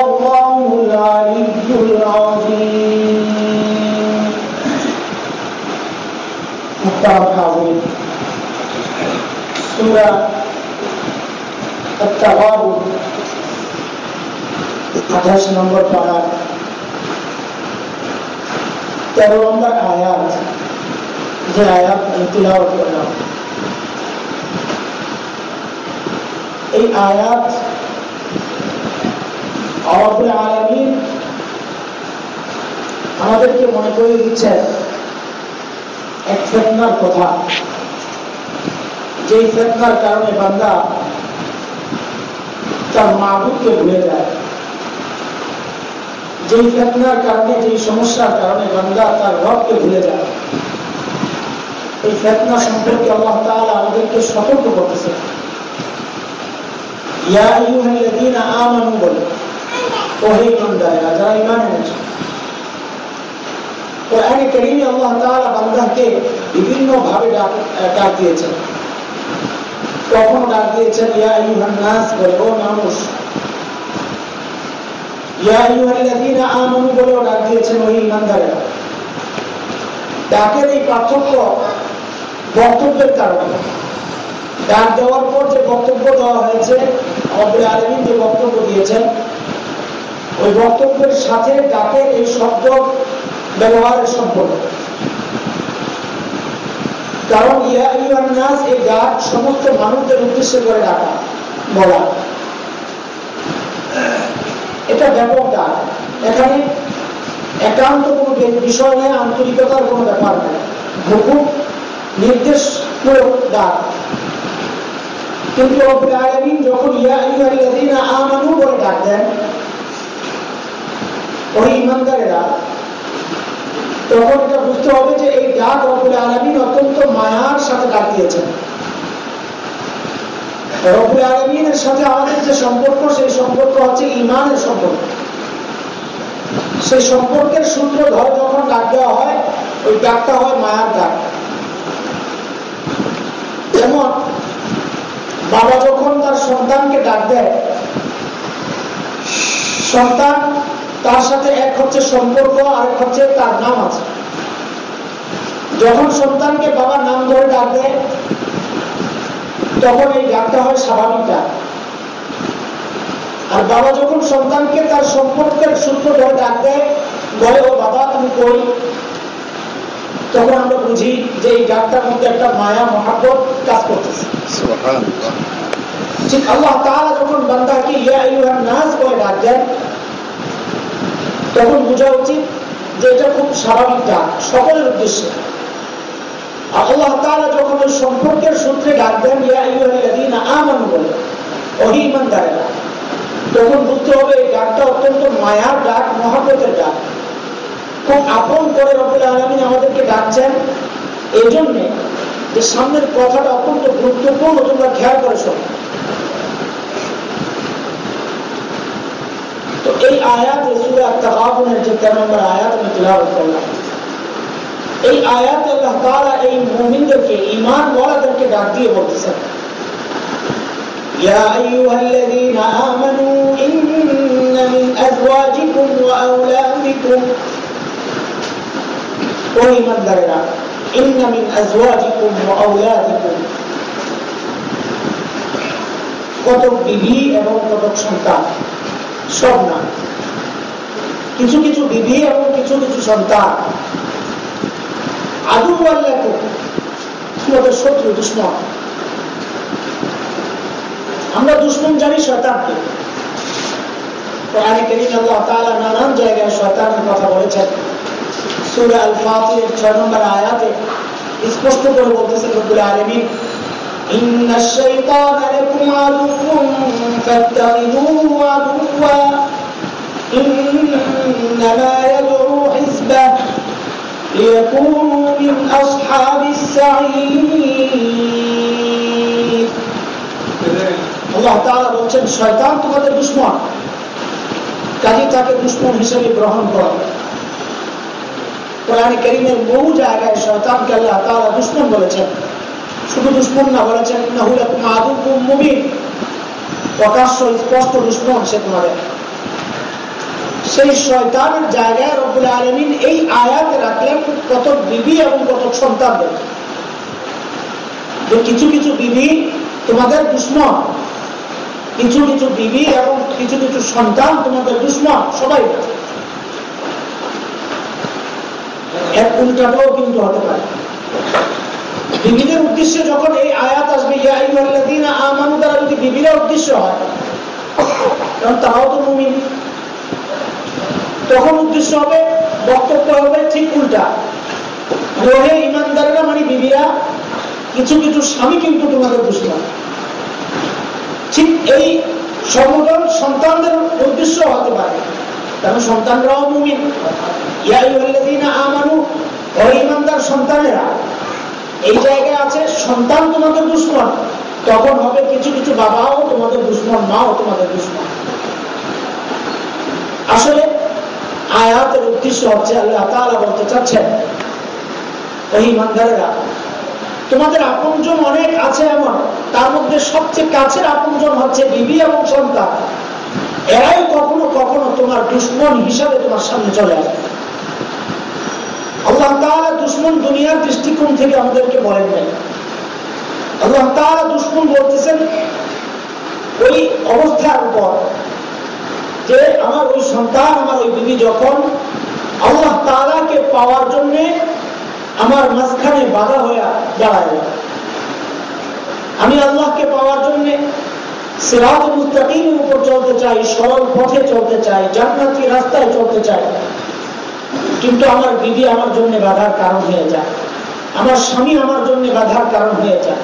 صدق الله العلي العظيم محترم حاضرين سورة التغابن আঠাশ নম্বর পাড়ার তেরো নম্বর আয়াত যে আয়াত আমি তিলাওয়াত করলাম এই আয়াত আমাদেরকে মনে করে দিচ্ছেন এক ফেতনার কথা। যেই ফেতনার কারণে বান্দা তার মাহবুবকে ভুলে যায়। যেই ফেতনার কারণে, যেই সমস্যার কারণে বান্দা তার রবকে ভুলে যায়। এই ফেতনা সম্পর্কে আল্লাহ তাআলা আমাদেরকে সতর্ক করতেছে ইয়া আইয়ুহাল্লাযীনা আমানু বলে বিভিন্ন ভাবে ডাক দিয়েছেন। কখনো ডাক দিয়েছেন, ইয়া বলে, ও মানুষ, ইয়া বলেও ডাক দিয়েছেন ওই ইমানদারেরা। ডাকের এই পার্থক্য বক্তব্যের কারণে। ডাক দেওয়ার পর যে বক্তব্য দেওয়া হয়েছে, রব্বুল আলামিন যে বক্তব্য দিয়েছেন ওই বক্তব্যের সাথে ডাকের এই শব্দ ব্যবহারের সম্পর্ক। কারণ, ইয়া এই ডাক সমস্ত মানুষদের উদ্দেশ্য করে ডাকা, বলা। এটা ব্যাপক ডাক। এখানে একান্ত কোনো বিষয় নেই আন্তরিকতার কোনো ব্যাপার নেই। হুকুম নির্দেশ ডাক। কিন্তু যখন ইয়া আইয়ুহাল্লাযীনা আমানু বলে ডাক দেন ওই ইমানদারেরা তখন এটা বুঝতে হবে যে এই ডাক আলামিন অত্যন্ত মায়ার সাথে ডাক দিয়েছেন। আলমিনের সাথে আমাদের যে সম্পর্ক, সেই সম্পর্ক হচ্ছে ইমানের সম্পর্ক। সেই সম্পর্কের সূত্র ধরে যখন ডাক দেওয়া হয়, ওই ডাকটা হয় মায়ার ডাক। যেমন বাবা যখন তার সন্তানকে ডাক দেয়, সন্তান তার সাথে এক হচ্ছে সম্পর্ক আর এক হচ্ছে তার নাম আছে। যখন সন্তানকে বাবার নাম ধরে ডাক দেয় তখন এই ডাকটা হয় স্বাভাবিক ডাক। আর বাবা যখন সন্তানকে তার সম্পর্কের সূত্র ধরে ডাক দেয় বলে ও বাবা তুমি কই? তখন আমরা বুঝি যে এই ডাকটার মধ্যে একটা মায়া মহাব্বত কাজ করতেছে। ঠিক আল্লাহ তাআলা যখন বান্দাকে ইয়া আইয়ুহান নাস বলে ডাক দেন তখন বোঝা উচিত যে এটা খুব স্বাভাবিক ডাক সকলের উদ্দেশ্যে। আল্লাহ তাআলা যখন ওই সম্পর্কের সূত্রে ডাক দেন বলে, ওহি ঈমানদারেরা। তখন বুঝতে হবে এই ডাকটা অত্যন্ত মায়ার ডাক, মহাব্বতের ডাক। খুব আপন করে রব্বুল আলামিন আমাদেরকে ডাকছেন এই জন্যে যে সামনের কথাটা অত্যন্ত গুরুত্বপূর্ণ, তোমরা খেয়াল করে শোনো إيه الآيات سورة التغابن الجتمع من آيات من تلاوة الله إيه الآيات الله تعالى أي مؤمن در کے ایمان والا در کے دارتی ہے بہت سر يا أيها الذين آمنوا إن من أزواجكم وأولادكم وهي من درنا إن من أزواجكم وأولادكم. قطب بي أبو قطب شمتان. সব না। কিছু কিছু বিবি এবং কিছু কিছু সন্তান। আদু আল্লাহ তোমাদের শত্রু, দুশ্মন। আমরা দুশ্মন জানি শয়তানকে। কোরআনে নানান জায়গায় শয়তানের কথা বলেছেন। সূরা আল ফাতির 6 নম্বর আয়াতে স্পষ্ট করে বলতেছেন রব্বুল আলামিন إن الشيطان لكم عدو فاتخذوه عدوا إنما يدعو حزبه ليكونوا من أصحاب السعير আল্লাহ তাআলা বলছেন শয়তান তোমাদের দুশ্মন কাজে তাকে দুশ্মন হিসেবে গ্রহণ করো কোরআন করিমের বহু জায়গায় শয়তানকে আল্লাহ তাআলা দুশ্মন বলেছেন শুধু দুশ্মন না বলেছেন নাহুলা আদু মুবিন। প্রকাশ্য স্পষ্ট দুশ্মন সে তোমাদের। সেই শয়তানের জায়গায় রব্বুল আলমিন এই আয়াতে রাখলেন কত বিবি এবং কত সন্তানদের। কিছু কিছু বিবি তোমাদের দুশ্মন, কিছু কিছু বিবি এবং কিছু কিছু সন্তান তোমাদের দুশ্মন, সবাই। এক উল্টাটাও কিন্তু হতে পারে। বিবিদের উদ্দেশ্যে যখন এই আয়াত আসবে আমানু দ্বারা যদি বিবিরা উদ্দেশ্য হয়, কারণ তারাও তো মুমিন, তখন উদ্দেশ্য হবে, বক্তব্য হবে ঠিক উল্টা। রোহে ইমানদারেরা মানে বিবিরা, কিছু কিছু স্বামী কিন্তু তোমাদের দুশ্মন। ঠিক এই সমদল সন্তানদের উদ্দেশ্য হতে পারে, কারণ সন্তানরাও মুমিন। ইয়াই আমানু ও ইমানদার সন্তানেরা এই জায়গায় আছে, সন্তান তোমাদের দুশ্মন। তখন হবে কিছু কিছু বাবাও তোমাদের দুশ্মন, মাও তোমাদের দুশ্মন। আসলে, আয়াতের উদ্দেশ্য হচ্ছে আল্লাহ তাআলা বলতে চাচ্ছেন ওই ইমানদারেরা তোমাদের আপনজন অনেক আছে এমন, তার মধ্যে সবচেয়ে কাছের আপনজন হচ্ছে বিবি এবং সন্তান। এরাই কখনো কখনো তোমার দুশ্মন হিসাবে তোমার সামনে চলে আসবে। আল্লাহ তাআলা দুশ্মন দুনিয়ার দৃষ্টিকোণ থেকে আমাদেরকে বলেন নাই। আল্লাহ তাআলা দুশ্মন বলতেছেন, ওই অবস্থার উপর যে আমার ওই সন্তান, আমার ওই বিবি যখন আল্লাহ পাওয়ার জন্য আমার মাঝখানে বাধা হয়ে দাঁড়ায় আমি আল্লাহকে পাওয়ার জন্য সিরাত মুস্তাকিমের উপর চলতে চাই, সরল পথে চলতে চাই, জান্নাতি রাস্তায় চলতে চাই কিন্তু আমার বিবি আমার জন্য বাধার কারণ হয়ে যায়। আমার স্বামী আমার জন্য বাধার কারণ হয়ে যায়।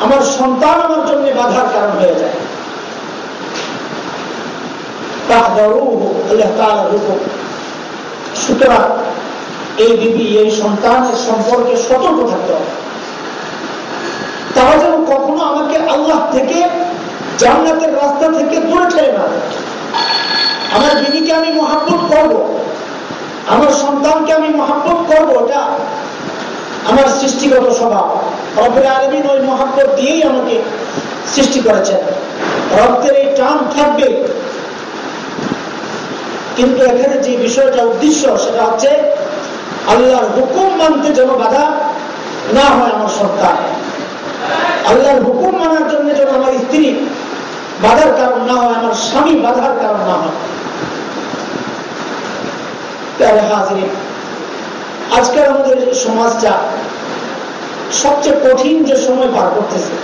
আমার সন্তান আমার জন্য বাধার কারণ হয়ে যায়। সুতরাং এই বিবি এই সন্তানের সম্পর্কে সতর্ক থাকতে হবে। তারা যেন কখনো আমাকে আল্লাহ থেকে জান্নাতের রাস্তা থেকে দূরে ঠেলে না আমার বিবিকে আমি মহাব্বত করব। আমার সন্তানকে আমি মহাব্বত করব, এটা আমার সৃষ্টিগত স্বভাব। রবের আলমিন ওই মহাব্বত দিয়েই আমাকে সৃষ্টি করেছেন। রক্তের এই টান থাকবে। কিন্তু এখানে যে বিষয়টা উদ্দেশ্য, সেটা হচ্ছে আল্লাহর হুকুম মানতে যেন বাধা না হয় আমার সন্তান। আল্লাহর হুকুম মানার জন্য যেন আমার স্ত্রী বাধার কারণ না হয়, আমার স্বামী বাধার কারণ না হয়। আজকের আমাদের সমাজটা সবচেয়ে কঠিন যে সময় পার করতেছে,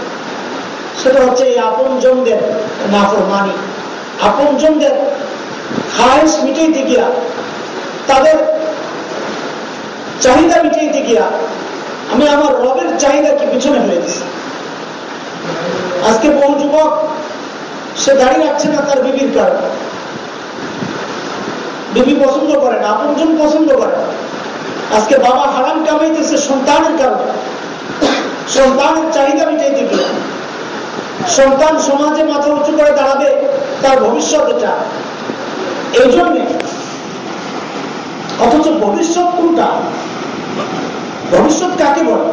সেটা হচ্ছে এই আপন জনদের নাফরমানি। আপন জনদের খায়েশ মিটাইতে গিয়া, তাদের চাহিদা মিটাইতে গিয়া আমি আমার রবের চাহিদা চাহিদাকে পিছনে ফেলে দিছি? আজকে বহু যুবক, সে দাঁড়িয়ে রাখছে না তার বিবির কারণে। বিবি পছন্দ করে না, আপনজন পছন্দ করে না। আজকে বাবা হারাম কামাইতেছে সন্তানের কারণে। সন্তানের চাহিদা মিটাইতে গিয়ে সন্তান সমাজে মাথা উঁচু করে দাঁড়াবে, তার ভবিষ্যৎ এটা। এই জন্যে, অথচ ভবিষ্যৎ কোনটা? ভবিষ্যৎ কাকে বলে?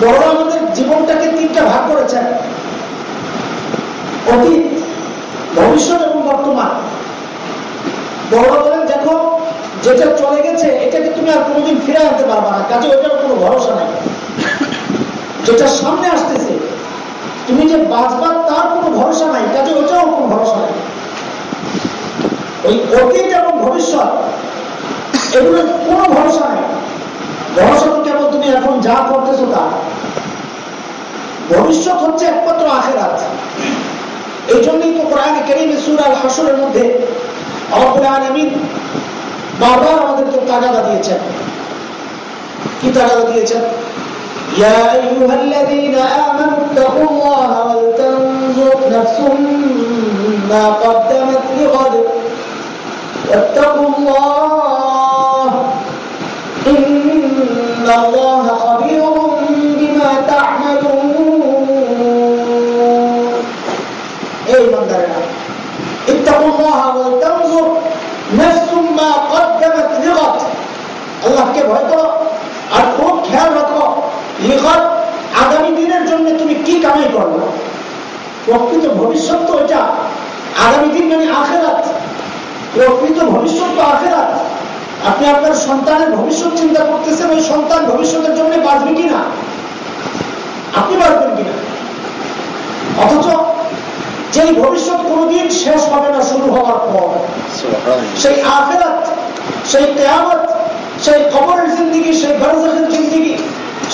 বড় আমাদের জীবনটাকে তিনটা ভাগ করেছেন। অতীত ভবিষ্যৎ এবং বর্তমান। বড় বলেন, দেখো যেটা চলে গেছে, এটাকে তুমি আর কোনোদিন ফিরে আনতে পারবা না। কাজে ওইটার কোনো ভরসা নাই। যেটা সামনে আসতেছে, তুমি যে বাঁচবার তার কোনো ভরসা নাই, কাজে ওইটাও কোনো ভরসা নাই। ওই অতীত এবং ভবিষ্যৎ, এগুলোর কোনো ভরসা নেই। ভরসা তো কেবল তুমি এখন যা করতেছো তা। ভবিষ্যৎ হচ্ছে একমাত্র আখেরাত। এই জন্যই তো কোরআন কেরিমে সুর আল হাসরের মধ্যে অপরানমিন বারবার আমাদেরকে তাগাদা দিয়েছেন কি তাগাদা দিয়েছেন يا أيها الذين آمنوا اتقوا الله ولتنظر نفس ما قدمت لغد واتقوا الله إن الله خبير بما تعملون হে ইমানদারেরা ইত্তাকুল্লাহা ওয়াল তানজুর, নাফসুম মা কদ্দামাত লিগাত আল্লাহকে ভয় করো আর খুব খেয়াল রাখো লিগাত আগামী দিনের জন্য তুমি কি কামাই করবে? প্রকৃত ভবিষ্যৎ তো এটা। আগামী দিন মানে আখেরাত। প্রকৃত ভবিষ্যৎ তো আখেরাত। আপনি আপনার সন্তানের ভবিষ্যৎ চিন্তা করতেছেন, ওই সন্তান ভবিষ্যতের জন্য বাঁচবে কিনা? আপনি বাঁচবেন কিনা? অথচ যেই ভবিষ্যৎ কোনদিন শেষ হবে না শুরু হওয়ার পর। সেই আখেরাত, সেই কেয়ামত, সেই খবরের জিন্দিগি, সেই গরজের জিন্দিগি,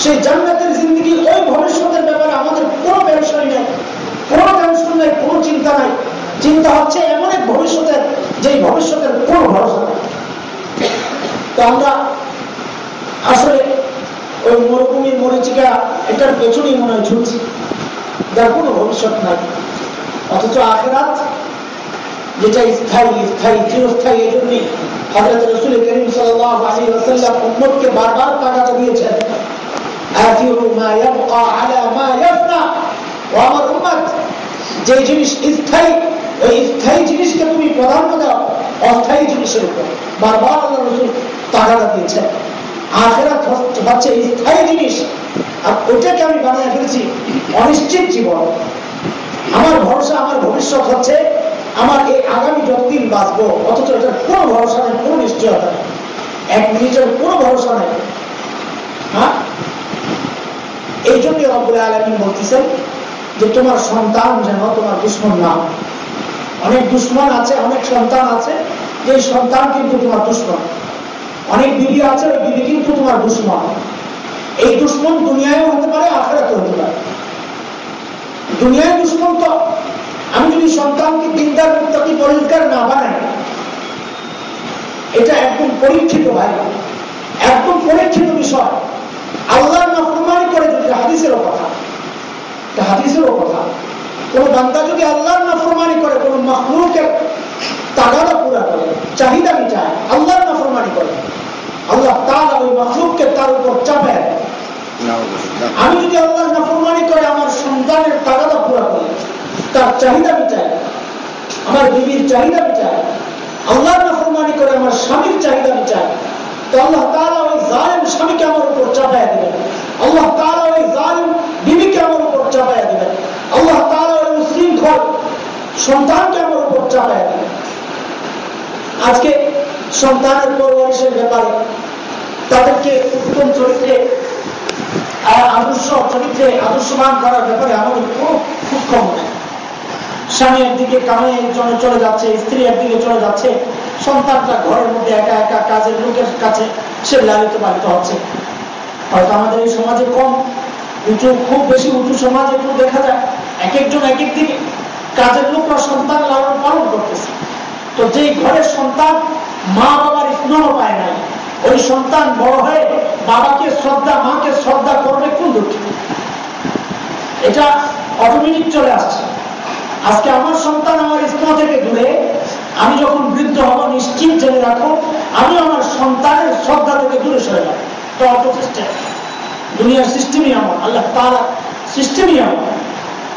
সেই জান্নাতের জিন্দিগি, ওই ভবিষ্যতের ব্যাপারে আমাদের কোনো ব্যবসায়ী নেই। কোনো টেনশন নেই, কোনো চিন্তা নাই। চিন্তা হচ্ছে এমন এক ভবিষ্যতের যে ভবিষ্যতের কোনো ভরসা নেই। তো আমরা আসলে ওই মরুভূমির মরিচিকা, এটার পেছনেই মনে হয় ঝুলছি। যার কোনো ভবিষ্যৎ নাই। অথচ আখেরাত যেটা স্থায়ী স্থায়ী, চিরস্থায়ী এই জন্যই হজরত রসুল করিম সাল্লাহ আলী উম্মতকে বারবার তাগাদা দিয়েছেন। যে জিনিস স্থায়ী, ওই স্থায়ী জিনিসকে তুমি দাও, অস্থায়ী জিনিসের উপর। বারবার আল্লাহ রসুল দিয়েছেন। হচ্ছে স্থায়ী জিনিস। আর ওটাকে আমি বানিয়ে ফেলছি অনিশ্চিত জীবন। আমার ভরসা, আমার ভবিষ্যৎ হচ্ছে আমার এই আগামী যতদিন বাঁচবো, অথচ এটার কোনো ভরসা নেই, কোনো নিশ্চয়তা নেই। এক মিনিটের কোনো ভরসা নেই। হ্যাঁ? এই জন্য রব্বুল আলমী বলতেছেন যে তোমার সন্তান যেন তোমার দুশ্মন না অনেক দুশ্মন আছে, অনেক সন্তান আছে যে সন্তান কিন্তু তোমার দুশ্মন। অনেক বিবি আছে, ওই বিবি কিন্তু তোমার দুশ্মন। এই দুশ্মন দুনিয়ায় হতে পারে আখেরাতে হতে পারে। দুনিয়ায় দুশ্মন তো। আমি যদি সন্তানকে দিনদার মুক্তি পরিষ্কার না বানাই, এটা একদম পরীক্ষিত ভাই। একদম পরীক্ষিত বিষয়। আল্লাহর নাফরমানি করে যদি হাদিসেরও কথা। হাদিসেরও কথা। কোন বান্দা যদি আল্লাহর নাফরমানি করে, কোন মখলুকের তাগাদা পুরা করে, চাহিদা মিটায়, আল্লাহর নাফরমানি করে, আল্লাহ তার ওই মখলুককে তার উপর চাপায় আমি যদি আল্লাহর নাফরমানি করে, আমার সন্তানের তাগাদা পুরা করি তার চাহিদা মিটায় আমার বিবির চাহিদা মিটায় আল্লাহর নাফরমানি করে আমার স্বামীর চাহিদা মিটায় তো আল্লাহ তালা ওই জালেম স্বামীকে আমার উপর চাপায় দিবেন। আল্লাহ তালা ওই জালেম বিবিকে আমার উপর চাপায় দিবেন। আল্লাহ তালা ওই উশৃঙ্খল সন্তানকে আমার উপর চাপায় দিবেন। আজকে সন্তানের পরবরিশের ব্যাপারে তাদেরকে উত্তম চরিত্রে আদর্শ চরিত্রে আদর্শবান করার ব্যাপারে আমাদের খুব খুব কম নেই। স্বামী একদিকে কামে জন্য চলে যাচ্ছে, স্ত্রী একদিকে চলে যাচ্ছে, সন্তানটা ঘরের মধ্যে একা একা কাজের লোকের কাছে সে লালিত পালিত হচ্ছে। হয়তো আমাদের এই সমাজে কম, উঁচু, খুব বেশি উঁচু সমাজ একটু দেখা যায় এক একজন এক এক কাজের লোকরা সন্তান লালন পালন করতেছে। তো যেই ঘরের সন্তান মা বাবার স্নেহ পায় নাই ওই সন্তান বড় হয়ে বাবাকে শ্রদ্ধা, মাকে শ্রদ্ধা করবে কোন দুঃখে? এটা অটোমেটিক চলে আসছে। আজকে আমার সন্তান আমার স্নেহ থেকে দূরে, আমি যখন বৃদ্ধ হব, নিশ্চিত জেনে রাখো আমি আমার সন্তানের শ্রদ্ধা থেকে দূরে সরে যাব। তো সিস্টেম দুনিয়ার সিস্টেমই এমন, আল্লাহ তার সিস্টেমই এমন।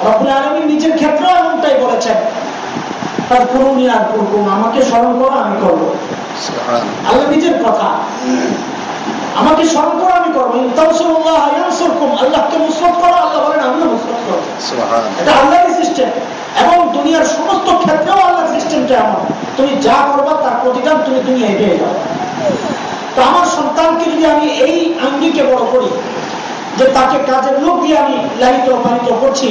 রব্বুল আলমী নিজের ক্ষেত্রেও এমনটাই বলেছেন। আর করব আমাকে স্মরণ করো আমি করব। আল্লাহ নিজের কথা। আমাকে স্মরণ করো আমি করব। আল্লাহকে মুসরত করো আল্লাহ বলেন আমিও মুসরত করব। এটা আল্লাহরই সিস্টেম এবং দুনিয়ার সমস্ত ক্ষেত্রেও আল্লাহ সিস্টেমটা এমন। তুমি যা করবা তার প্রতিদান তুমি দুনিয়ায় পেয়ে যাও। তো আমার সন্তানকে যদি আমি এই আঙ্গিকে বড় করি যে তাকে কাজের লোক দিয়ে আমি লালিত পালিত করছি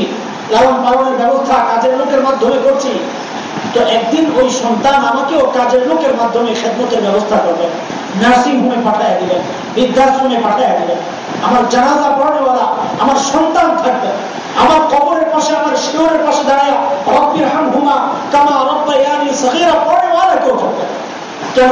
লালন পালনের ব্যবস্থা কাজের লোকের মাধ্যমে করছি তো একদিন ওই সন্তান আমাকেও কাজের লোকের মাধ্যমে খেদমতের ব্যবস্থা করবেন নার্সিং হোমে পাঠায় দিলেন বৃদ্ধাশ্রমে পাঠায় দিলেন আমার জানাজা পড়েওয়ালা আমার সন্তান থাকবে। আমার কবরের পাশে, আমার শিওরের পাশে দাঁড়ায় রব্বির হাম হুমা কামা রব্বা ইয়ানি সহিরা পড়েওয়ালা কেউ থাকবে কেন?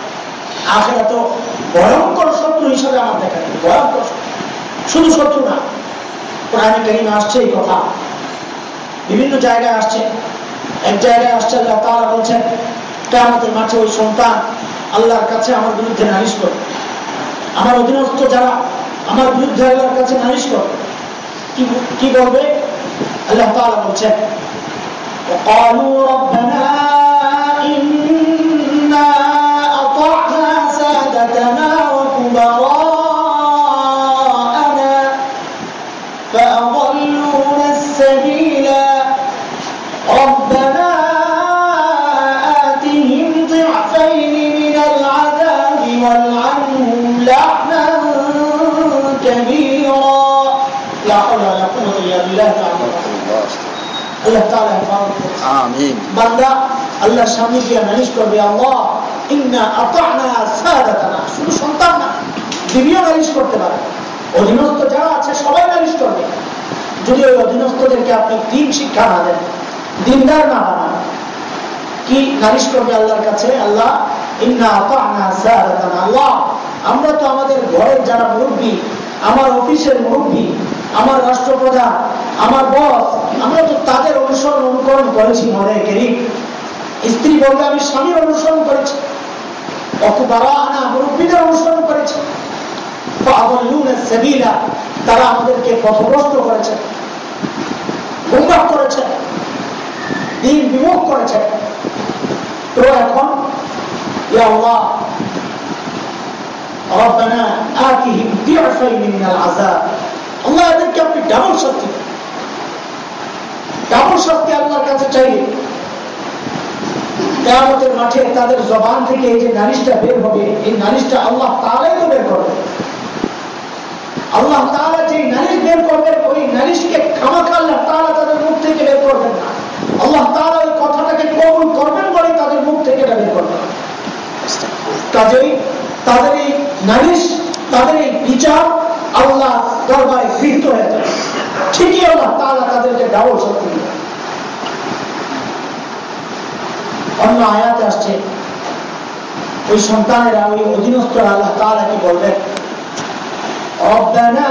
আখেরাতে ভয়ঙ্কর শত্রু হিসাবে আমার দেখা দিত ভয়ঙ্কর শুধু শত্রু না কোরআনে কারিমে আসছে এই কথা বিভিন্ন জায়গায় আসছে এক জায়গায় আসছে আল্লাহ তারা বলছেন কেমতের মাঠে ওই সন্তান আল্লাহর কাছে আমার বিরুদ্ধে নালিশ করে আমার অধীনস্থ যারা আমার বিরুদ্ধে আল্লাহর কাছে নালিশ করে কি বলবে আল্লাহ তালা বলছেন وقالوا ربنا سادتنا وكبراءنا فأضلونا السبيلا ربنا آتهم ضعفين من العذاب والعنهم لعنا كبيرا لا حول ولا قوة إلا بالله تعالى আল্লাহ তাআলা হেফাজত করছে আমিন বান্দা আল্লাহর সামনে গিয়ে নালিশ করবে আল্লাহ শুধু সন্তান না নালিশ করতে পারে। অধীনস্থ যারা আছে, সবাই নালিশ করবে। যদি ওই অধীনস্থদেরকে আপনি দিন শিক্ষা না দেন, দিনদার না কি নালিশ করবে আল্লাহর কাছে? আল্লাহ আল্লাহ, আমরা তো আমাদের ঘরের যারা মুরব্বী, আমার অফিসের মুরব্বী, আমার রাষ্ট্রপ্রধান, আমার বস, আমরা তো তাদের অনুসরণ অনুকরণ করেছি মনে কেরি। স্ত্রী বলবে, আমি স্বামীর অনুসরণ করেছি। অকুবারা আনা মুরব্বীদের অনুসরণ করেছি সেবিলা তারা আমাদেরকে পথভ্রষ্ট করেছে গুমরাহ করেছে দিন বিমুখ করেছে তো এখন ইয়া আল্লাহ ربنا آتهم ضعفين من العذاب আল্লাহ এদেরকে আপনি ডাবল শাস্তি ডাবল শাস্তি আল্লাহর কাছে চাইলে কেয়ামতের মাঠে তাদের জবান থেকে এই যে নালিশটা বের হবে, এই নালিশটা আল্লাহ তারাই তো বের করবে। আল্লাহ তারা যে নালিশ বের করবেন, ওই নালিশকে খামাখা আল্লাহ তারা তাদের মুখ থেকে বের করবেন না। আল্লাহ তারা ওই কথাটাকে কবুল করবেন বলে তাদের মুখ থেকে বের করবেন। কাজেই তাদের এই নালিশ, তাদের এই বিচার আল্লাহ দরবারে গৃহীত হয়ে যাবে। ঠিকই আল্লাহ তারা তাদেরকে ডাবল শক্তি অন্য আয়াতে আসছে ওই সন্তানেরা ওই অধীনস্থ আল্লাহ তারা কি বলবেন ربنا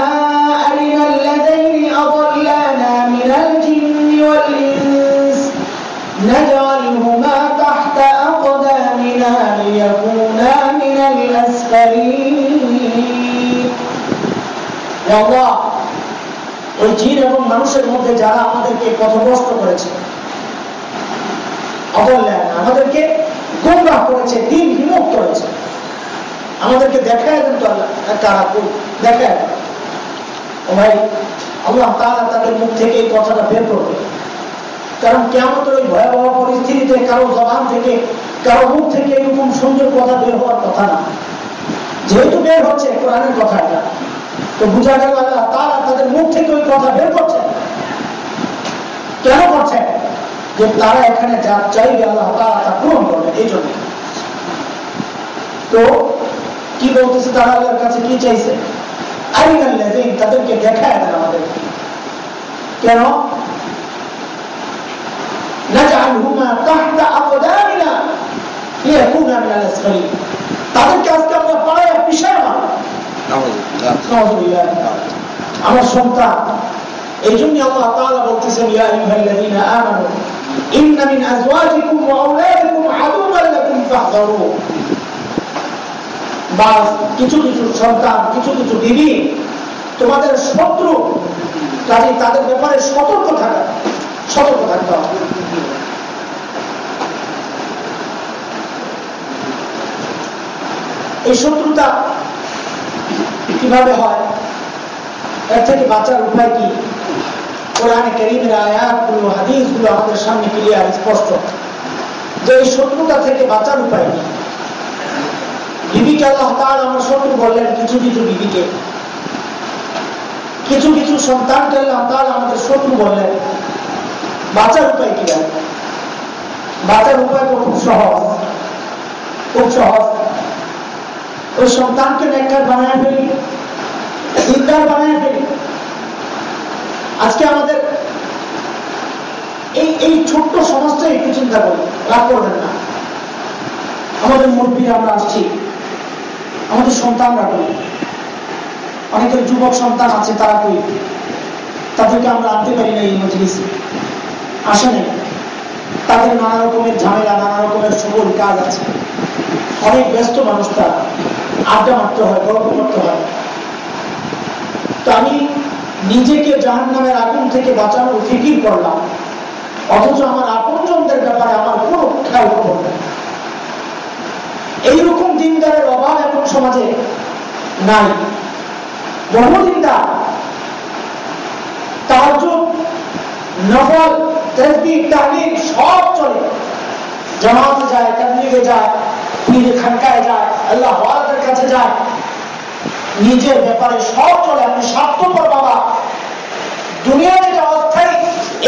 أرنا الذين أضلانا من الجن والإنس نجعلهما تحت أقدامنا ليكونا من الأسفلين يا الله ওই জিন এবং মানুষের মধ্যে যারা আমাদেরকে পথগ্রস্ত করেছে অবল্যান আমাদেরকে গোমরাহ করেছে, দিন বিমুখ করেছে আমাদেরকে দেখায় দেন তো আল্লাহ তারা দেখায় ও ভাই, আল্লাহ তারা তাদের মুখ থেকে এই কথাটা বের করবে। কারণ কেমন ওই ভয়াবহ পরিস্থিতিতে কারও জবান থেকে, কারও মুখ থেকে এরকম সুন্দর কথা বের হওয়ার কথা না। যেহেতু বের হচ্ছে, কোরআনের কথা এটা। তো বুঝা গেল আল্লাহ তারা তাদের মুখ থেকে ওই কথা বের করছে কেন করছে যে তারা এখানে যা চাইবে আল্লাহ তারা তা পূরণ করবে এই জন্য। তো কি বলতেছে তারা আল্লাহর কাছে কি চাইছে? তাদেরকে দেখায় দেন আমাদের। কেন? তাদেরকে আজকে আমরা পাড়ায় পিছায় আমার সন্তান এই জন্য আল্লাহ তাআলা বলতেছেন, ইয়া আইয়ুহাল্লাযীনা আমানু, ইন্না মিন আজওয়াজিকুম ওয়া আওলাদিকুম আদুওয়ান লাকুম ফাহযারু বা কিছু কিছু সন্তান, কিছু কিছু বিবি তোমাদের শত্রু কাজে তাদের ব্যাপারে সতর্ক থাকা, সতর্ক থাকতে হবে। এই শত্রুতা কীভাবে হয়? এর থেকে বাঁচার উপায় কি? কোরআনে করিমের আয়াতগুলো, হাদিসগুলো আমাদের সামনে ক্লিয়ার স্পষ্ট। যে এই শত্রুতা থেকে বাঁচার উপায় কি? বিবিকে আল্লাহ তার আমার শত্রু বললেন কিছু কিছু বিবিকে। কিছু কিছু সন্তানকে আল্লাহ তার আমাদের শত্রু বললেন। বাঁচার উপায় কি বাঁচার উপায় তো খুব সহজ। খুব সহজ। ওই সন্তানকে নেককার বানায় ফেলি দিনদার বানায় ফেলি। আজকে আমাদের এই এই ছোট্ট সমাজটা একটু চিন্তা করি, রাগ করবেন না। আমাদের মুরব্বীরা আমরা আসছি। আমাদের সন্তানরা কই? অনেকের যুবক সন্তান আছে, তারা কই? তাদেরকে আমরা আনতে পারি না এই মজলিসে। আসে নেই। তাদের নানা রকমের ঝামেলা, নানা রকমের সবল কাজ আছে। অনেক ব্যস্ত মানুষ তারা আড্ডা মারতে হয়, গল্প করতে হয়। তো আমি নিজেকে জাহান নামের আগুন থেকে বাঁচানোর ফিকির করলাম। অথচ আমার আপনজনদের ব্যাপারে আমার কোনো খেয়াল খবর নেই এইরকম দিনদারের অভাব এখন সমাজে নাই। দিনদার তার সব চলে। জামাতে যায়, তবলিগে যায়, পীর খানকায় যায়, আল্লাহ কাছে যায়। নিজের ব্যাপারে সব চলে আপনি স্বার্থপর বাবা। দুনিয়া যেটা অস্থায়ী,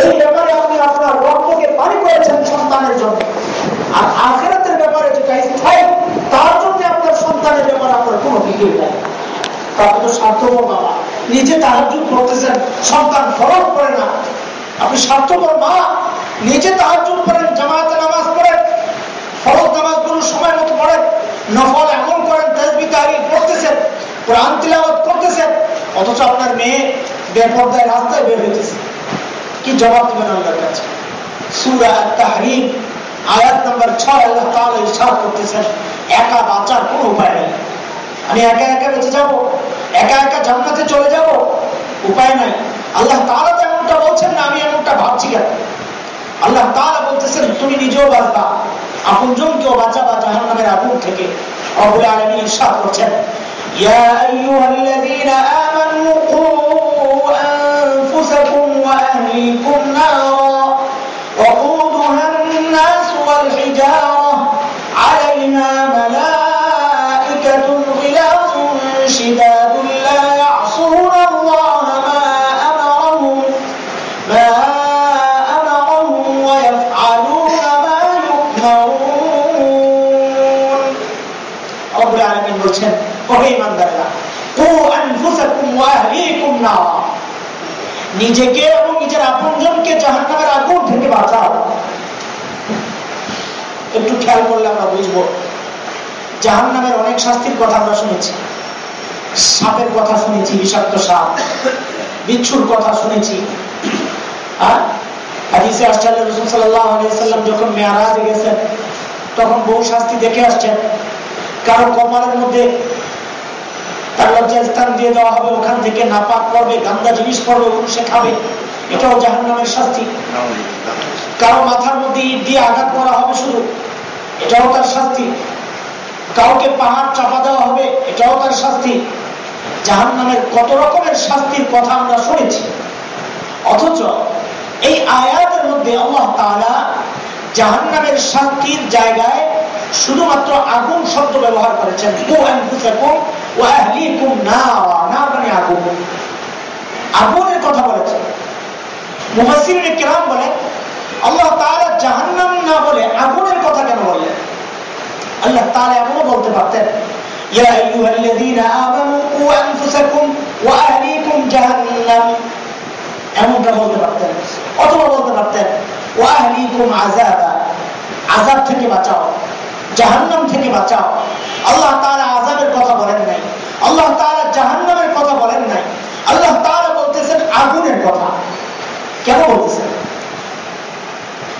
এই ব্যাপারে আপনি আপনার রক্তকে পানি করেছেন সন্তানের জন্য। আর আখেরাতের ব্যাপারে যেটা স্থায়ী তার জন্য আপনার সন্তানের ব্যাপারে আপনার কোনো ফিকির নেই। তাকে তো স্বার্থপর বাবা। নিজে তাহাজুদ করতেছেন, সন্তান ফরক করে না। আপনি স্বার্থপর মা, নিজে তাহাজুদ করেন জামাতে নামাজ পড়েন, ফরজ নামাজগুলো সময় মতো পড়েন, নফল এমন করেন, তেজবি তাহরিল পড়তেছেন কোরআন তিলাওয়াত করতেছেন অথচ আপনার মেয়ে বেপর্দায় রাস্তায় বের হইতেছে। কি জবাব দিবেন আল্লাহর কাছে? সুরা তাহরিম আয়াত নম্বর ছয়, আল্লাহ তাহলে ইশার করতেছেন একা বাঁচার কোনো উপায় নেই। আমি একা একা বেঁচে যাব, একা একা জান্নাতে চলে যাব, উপায় নাই। আল্লাহ তাহলে তো এমনটা বলছেন না, আমি এমনটা ভাবছি কেন? আল্লাহ তাহলে বলতেছেন, তুমি নিজেও বাঁচবা আপন জনকেও বাঁচাবা জাহান নামের আগুন থেকে। অবলে আলমী ইরশাদ করছেন। يا أيها الذين آمنوا قوا أنفسكم وأهليكم نارا وقودها الناس والحجارة عليها ملائكة নিজেকে এবং নিজের আপনজনকে জাহান্নামের আগুন থেকে বাঁচাও। একটু খেয়াল করলে আমরা বুঝব। জাহান্নামের অনেক শাস্তির কথা আমরা শুনেছি। সাপের কথা শুনেছি, বিষাক্ত সাপ। বিচ্ছুর কথা শুনেছি। সাল্লাহ যখন মেয়ারাজে গেছেন, তখন বহু শাস্তি দেখে আসছেন। কারও কপালের মধ্যে তার স্থান দিয়ে দেওয়া হবে, ওখান থেকে করবে, গান্দা জিনিস করবে সে খাবে এটাও জাহান নামের শাস্তি। কারও মাথার মধ্যে ইট দিয়ে আঘাত করা হবে শুধু, এটাও তার শাস্তি। কাউকে পাহাড় চাপা দেওয়া হবে, এটাও তার শাস্তি। জাহান নামের কত রকমের শাস্তির কথা আমরা শুনেছি। অথচ এই আয়াতের মধ্যে আল্লাহ তালা জাহান নামের শাস্তির জায়গায় শুধুমাত্র আগুন শব্দ ব্যবহার করেছেন। আগুনের কথা বলেছে। মুহাসির কেরাম বলে, আল্লাহ তারা জাহান্নাম না বলে আগুনের কথা কেন বললেন? আল্লাহ তারা এমনও বলতে পারতেন এমনটা বলতে পারতেন, অথবা বলতে পারতেন আজাব থেকে বাঁচাও, জাহান্নাম থেকে বাঁচাও। আল্লাহ তাআলা আযাবের কথা বলেন নাই। আল্লাহ তাআলা জাহান্নামের কথা বলেন নাই। আল্লাহ তাআলা বলতেছেন আগুনের কথা। কেন বলতেছেন?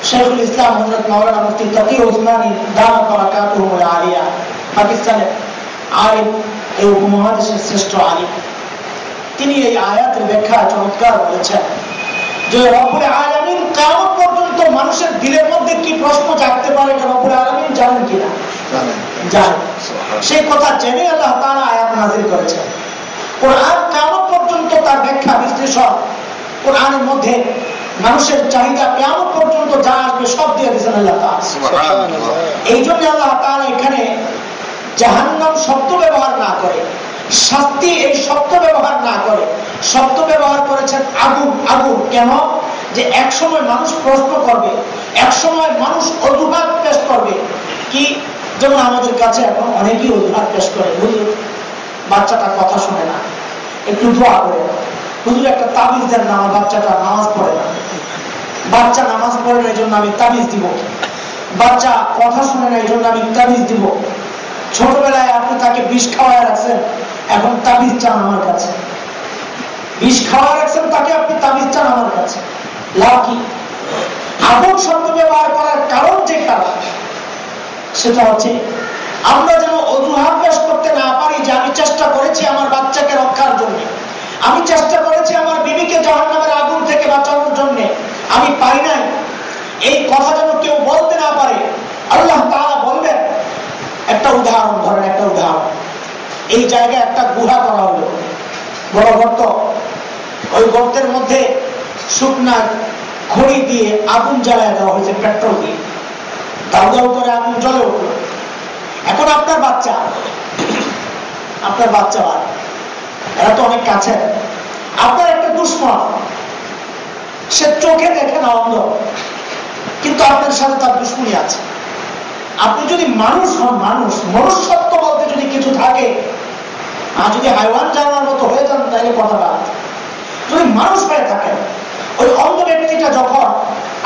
শেখুল ইসলাম হজরত মাওলানা মুফতি তকি ওসমানী দাম বারাকাতুহু আলিয়া, পাকিস্তানের আলিম এই উপমহাদেশের শ্রেষ্ঠ আলিম। তিনি এই আয়াতের ব্যাখ্যা চমৎকার বলেছেন যে রব্বুল আলমিন কেমন পর্যন্ত মানুষের দিলের মধ্যে কি প্রশ্ন জাগতে পারে এটা রব্বুল আলমিন জানেন কিনা? সেই কথা জেনে আল্লাহ তারা আয়াত নাজির করেছেন। কোরআন কেমন পর্যন্ত তার ব্যাখ্যা বিশ্লেষণ কোরআনের মধ্যে মানুষের চাহিদা কেমন পর্যন্ত যা আসবে সব দিয়ে দিয়েছেন আল্লাহ এই জন্য আল্লাহ তারা এখানে জাহান্নাম শব্দ ব্যবহার না করে শাস্তি এই শব্দ ব্যবহার না করে। শব্দ ব্যবহার করেছেন আগুন আগুন কেন? যে এক সময় মানুষ প্রশ্ন করবে এক সময় মানুষ অজুহাত পেশ করবে। কি? যেমন আমাদের কাছে এখন অনেকেই অজুহাত পেশ করে, হুজুর বাচ্চাটা কথা শুনে না, একটু দোয়া করে হুজুর, একটা তাবিজ দেন না, আমার বাচ্চাটা নামাজ পড়ে না। বাচ্চা নামাজ পড়ে না এই জন্য আমি তাবিজ দিব। বাচ্চা কথা শুনে না এই জন্য আমি তাবিজ দিব। ছোটবেলায় আপনি তাকে বিষ খাওয়ায় রাখছেন, এখন তাবিজ চান আমার কাছে। বিষ খাওয়া রাখছেন, তাকে আপনি তাবিজ চান আমার কাছে। লাভ কি আগুন শব্দ ব্যবহার করার কারণ যে কারণ? সেটা হচ্ছে, আমরা যেন অজুহাত করতে না পারি যে আমি চেষ্টা করেছি আমার বাচ্চাকে রক্ষার জন্য। আমি চেষ্টা করেছি আমার বিবিকে জাহান নামের আগুন থেকে বাঁচানোর জন্য। আমি পাই নাই। এই কথা যেন কেউ বলতে না পারে। আল্লাহ তারা বলবেন, একটা উদাহরণ, ধরেন একটা উদাহরণ। এই জায়গায় একটা গুহা করা হলো। বড় গর্ত। ওই গর্তের মধ্যে শুকনা খড়ি দিয়ে আগুন জ্বালায় দেওয়া হয়েছে, পেট্রোল দিয়ে। দাউ দাউ করে আগুন জ্বলে উঠল। এখন আপনার বাচ্চা। আপনার বাচ্চা এরা তো অনেক কাছে। আপনার একটা দুশ্মন। সে চোখে দেখে না, অন্ধ। কিন্তু আপনার সাথে তার দুশ্মনী আছে। আপনি যদি মানুষ হন, মানুষ, মনুষ্যত্ব বলতে যদি কিছু থাকে, আর যদি হাইওয়ান জানার মতো হয়ে যান, তাহলে কথা বাদ যদি মানুষ হয়ে থাকেন ওই অন্ধ ব্যক্তিটা যখন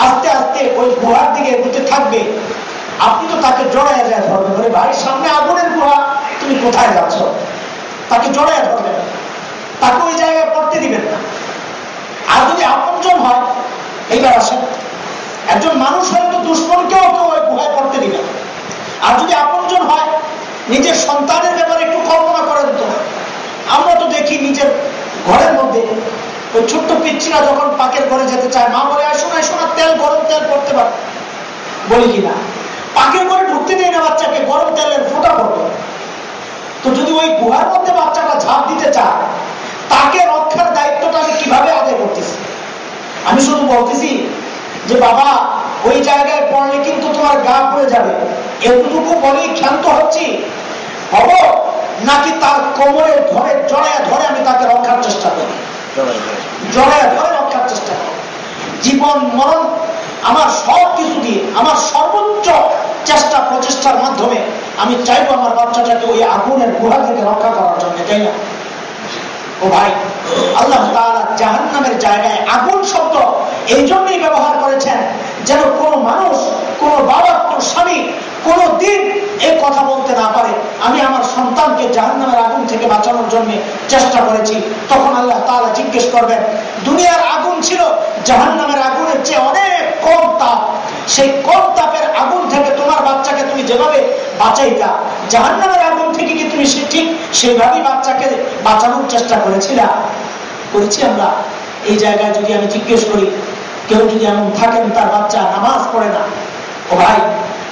আস্তে আস্তে ওই গুহার দিকে এগুতে থাকবে, আপনি তো তাকে জড়াইয়া যায় ধরবেন। বলে ভাই সামনে আগুনের গুহা, তুমি কোথায় যাচ্ছ? তাকে জড়াইয়া ধরবেন। তাকে ওই জায়গায় পড়তে দিবেন না। আর যদি আপনজন হয়, এইবার আসেন। একজন মানুষ হয়তো দুশ্মনকেও কেউ ওই গুহায় পড়তে দিবে আর যদি আপনজন হয়, নিজের সন্তানের ব্যাপারে একটু কল্পনা করেন তো। আমরা তো দেখি নিজের ঘরের মধ্যে ওই ছোট্ট পিচ্ছিরা যখন পাকের ঘরে যেতে চায়, মা বলে আসো না না তেল, গরম তেল করতে পারে। বলি কিনা পাকের ঘরে ঢুকতে দেয় না বাচ্চাকে, গরম তেলের ফোটা পড়বে তো যদি ওই গুহার মধ্যে বাচ্চাটা ঝাঁপ দিতে চায়, তাকে রক্ষার দায়িত্বটা আমি কীভাবে আদায় করতেছি? আমি শুধু বলতেছি যে, বাবা, ওই জায়গায় পড়লে কিন্তু তোমার গা পড়ে যাবে। এতটুকু বলেই ক্ষান্ত হচ্ছি। হব? নাকি তার কোমরে ধরে, জড়ায় ধরে আমি তাকে রক্ষার চেষ্টা করি জড়ায় ধরে রক্ষার চেষ্টা করি। জীবন, মরণ, আমার সব কিছু দিয়ে, আমার সর্বোচ্চ চেষ্টা, প্রচেষ্টার মাধ্যমে আমি চাইব আমার বাচ্চাটাকে ওই আগুনের গুহা থেকে রক্ষা করার জন্য, তাই না? ও ভাই, আল্লাহ জাহান নামের জায়গায় আগুন শব্দ এই জন্যই ব্যবহার করেছেন যেন কোন মানুষ, কোন বাবা, কোন স্বামী কোন দিন কথা বলতে না পারে। আমি আমার সন্তানকে জাহান্নামের আগুন থেকে বাঁচানোর জন্য চেষ্টা করেছি। তখন আল্লাহ তালা জিজ্ঞেস করবেন, দুনিয়ার আগুন ছিল, জাহান্নামের আগুনের চেয়ে অনেক কম তাপ। সেই কম তাপের আগুন থেকে তোমার বাচ্চাকে তুমি যেভাবে বাঁচাইতা জাহান নামের আগুন থেকে কি তুমি সে ঠিক সেইভাবেই বাচ্চাকে বাঁচানোর চেষ্টা করেছিলা? করেছি আমরা। এই জায়গায় যদি আমি জিজ্ঞেস করি কেউ যদি এমন থাকেন তার বাচ্চা নামাজ পড়ে না ও ভাই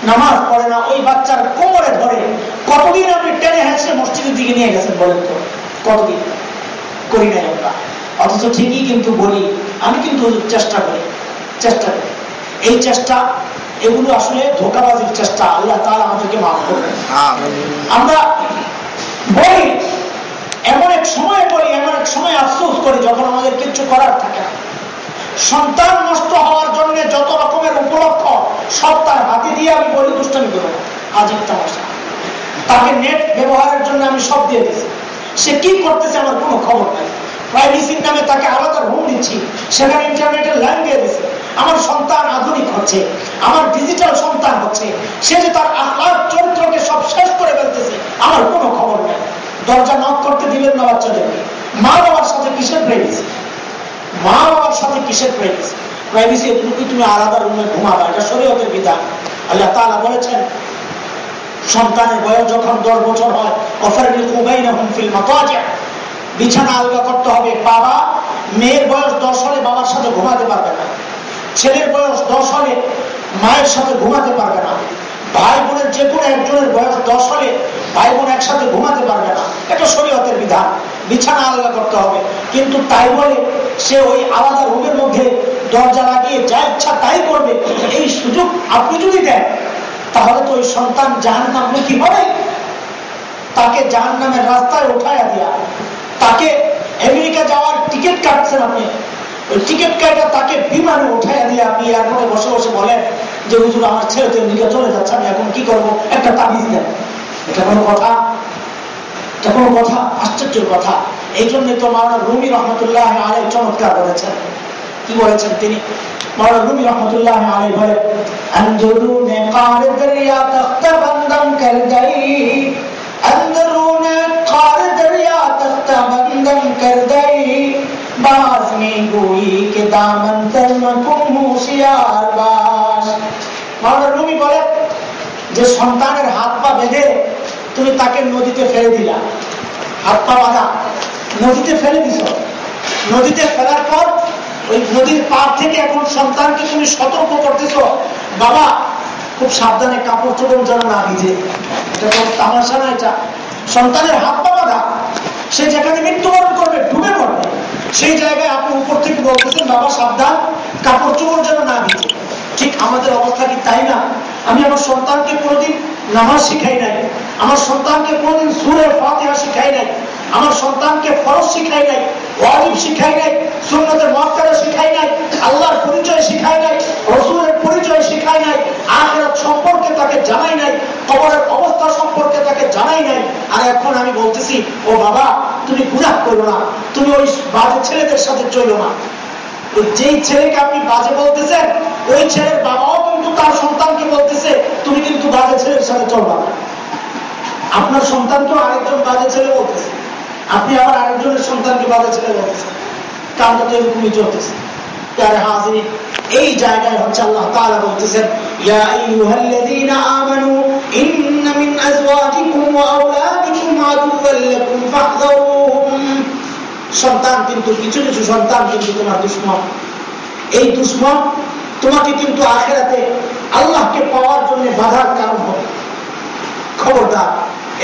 নামাজ পড়ে না ওই বাচ্চার কোমরে ধরে কতদিন আপনি টেনে হেসে মসজিদের দিকে নিয়ে গেছেন বলেন তো? কতদিন? করি নাই আমরা। অথচ ঠিকই কিন্তু বলি আমি কিন্তু চেষ্টা করি চেষ্টা করি। এই চেষ্টা এগুলো আসলে ধোকাবাজির চেষ্টা আল্লাহ তার আমাদেরকে মাফ করবেন আমরা বলি এমন এক সময় বলি এমন এক সময় আফসোস করি যখন আমাদের কিছু করার থাকে সন্তান নষ্ট হওয়ার জন্য যত রকমের উপলক্ষ, সব তার হাতে দিয়ে আমি বলি করব। আজিব তামাশা তাকে নেট ব্যবহারের জন্য আমি সব দিয়ে দিয়েছি। সে কি করতেছে আমার কোনো খবর নাই। প্রাইভেসির নামে তাকে আলাদা রুম দিচ্ছি। সেখানে ইন্টারনেটের লাইন দিয়ে দিচ্ছে আমার সন্তান আধুনিক হচ্ছে। আমার ডিজিটাল সন্তান হচ্ছে। সে যে তার আহ্লাদ চরিত্রকে সব শেষ করে ফেলতেছে, আমার কোনো খবর নেই। দরজা নক করতে দিবেন না বাচ্চাদেরকে। মা বাবার সাথে কিসের প্রাইভেসি মা বাবার সাথে কিসের প্রাইভেসি প্রাইভেসি এটুকু তুমি আলাদা রুমে ঘুমাবা? এটা শরীয়তের বিধান। আল্লাহ তাআলা বলেছেন, সন্তানের বয়স যখন দশ বছর হয় অফারিকু বাইনাহুম ফিল মাতাজি। বিছানা আলগা করতে হবে। বাবা, মেয়ের বয়স দশ হলে বাবার সাথে ঘুমাতে পারবে না। ছেলের বয়স দশ হলে মায়ের সাথে ঘুমাতে পারবে না। ভাই বোনের যে কোনো একজনের বয়স দশ হলে ভাই বোন একসাথে ঘুমাতে পারবে না। এটা শরীয়তের বিধান। বিছানা আলাদা করতে হবে। কিন্তু তাই বলে সে ওই আলাদা রুমের মধ্যে দরজা লাগিয়ে যা ইচ্ছা তাই করবে। এই সুযোগ আপনি যদি দেন, তাহলে তো ওই সন্তান জাহান নামমুখী হবে। তাকে জাহান নামের রাস্তায় উঠাইয়া দিয়া, তাকে আমেরিকা যাওয়ার টিকিট কাটছেন আপনি। ওই টিকিট কাটা তাকে বিমানে উঠাই দিয়ে আপনি এয়ারপোর্টে বসে বসে বলেন যে, হুজুর, আমার ছেলে তো এমনিকে চলে যাচ্ছে, আমি এখন কি করব? একটা তাবিজ দেন। এটা কোনো কথা? এটা কোনো কথা? আশ্চর্যের কথা। এই জন্য তো মারানা রুমি রহমতুল্লাহ আলে চমৎকার করেছেন কি বলেছেন তিনি? মারানা রুমি রহমতুল্লাহ আলে বলে আন্দরুনে কারে দরিয়া তখত বন্দম কর গই में गोई के दामन तर मकुम होशियार बास মাওলানা রুমি বলে যে সন্তানের হাত পা বেঁধে তুমি তাকে নদীতে ফেলে দিলা হাত পা বাঁধা নদীতে ফেলে দিছ নদীতে ফেলার পর ওই নদীর পার থেকে এখন সন্তানকে তুমি সতর্ক করতেছ বাবা খুব সাবধানে কাপড় চোপড় যেন না ভিজে এটা তো তামাশা না এটা সন্তানের হাত পা বাঁধা সে যেখানে মৃত্যুবরণ করবে ডুবে পড়বে সেই জায়গায় আপনি উপর থেকে বলতেছেন, বাবা, সাবধান, কাপড় চোপড় যেন না ভিজে। ঠিক আমাদের অবস্থা কি তাই না? আমি আমার সন্তানকে কোনোদিন নামাজ শিখাই নাই। আমার সন্তানকে কোনোদিন সুরের ফাতে শিখাই নাই। আমার সন্তানকে ফরজ শিখাই নাই, ওয়াজিব শিখাই নাই, সুন্নতের মহাকারে শিখাই নাই, আল্লাহর পরিচয় শিখাই নাই, রসুলের পরিচয় শিখাই নাই, আখেরাত সম্পর্কে তাকে জানাই নাই, কবরের অবস্থা সম্পর্কে তাকে জানাই নাই। আর এখন আমি বলতেছি, ও বাবা, তুমি গুনাহ করো না, তুমি ওই বাজে ছেলেদের সাথে চলো না। যেই ছেলেকে আপনি বাজে বলতেছেন, ওই ছেলের বাবাও কিন্তু তার সন্তানকে বলতেছে, তুমি কিন্তু বাজে ছেলের সাথে চলবা আপনার সন্তানকেও আরেকজন বাজে ছেলে বলতেছে। আপনি আবার আরেকজনের সন্তানকে বাজে ছেলে বলতেছেন। কারণ তো এরকমই চলতেছে। তার হাজির, এই জায়গায় হচ্ছে আল্লাহ তাআলা বলতেছেন কিছু কিছু সন্তান তোমার এই তোমাকে কিন্তু আখেরাতে আল্লাহকে পাওয়ার জন্য বাধার কারণ হবে। খবরদার,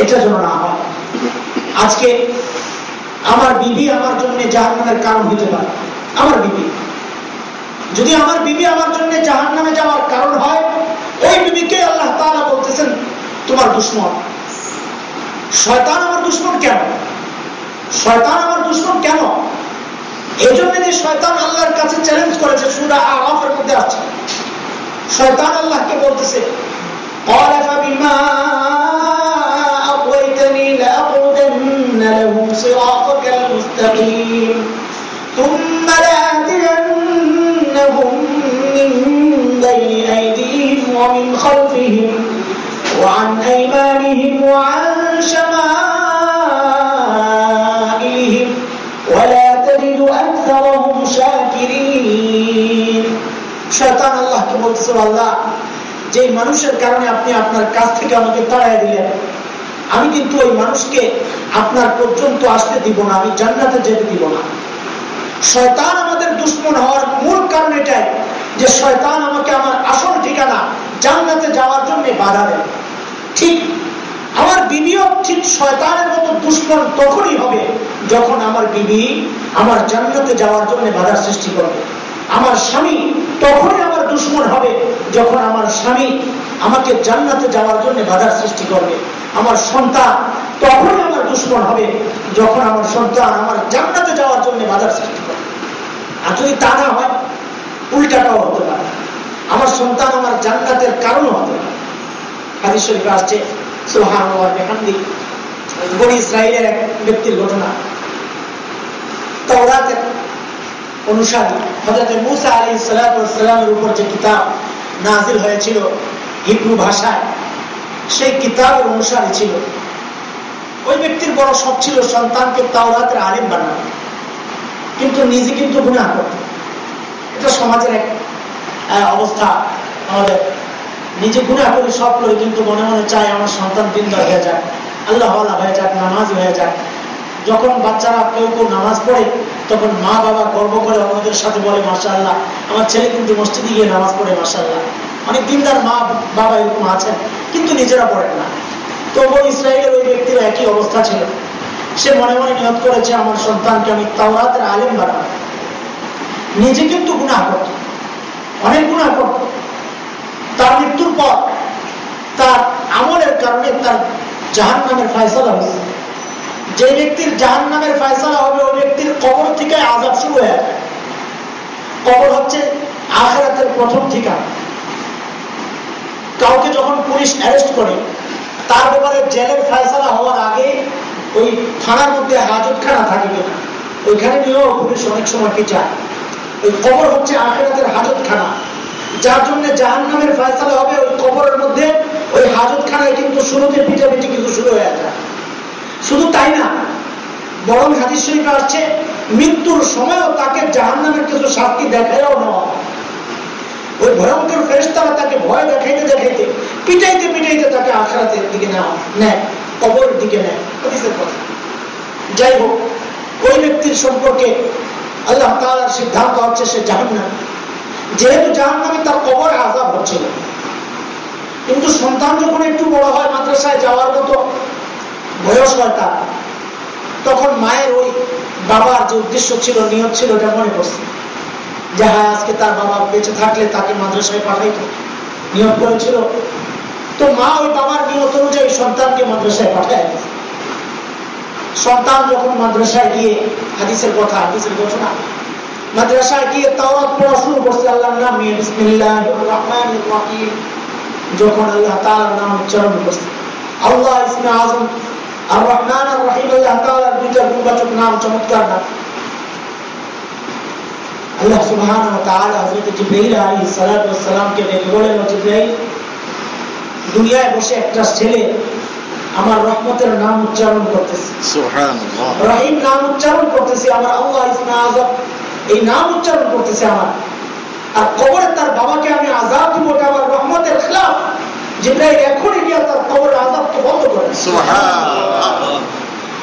এটা যেন না হয়। আজকে আমার বিবি আমার জন্য জাহান্নামের কারণ হতে পারে আমার বিবি যদি আমার বিবি আমার জন্য জাহান নামে যাওয়ার কারণ হয় ওই বিবিকে আল্লাহ তাআলা বলতেছেন তোমার দুশ্মন শয়তান আমার দুশ্মন কেন শয়তান আমার দুশ্মন কেন এই জন্য যে শয়তান আল্লাহর কাছে চ্যালেঞ্জ করেছে সুরা আরাফের মধ্যে আছে শয়তান আল্লাহকে বলতেছে قال فبما أغويتني لأقعدن لهم صراطك المستقيم ثم لآتينهم من بين أيديهم ومن خلفهم وعن أيمانهم وعن شمائلهم ولا تجد أكثرهم شاكرين শয়তান আল্লাহকে বলতেছিল আল্লাহ যে মানুষের কারণে আপনি আপনার কাছ থেকে আমাকে তাড়াই দিলেন আমি কিন্তু ওই মানুষকে আপনার পর্যন্ত আসতে দিব না, আমি জান্নাতে যেতে দিব না। শয়তান আমাদের দুশ্মন হওয়ার মূল কারণ এটাই যে শয়তান আমাকে আমার আসল ঠিকানা জান্নাতে যাওয়ার জন্য বাধা দেয়। ঠিক আমার বিবিও ঠিক শয়তানের মতো দুশ্মন তখনই হবে যখন আমার বিবি আমার জান্নাতে যাওয়ার জন্য বাধার সৃষ্টি করবে। আমার স্বামী তখনই আমার দুশ্মন হবে যখন আমার স্বামী আমাকে জান্নাতে যাওয়ার জন্য বাধার সৃষ্টি করবে। আমার সন্তান, তখনই আমার দুশ্মন হবে, যখন আমার সন্তান আমার জান্নাতে যাওয়ার জন্য বাধার সৃষ্টি করে আর যদি তা না হয় উল্টাটাও হতে পারে। আমার সন্তান আমার জান্নাতের কারণও হতে পারে। শরীফে আসছে সোহান বনি ইসরায়েলের এক ব্যক্তির ঘটনা। তাওরাতের অনুসারী হজরত মুসা আলী সালামের উপর যে কিতাব নাজিল হয়েছিল, হিব্রু ভাষায় সেই কিতাবের অনুসারী ছিল। ওই ব্যক্তির বড় শখ ছিল সন্তানকে তাওরাতের আলিম বানানো। কিন্তু নিজে কিন্তু গুণা করত। এটা সমাজের এক অবস্থা। আমাদের নিজে গুণা করে সব করে, কিন্তু মনে মনে চায় আমার সন্তান দিনদার হয়ে যাক, আল্লাহ হয়ে যাক, নামাজ হয়ে যাক। যখন বাচ্চারা কেউ কেউ নামাজ পড়ে, তখন মা বাবা গর্ব করে আমাদের সাথে বলে মাসা আমার ছেলে কিন্তু মসজিদে গিয়ে নামাজ পড়ে মাসা অনেক দিনদার মা, বাবা এরকম আছেন, কিন্তু নিজেরা পড়েন না। তবু ইসরায়েলের ওই ব্যক্তির একই অবস্থা ছিল। সে মনে মনে নিয়ত করেছে, আমার সন্তানকে আমি তাওরাতের আলেম বানাবো। নিজে কিন্তু গুণা করত। অনেক গুণা করত। তার মৃত্যুর পর তার আমলের কারণে তার জাহান নামের ফয়সলা হয়েছে। যে ব্যক্তির জাহান নামের ফয়সলা হবে, ওই ব্যক্তির কবর থেকে আজাব শুরু হয়ে যায় কবর হচ্ছে আখেরাতের প্রথম ঠিকানা। কাউকে যখন পুলিশ অ্যারেস্ট করে, তার ব্যাপারে জেলের ফয়সলা হওয়ার আগে ওই থানার মধ্যে হাজতখানা থাকে কিনা ওইখানে নিয়েও পুলিশ অনেক সময় পিছায় ওই কবর হচ্ছে আখেরাতের হাজতখানা। যার জন্য জাহান নামের ফয়সলা হবে ওই কবরের মধ্যে। ওই হাজতখানায় কিন্তু শুরুতে পিটাপিটি কিন্তু শুরু হয়ে যায়। শুধু তাই না, বরং হাদিস শরীফ আসছে, মৃত্যুর সময়ও তাকে জাহান নামের কিছু শাস্তি দেখাইও নেওয়া ওই ভয়ঙ্কর ফেরেস্তারা তাকে ভয় দেখাইতে দেখাইতে, পিটাইতে পিটাইতে তাকে আখড়াতের দিকে নেওয়া নেয় কবরের দিকে নেয়। কথা। যাই হোক, ওই ব্যক্তির সম্পর্কে আল্লাহ তালার সিদ্ধান্ত হচ্ছে সে জাহান নামে যেহেতু জাহান নামে তার কবর আজাব হচ্ছিল। কিন্তু সন্তান যখন একটু বড় হয়, মাদ্রাসায় যাওয়ার মতো বয়স হয় তার, তখন মায়ের ওই বাবার যে উদ্দেশ্য ছিল, নিয়ত ছিল ওটা মনে পড়ছে। যে হ্যাঁ আজকে তার বাবা বেঁচে থাকলে তাকে মাদ্রাসায় পাঠাইত। নিয়ত করেছিল। তো মা ওই বাবার নিয়ত অনুযায়ী সন্তানকে মাদ্রাসায় পাঠায় সন্তান যখন মাদ্রাসায় গিয়ে হাদিসের কথা, হাদিসের ঘটনা মাদ্রাসায় গিয়ে তাওরাত পড়া শুরু করছে, আল্লাহর নাম বিসমিল্লাহির রহমানির রহিম। যখন আল্লাহ তাআলার নাম উচ্চারণ করছে, আল্লাহ ইসমে আজম আর রহমান আর রহিম আল্লাহ তাআলার দুইটা গুণবাচক নাম চমৎকার নাম। আল্লাহ সুবহান জিবরাইল ডেকে বলেন জিবরাইল দুনিয়ায় বসে একটা ছেলে আমার রহমতের নাম উচ্চারণ করতেছে। রহিম নাম উচ্চারণ করতেছে আমার আল্লাহ এই নাম উচ্চারণ করতেছে আমার। আর কবরে তার বাবাকে আমি আজাদ দিব ওটা আমার রহমতের খেলাফ। জিব্রাইল এখনই গিয়া তার কবরের আজাদকে বন্ধ করে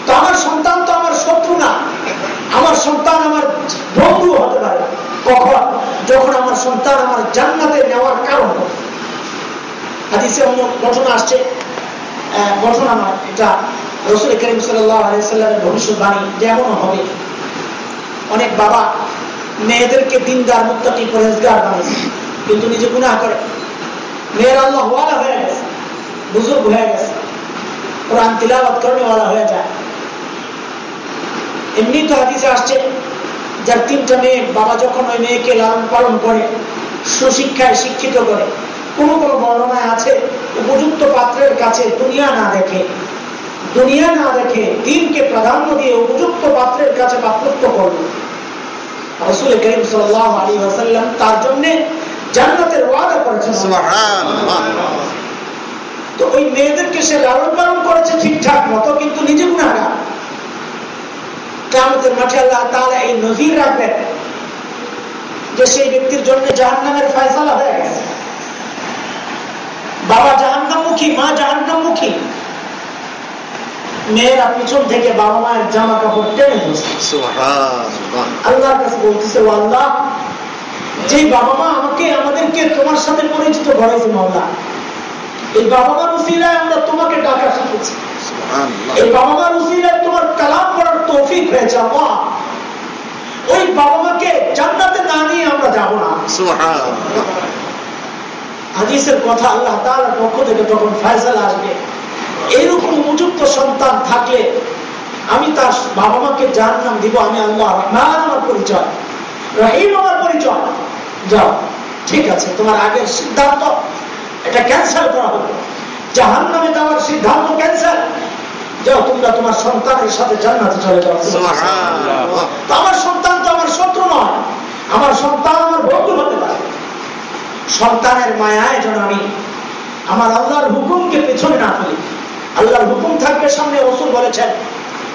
তো আমার সন্তান তো আমার শত্রু না। আমার সন্তান আমার বন্ধু হতে পারে যখন আমার সন্তান আমার জান্নাতে নেওয়ার কারণ হাদিসে অন্য ঘটনা আসছে ঘটনা নয়, এটা রসুল করিম সাল্লামের ভবিষ্যৎবাণী যেমন হবে। অনেক বাবা মেয়েদেরকে দিনদার মুক্তি পরেজগার বানিয়েছে, কিন্তু নিজে গুণা করে। মেয়ের আল্লাহ ওয়ালা হয়ে গেছে, বুজুর্গ হয়ে গেছে, কোরআন তিলাবাত করেওয়ালা হয়ে যায়। এমনি তো হাদিসে আসছে যার তিনটা মেয়ে বাবা যখন ওই মেয়েকে লালন পালন করে সুশিক্ষায় শিক্ষিত করে কোনো কোনো বর্ণনায় আছে উপযুক্ত পাত্রের কাছে দুনিয়া না দেখে দুনিয়া না দেখে দিনকে প্রাধান্য দিয়ে উপযুক্ত পাত্রের কাছে পাত্রত্ব করল। রসুল করিম সাল্লাহ আলী ওয়াসাল্লাম তার জন্য জান্নাতের ওয়াদা করেছেন। তো ওই মেয়েদেরকে সে লালন পালন করেছে ঠিকঠাক মতো কিন্তু নিজে গুণাগার কামতের মাঠে আল্লাহ তাহলে এই নজির রাখবেন যে সেই ব্যক্তির জন্য জাহান নামের ফয়সালা হয়ে গেছে। বাবা জাহান্নামুখী মা জাহান্নামুখী। মেয়েরা পিছন থেকে বাবা মায়ের জামা কাপড় টেনে আল্লাহর কাছে বলতেছে ও আল্লাহ যে বাবা মা আমাকে আমাদেরকে তোমার সাথে পরিচিত করেছে মাওলা এই বাবা মার উসিলায় আমরা তোমাকে ডাকা শিখেছি। এই বাবা মার উসিলায় তোমার কালাম করার তৌফিক হয়েছে আল্লাহ। ওই বাবা মাকে জান্নাতে না নিয়ে আমরা যাব না। হাদিসের কথা আল্লাহ তাআলার পক্ষ থেকে তখন ফয়সালা আসবে এইরকম উপযুক্ত সন্তান থাকলে আমি তার বাবা মাকে যার নাম দিব আমি আল্লাহ রহমান আমার পরিচয় রহিম আমার পরিচয়। যাও ঠিক আছে তোমার আগের সিদ্ধান্ত এটা ক্যান্সেল করা হলো জাহান নামে যাওয়ার সিদ্ধান্ত ক্যান্সেল যাও তোমরা তোমার সন্তানের সাথে জান্নাতে চলে যাও তো আমার সন্তান তো আমার শত্রু নয় আমার সন্তান আমার বন্ধু হতে পারে সন্তানের মায়ায় যেন আমি আমার আল্লাহর হুকুমকে পেছনে না ফেলি আল্লাহর হুকুম থাকবে সামনে রসুল বলেছেন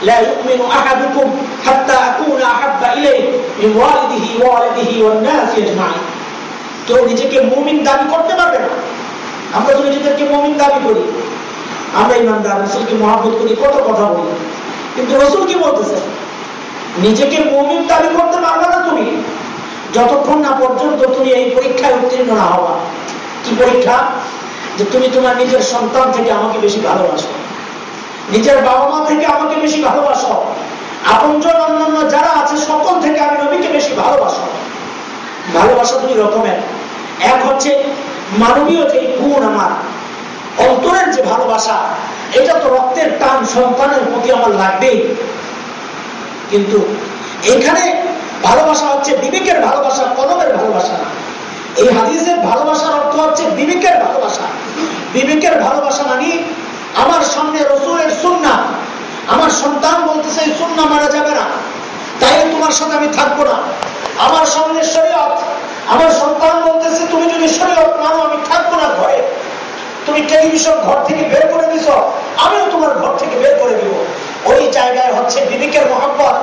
لا يؤمن أحدكم حتى أكون أحب إليه من والده ووالده والناس أجمعين কেউ নিজেকে মুমিন দাবি করতে পারবে না আমরা তো নিজেদেরকে মুমিন দাবি করি, আমরা ইমানদার, রসুলকে মহাব্বত করি, কত কথা বলি। কিন্তু রসুল কি বলতেছে? নিজেকে মুমিন দাবি করতে পারবে না তুমি। যতক্ষণ না পর্যন্ত তুমি এই পরীক্ষায় উত্তীর্ণ না হওয়া। কি পরীক্ষা? যে তুমি তোমার নিজের সন্তান থেকে আমাকে বেশি ভালোবাসো। নিজের বাবা মা থেকে আমাকে বেশি ভালোবাসো। আপনজন অন্যান্য যারা আছে, সকল থেকে আমি নবীকে বেশি ভালোবাসো। ভালোবাসা দুই রকমের। এক হচ্ছে মানবীয় যে গুণ আমার, অন্তরের যে ভালোবাসা, এটা তো রক্তের টান সন্তানের প্রতি আমার লাগবেই। কিন্তু এখানে ভালোবাসা হচ্ছে বিবেকের ভালোবাসা, কলমের ভালোবাসা। এই হাদিসের ভালোবাসার অর্থ হচ্ছে বিবেকের ভালোবাসা। বিবেকের ভালোবাসা মানে আমার সামনে রসুলের সুন্না আমার সন্তান বলতেছে সুন্না মারা যাবে না। তাই তোমার সাথে আমি থাকব না। আমার সামনে শরীয়ত। আমার সন্তান বলতেছে তুমি যদি শরীয়ত মানো আমি থাকব না ঘরে। তুমি টেলিভিশন ঘর থেকে বের করে দিছ আমিও তোমার ঘর থেকে বের করে দিব। ওই জায়গায় হচ্ছে বিবেকের মহাব্বত।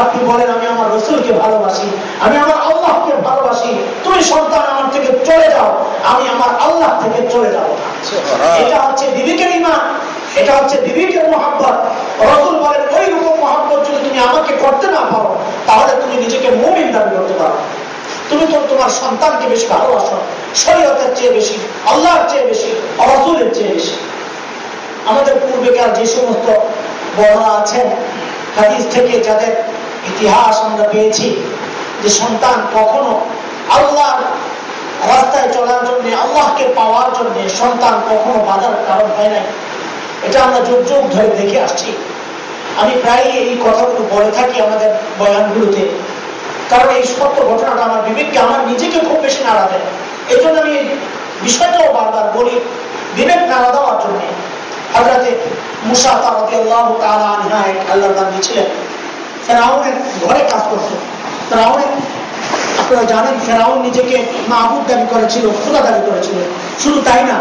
আপনি বলেন আমি আমার রসুলকে ভালোবাসি আমি আমার আল্লাহকে ভালোবাসি। তুমি সন্তান আমার থেকে চলে যাও আমি আমার আল্লাহ থেকে চলে যাব। এটা হচ্ছে বিবেকের ইমান এটা হচ্ছে বিবেকের মহাব্বত। রসুল বলেন ওই রকম মহাব্বত যদি তুমি আমাকে করতে না পারো, তাহলে তুমি নিজেকে মুমিন দাবি করতে পারো। তুমি তো তোমার সন্তানকে বেশি ভালোবাসো, শরীয়তের চেয়ে বেশি, আল্লাহর চেয়ে বেশি, রসুলের চেয়ে বেশি। আমাদের পূর্বেকার যে সমস্ত বড়রা আছেন, হাদিস থেকে যাদের ইতিহাস আমরা পেয়েছি, যে সন্তান কখনো আল্লাহর রাস্তায় চলার জন্য, আল্লাহকে পাওয়ার জন্য সন্তান কখনো বাধার কারণ হয় নাই। এটা আমরা যুগ যুগ ধরে দেখে আসছি। আমি প্রায় এই কথাগুলো বলে থাকি আমাদের বয়ানগুলোতে। কারণ এই সত্য ঘটনাটা আমার বিবেককে, আমার নিজেকে খুব বেশি নাড়া দেয়। এই জন্য আমি বিষয়টাও বারবার বলি বিবেক নাড়া দেওয়ার জন্য। হাজরাতে মুসা তারতে আল্লাহ তালা আনহায় আল্লাহ গান্ধী ছিলেন। ফেরাউনের ঘরে কাজ করতো ফেরাউনের আপনারা জানেন, ফেরাউন নিজেকে মাহবুব দাবি করেছিল খোদা দাবি করেছিল। শুধু তাই না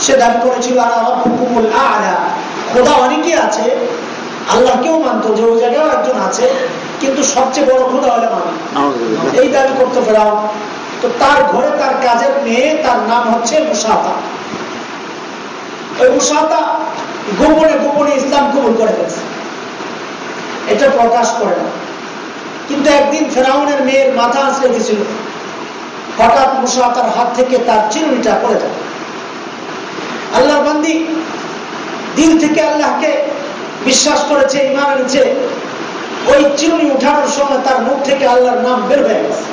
সে দাবি করেছিল হুকুমুল আলা। খোদা অনেকে আছে আল্লাহ কেউ মানতো যে ওই জায়গায় একজন আছে কিন্তু সবচেয়ে বড় খোদা হলে মানে। এই দাবি করতো ফেরাউন তো তার ঘরে তার কাজের মেয়ে তার নাম হচ্ছে মুসাফা। ওই মুসাফা গোপনে গোপনে ইসলাম কবুল করে ফেলছে। এটা প্রকাশ করে না। কিন্তু একদিন ফেরাউনের মেয়ের মাথা আঁচড়ে গেছিল হঠাৎ মুসাফার হাত থেকে তার চিরুনিটা পড়ে যায়। আল্লাহ বান্দি দিল থেকে আল্লাহকে বিশ্বাস করেছে ইমান এনেছে। ওই চিরুনি উঠানোর সময় তার মুখ থেকে আল্লাহর নাম বের হয়ে গেছে।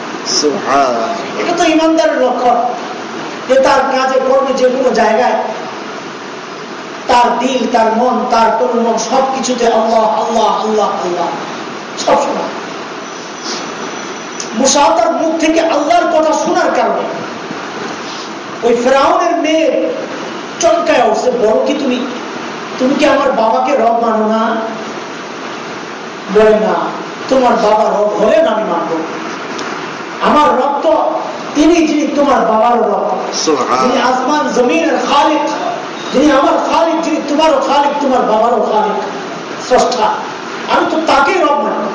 এটা তো ইমানদারের লক্ষণ যে তার কাজে কর্মে যে কোনো জায়গায় তার দিল তার মন তার তরুণ সব কিছুতে আল্লাহ আল্লাহ আল্লাহ আল্লাহ। সবসময়। মুসাফার মুখ থেকে আল্লাহর কথা শোনার কারণে ওই ফেরাউনের মেয়ে চমকে বলো কি তুমি? তুমি কি আমার বাবাকে রব মানো না? বলে না তোমার বাবা রব হলেন আমি মানব। আমার রব তো তিনি যিনি তোমার বাবার রব। যিনি আসমান জমিনের খালিক। যিনি আমার খালিক যিনি তোমারও খালিক তোমার বাবারও খালিক। স্রষ্টা। আমি তো তাকেই রব মানি।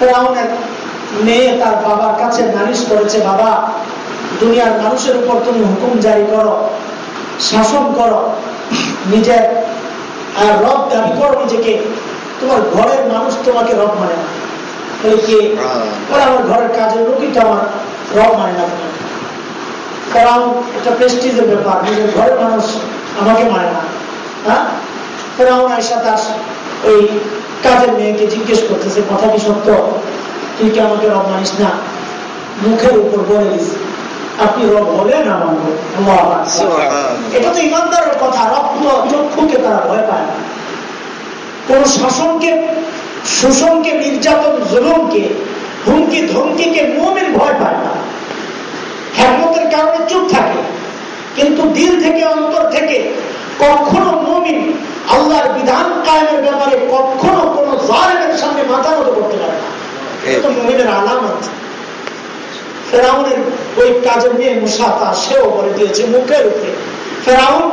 ফেরাউনের মেয়ে তার বাবার কাছে নালিশ করেছে বাবা দুনিয়ার মানুষের উপর তুমি হুকুম জারি করো শাসন করো নিজের রব দাবি করো নিজেকে। তোমার ঘরের মানুষ তোমাকে রব মানে না। কি? আমার ঘরের কাজের লোকই তো আমার রব মানে না কারণ এটা প্রেস্টিজের ব্যাপার নিজের ঘরের মানুষ আমাকে মানে না। হ্যাঁ? ফেরাউন আয়সা তার ওই কাজের মেয়েকে জিজ্ঞেস করতেছে কথা কি সত্য? তুই কি আমাকে রব মানিস? না। মুখের উপর বলে দিস আপনি রব হলেন আমার এটা তো ইমানদারের কথা রক্ত চক্ষুকে তারা ভয় পায় না। কোন শাসনকে শোষণকে নির্যাতন জুলুমকে হুমকি ধমকিকে মোমেন ভয় পায় না। হ্যামতের কারণে চুপ থাকে। কিন্তু দিল থেকে অন্তর থেকে কখনো মমিন আল্লাহর বিধান কায়েমের ব্যাপারে কখনো কোন জালেমের সামনে মাথা মতো করতে পারে না। মমিনের আলামত। ফেরাউনের ওই সেও বলে দিয়েছে মুখের উপরে। ফেরাউন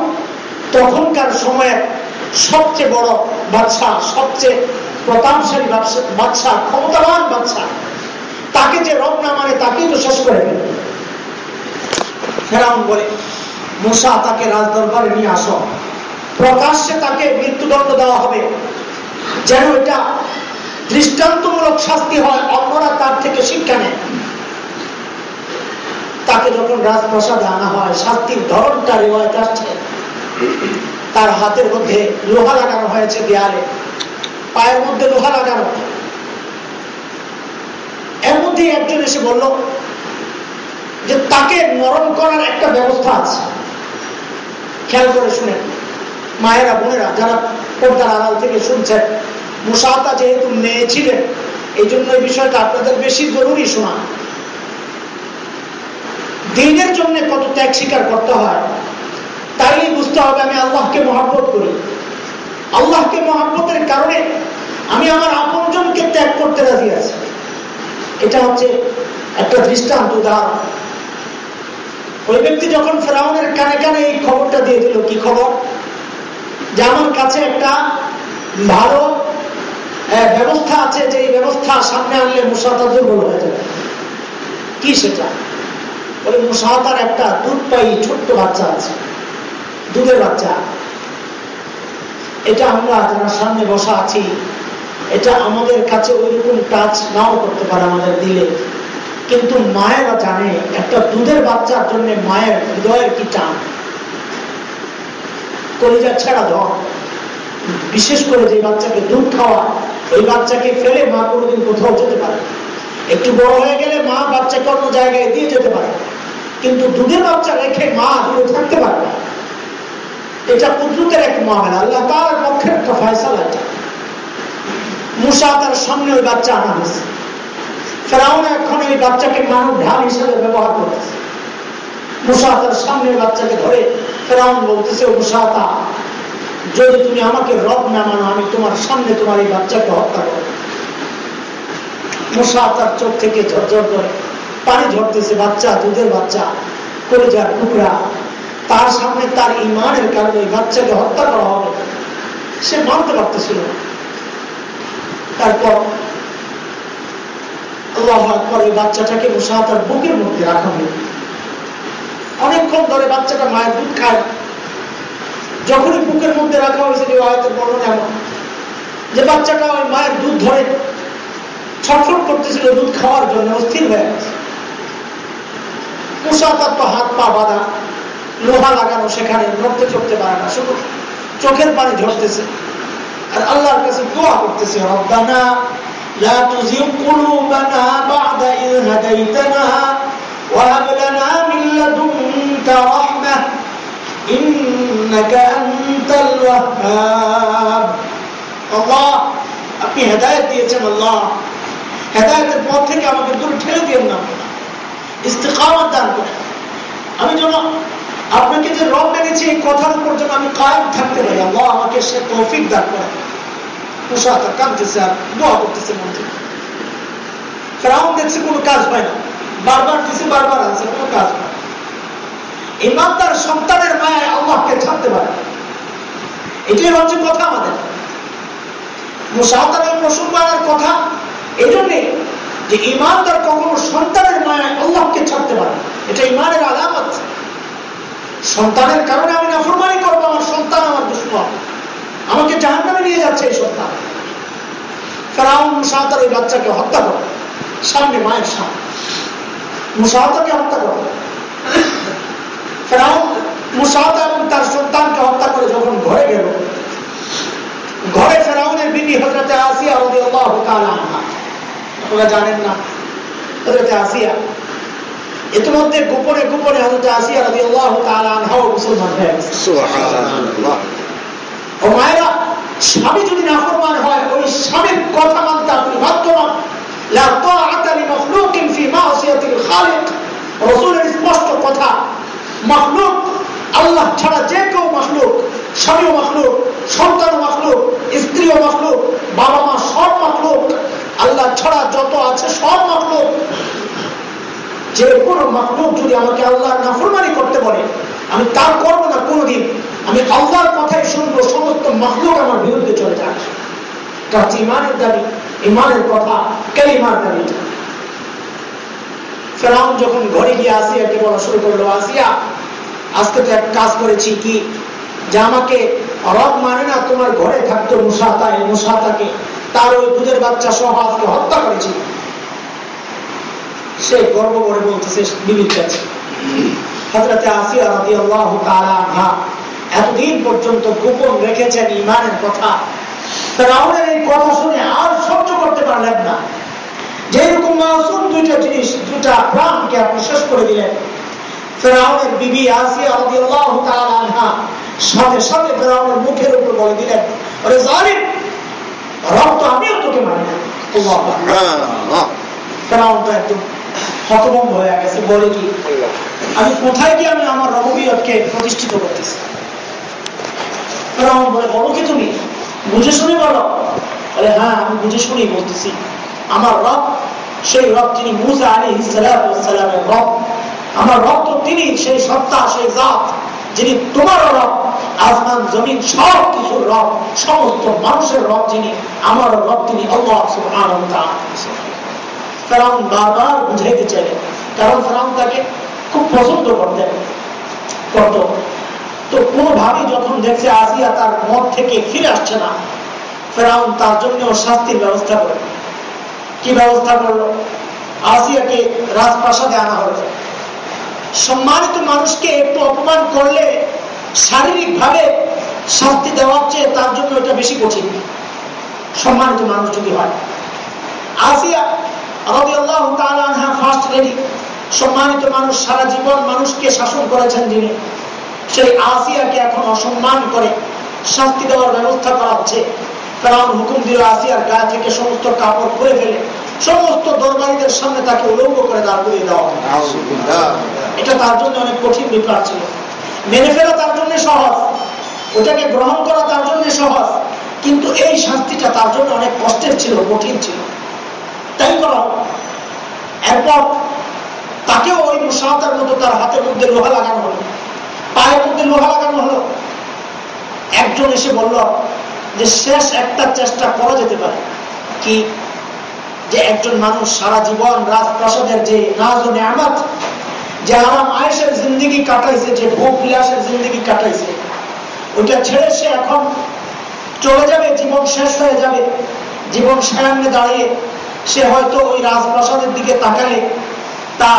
তখনকার সবচেয়ে বড় বাচ্চা সবচেয়ে প্রতাপশালী বাচ্চা ক্ষমতাবান বাচ্চা তাকে যে রব না মানে তাকেই তো শেষ করে দেবে ফেরাউন বলে, মুসা, তাকে রাজদরবারে নিয়ে আসো। প্রকাশ্যে তাকে মৃত্যুদণ্ড দেওয়া হবে। যেন এটা দৃষ্টান্তমূলক শাস্তি হয় অন্যরা তার থেকে শিক্ষা নেয়। তাকে যখন রাজপ্রসাদে আনা হয়, শাস্তির ধরনটা রেওয়ায়ত আসছে। তার হাতের মধ্যে লোহা লাগানো হয়েছে দেয়ালে। পায়ের মধ্যে লোহা লাগানো। এর মধ্যে একজন এসে বলল যে, তাকে নরম করার একটা ব্যবস্থা আছে। খেয়াল করে শুনেন। মায়েরা, বোনেরা, যারা পর্দার আড়াল থেকে শুনছেন মুসাতা যেহেতু মেয়ে এই জন্য এই বিষয়টা আপনাদের বেশি জরুরি শোনা। দিনের জন্য কত ত্যাগ স্বীকার করতে হয়, তাইলেই বুঝতে হবে আমি আল্লাহকে মহাব্বত করি। আল্লাহকে মহাব্বতের কারণে আমি আমার আপনজনকে ত্যাগ করতে রাজি আছি। এটা হচ্ছে একটা দৃষ্টান্ত উদাহরণ। ওই ব্যক্তি যখন ফেরাউনের কানে কানে এই খবরটা দিয়ে দিল, কি খবর? যে আমার কাছে একটা ভালো ব্যবস্থা আছে যে ব্যবস্থা সামনে আনলে মুসাতা দুর্বল হয়ে যাবে। কি সেটা? বলে মুসাহাতার একটা দুধ পাই, ছোট্ট বাচ্চা আছে। দুধের বাচ্চা। এটা আমরা যারা সামনে বসা আছি। এটা আমাদের কাছে ওই রকম টাচ নাও করতে পারে আমাদের দিলে। কিন্তু মায়েরা জানে, একটা দুধের বাচ্চার জন্য মায়ের হৃদয়ের কি টান? কলিজা ছাড়া ধর বিশেষ করে যে বাচ্চাকে দুধ খাওয়া, এই বাচ্চাকে ফেলে মা কোনোদিন কোথাও যেতে পারে একটু বড় হয়ে গেলে মা বাচ্চাকে অন্য জায়গায় দিয়ে যেতে পারে। কিন্তু দুধের বাচ্চা রেখে মা দূরে থাকতে পারবে এটা কুদরতের এক মামেলা আল্লাহ তার পক্ষে একটা ফয়সালা এটা। মুসা তার সামনে ওই বাচ্চা আনা হয়েছে। ফেরাউন এখন ওই বাচ্চাকে মানব ঢাল হিসেবে ব্যবহার করেছে মুসা তার সামনে বাচ্চাকে ধরে ফেরাউন বলতেছে মুসাতা যদি তুমি আমাকে রব না মানো, আমি তোমার সামনে তোমার এই বাচ্চাকে হত্যা করো মুসা তার চোখ থেকে ঝরঝর করে পানি ঝরতেছে, বাচ্চা, দুধের বাচ্চা কলেজার টুকরা। তার সামনে তার ইমানের কারণে ওই বাচ্চাকে হত্যা করা হবে। সে মানতে পারতেছিল তারপর আল্লাহ ওই বাচ্চাটাকে মুসা তার বুকের মধ্যে রাখা হলো। অনেকক্ষণ ধরে বাচ্চাটা মায়ের দুধ খায়। যখনই বুকের মধ্যে রাখা হয়েছে যে আয়তের বর্ণনা এমন যে বাচ্চাটা ওই মায়ের দুধ ধরে ছটফট করতেছিল দুধ খাওয়ার জন্য অস্থির হয়ে গেছে মুসা তার তো হাত পা বাঁধা লোহা লাগানো সেখানে নড়তে চড়তে পারে না শুধু চোখের পানি ঝরতেছে আর আল্লাহর কাছে দোয়া করতেছে রব্বানা لا تزغ قلوبنا بعد إذ هديتنا وهب لنا من لدنك رحمة إنك أنت الوهاب الله আপনি হেদায়ত দিয়েছেন আল্লাহ হেদায়তের পথ থেকে আমাকে দূরে ঠেলে দিয়েন না ইস্তেকামত দান করে আমি যেন আপনাকে যে রব মেনেছি এই কথার উপর যেন আমি কায়েম থাকতে পারি আল্লাহ আমাকে সে তৌফিক দান করে মুসাফা কাঁদতেছে আর দোয়া করতেছে মন থেকে ফেরাউন দেখছে কোনো কাজ হয় না বারবার কিছু বারবার আছে কোনো কাজ হয় ইমানদার সন্তানের মায়ায় আল্লাহকে ছাড়তে পারে। এটাই হচ্ছে কথা আমাদের। এই মুসলমানের কথা এই জন্যে যে ইমানদার কখনো সন্তানের মায়ায় আল্লাহকে ছাড়তে পারে এটা ইমানের আলামত। সন্তানের কারণে আমি নাফরমানি করব, আমার সন্তান আমার দুশ্মন আমাকে জাহান নামে নিয়ে যাচ্ছে এই সন্তান। ফেরাউন মুসাহাতার ওই বাচ্চাকে হত্যা করো। সামনে মায়ের সামনে। মুসাহাতাকে হত্যা করে। তার সন্তানকে হত্যা করে যখন ঘরে গেল। ঘরে ফেরাউনের বিবি হজরতে আসিয়া আপনারা জানেন না হজরতে আসিয়া? ইতিমধ্যে গোপনে গোপনে হজরতে আসিয়া রবি স্বামী যদি হয় ওই স্বামীর কথা মানতে আপনি বাধ্য নন লা তাআতা লি মাখলুকিন ফি মাসিয়াতিল খালিক। রাসূলের স্পষ্ট কথা মখলুক, আল্লাহ ছাড়া যে কেউ মখলুক, স্বামীও মখলুক, সন্তানও মখলুক, স্ত্রীও মখলুক বাবা মা সব মখলুক, আল্লাহ ছাড়া যত আছে সব মখলুক। যে কোনো মখলুক যদি আমাকে আল্লাহর নাফরমানি করতে বলে, আমি তা করব না কোনোদিন। আমি আল্লাহর কথাই শুনব, সমস্ত মখলুক আমার বিরুদ্ধে চলে এটা ইমানের দাবি, ইমানের কথা, কেলিমার দাবি। ফেরাউন যখন ঘরে গিয়ে আসিয়াকে বলা শুরু করল, আসিয়া, আজকে তো এক কাজ করেছি কি? যে আমাকে রব মানে না তোমার ঘরে থাকতো মুসাতা এই মুসাতাকে। তার ওই দুধের বাচ্চা সহ আজকে হত্যা করেছি। সে গর্ব করে বলতেছে, বিবির কাছে হজরতে আসিয়া রাজি আল্লাহ তালা এতদিন পর্যন্ত গোপন রেখেছেন ইমানের কথা। ফেরাউনের এই কথা শুনে আর সহ্য করতে পারলেন না। যেরকম মাসুম দুইটা জিনিস দুটা প্রাণকে আপনি শেষ করে দিলেন। ফেরাউনের বিবি আসিয়া রাদিয়াল্লাহু তাআলা আনহা সাথে সাথে ফেরাউনের মুখের উপর বলে দিলেন আরে জালিম রব তো আমিও তোকে মানি না। ফেরাউন তো একদম হতভম্ব হয়ে গেছে বলে কি আমি কোথায় গিয়ে আমি আমার রববিয়তকে প্রতিষ্ঠিত করতেছি? ফেরাউন বলে বলো কি তুমি? বুঝে শুনে বলো। বলে হ্যাঁ আমি বুঝে শুনেই বলতেছি। আমার রব, সেই রব যিনি মুসা আলী সালামের রব। আমার রব তো তিনি, সেই সত্তা, সেই জাত যিনি তোমার রব। আসমান, জমিন সব কিছুর রব, সমস্ত মানুষের রব যিনি আমার রব তিনি আল্লাহ ফেরাউন বারবার বুঝাইতে চাইলেন কারণ ফেরাউন তাকে খুব পছন্দ করতেন। করত তো কোনোভাবেই যখন দেখছে আসিয়া তার মত থেকে ফিরে আসছে না, ফেরাউন তার জন্য শাস্তির ব্যবস্থা করে। কি ব্যবস্থা করল? আসিয়াকে রাজপ্রাসাদে আনা হলো। সম্মানিত মানুষকে একটু অপমান করলে শারীরিক ভাবে শাস্তি দেওয়ার চেয়ে তার জন্য এটা বেশি কঠিন। সম্মানিত মানুষ যদি হয়। আসিয়া ফার্স্ট লেডি সম্মানিত মানুষ, সারা জীবন মানুষকে শাসন করেছেন যিনি। সেই আসিয়াকে এখন অসম্মান করে শাস্তি দেওয়ার ব্যবস্থা করা হচ্ছে। কারণ হুকুম দিল আসিয়ার গায়ে থেকে সমস্ত কাপড় খুলে ফেলে সমস্ত দরবারীদের সামনে তাকে উলঙ্গ করে দাঁড় করিয়ে দেওয়া এটা তার জন্য অনেক কঠিন বিপ্লব ছিল। মেনে ফেলা তার জন্য সহজ ওটাকে গ্রহণ করা তার জন্য সহজ কিন্তু এই শাস্তিটা তার জন্য অনেক কষ্টের ছিল কঠিন ছিল। তাই করা এরপর তাকেও ওই মুসাহাতার মতো তার হাতের মধ্যে লোহা লাগানো হলো পায়ের মধ্যে লোহা লাগানো হলো। একজন এসে বলল যে শেষ একটা চেষ্টা করা যেতে পারে। কি? যে একজন মানুষ সারা জীবন রাজপ্রাসাদের যে নাজ ও নেয়ামত, যে আরাম আয়েসের জিন্দিগি কাটাইছে, যে ভোগ বিলাসের জিন্দিগি কাটাইছে, ওইটা ছেড়ে সে এখন চলে যাবে, জীবন শেষ হয়ে যাবে। জীবন সায়ান্নে দাঁড়িয়ে সে হয়তো ওই রাজপ্রাসাদের দিকে তাকালে তা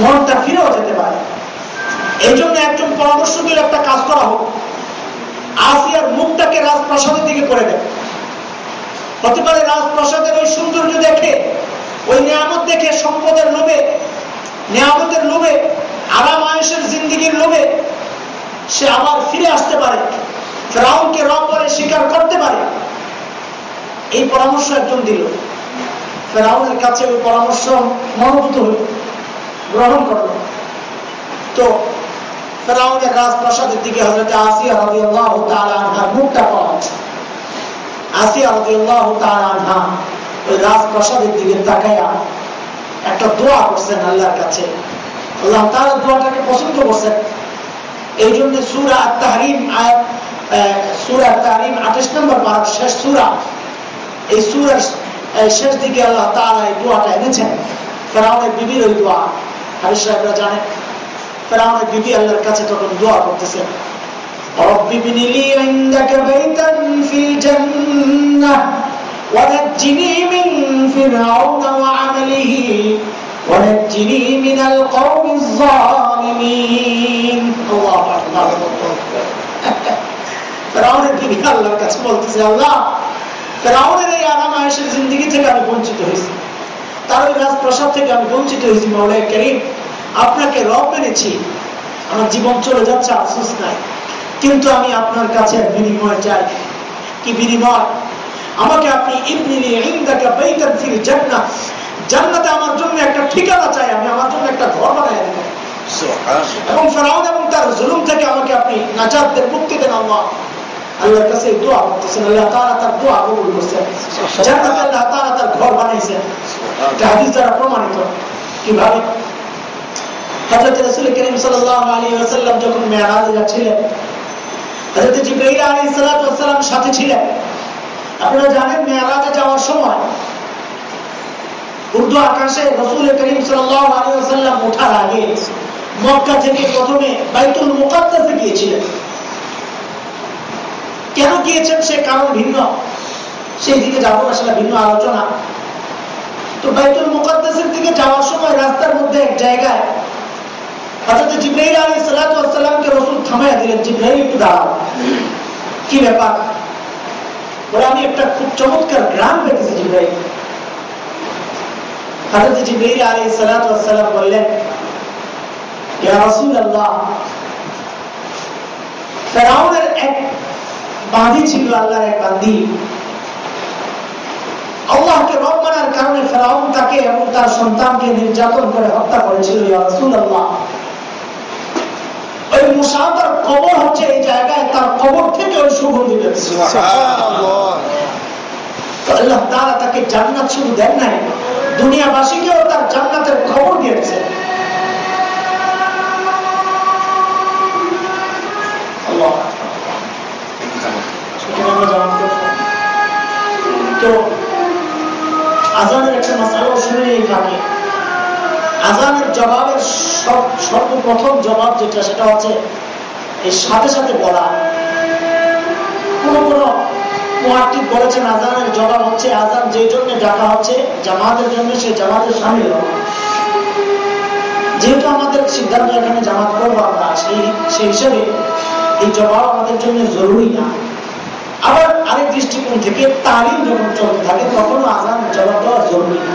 মনটা ফিরেও যেতে পারে। এই জন্য একজন পরামর্শ দিলে একটা কাজ করা হোক। আসিয়ার মুখটাকে রাজপ্রাসাদের দিকে করে দেয়। হতে পারে রাজপ্রাসাদের ওই সৌন্দর্য দেখে, ওই নিয়ামত দেখে, সম্পদের লোভে, নিয়ামতের লোভে, আরাম আয়সের জিন্দিগির লোভে সে আবার ফিরে আসতে পারে। ফেরাউনকে রব বলে স্বীকার করতে পারে। এই পরামর্শ একজন দিল। ফেরাউনের কাছে ওই পরামর্শ মনোভূত হইল গ্রহণ করল। তো ফেরাউনের রাজপ্রাসাদের দিকে হজরত আসিয়া রবি আল্লাহ তালানহার মুখটা পাওয়া আসিয়া রবি আল্লাহ তালানহা ওই রাজপ্রাসাদের দিকে তাকাইয়া একটা দোয়া করছেন আল্লাহর কাছে। আল্লাহ তার দোয়াটাকে পছন্দ করছেন। এই জন্য সুরা তাহরিম সুরা তাহরিম আঠাশ নম্বর পার শেষ সুরা। এই সুরার শেষ দিকে আল্লাহ তালা এই দোয়াটা এনেছেন। ফেরাউনের বিবির ওই দোয়া। হারিস সাহেবরা জানেন ফেরাউনের বিবি আল্লাহর কাছে তখন দোয়া করতেছেন رب ابن لي عندك بيتا في الجنة ونجني من فرعون وعمله ونجني من القوم الظالمين الله أكبر ফেরাউনের বিবি আল্লাহর কাছে বলতেছে আল্লাহ ফেরাউনের এই আরাম আয়েসের জিন্দগি থেকে আমি বঞ্চিত হয়েছি তার ওই রাজপ্রসাদ থেকে আমি বঞ্চিত হয়েছি মৌলাই করিম আপনাকে রব মেনেছি। আমার জীবন চলে যাচ্ছে আফসোস নাই। কিন্তু আমি আপনার কাছে বিনিময় চাই। কি বিনিময়? আমাকে আপনি জান্নাত আমার জন্য একটা ঠিকানা চাই আমি আমার জন্য একটা ঘর বানাই দেবেন এবং ফেরাউন এবং তার জুলুম থেকে আমাকে আপনি নাজাত দেন মুক্তি দেন আল্লাহ। আল্লাহর কাছে দোয়া করতেছেন আল্লাহ তাআলা তার দোয়া কবুল করছেন। জান্নাতে আল্লাহ তাআলা তার ঘর বানাইছেন। হাদিস দ্বারা প্রমাণিত। কীভাবে? কেন গিয়েছেন? সে কারণ ভিন্ন। সেই দিকে যাব না, সেটা ভিন্ন আলোচনা। তো বাইতুল মুকাদ্দাসের দিকে যাওয়ার সময় রাস্তার মধ্যে এক জায়গায় হযরত জিবরাইল আলাইহিস সালাতু ওয়াস সালামকে রাসূল থামায়া দিলেন জিবরাইল একটু দাঁড়াও কি ব্যাপার বলে আমি একটা খুব চমৎকার গ্রাম দেখেছি জিবরাইল হযরত জিবরাইল আলাইহিস সালাতু ওয়াস সালাম বললেন ইয়া রাসূলুল্লাহ ফেরাউনের এক বাঁধি ছিল আল্লাহর এক বাঁধি আল্লাহকে রব মানার কারণে ফেরাউন তাকে এবং তার সন্তানকে নির্যাতন করে হত্যা করেছিল ওই মুসাফার কবর হচ্ছে এই জায়গায়, তার কবর থেকে ওই সুগন্ধি আল্লাহ তারা তাকে জান্নাত শুধু দেন নাই, দুনিয়াবাসীকেও তার জান্নাতের খবর দিয়েছে। তো আজানের একটা মাসালো শুনে এই ফাঁকে আজানের জবাবের সর্বপ্রথম জবাব যেটা, সেটা হচ্ছে এই সাথে সাথে বলা। কোন কোন মহার্টিক বলেছেন আজানের জবাব হচ্ছে, আজান যে জন্য ডাকা হচ্ছে, জামাতের জন্য, সে জামাতের সামিল যেহেতু আমাদের সিদ্ধান্ত এখানে জামাত করব আমরা, সেই সেই হিসেবে এই জবাব আমাদের জন্য জরুরি না। আবার আরেক দৃষ্টিকোণ থেকে তালিম যখন চলতে থাকে তখন আজান জবাব দেওয়া জরুরি না।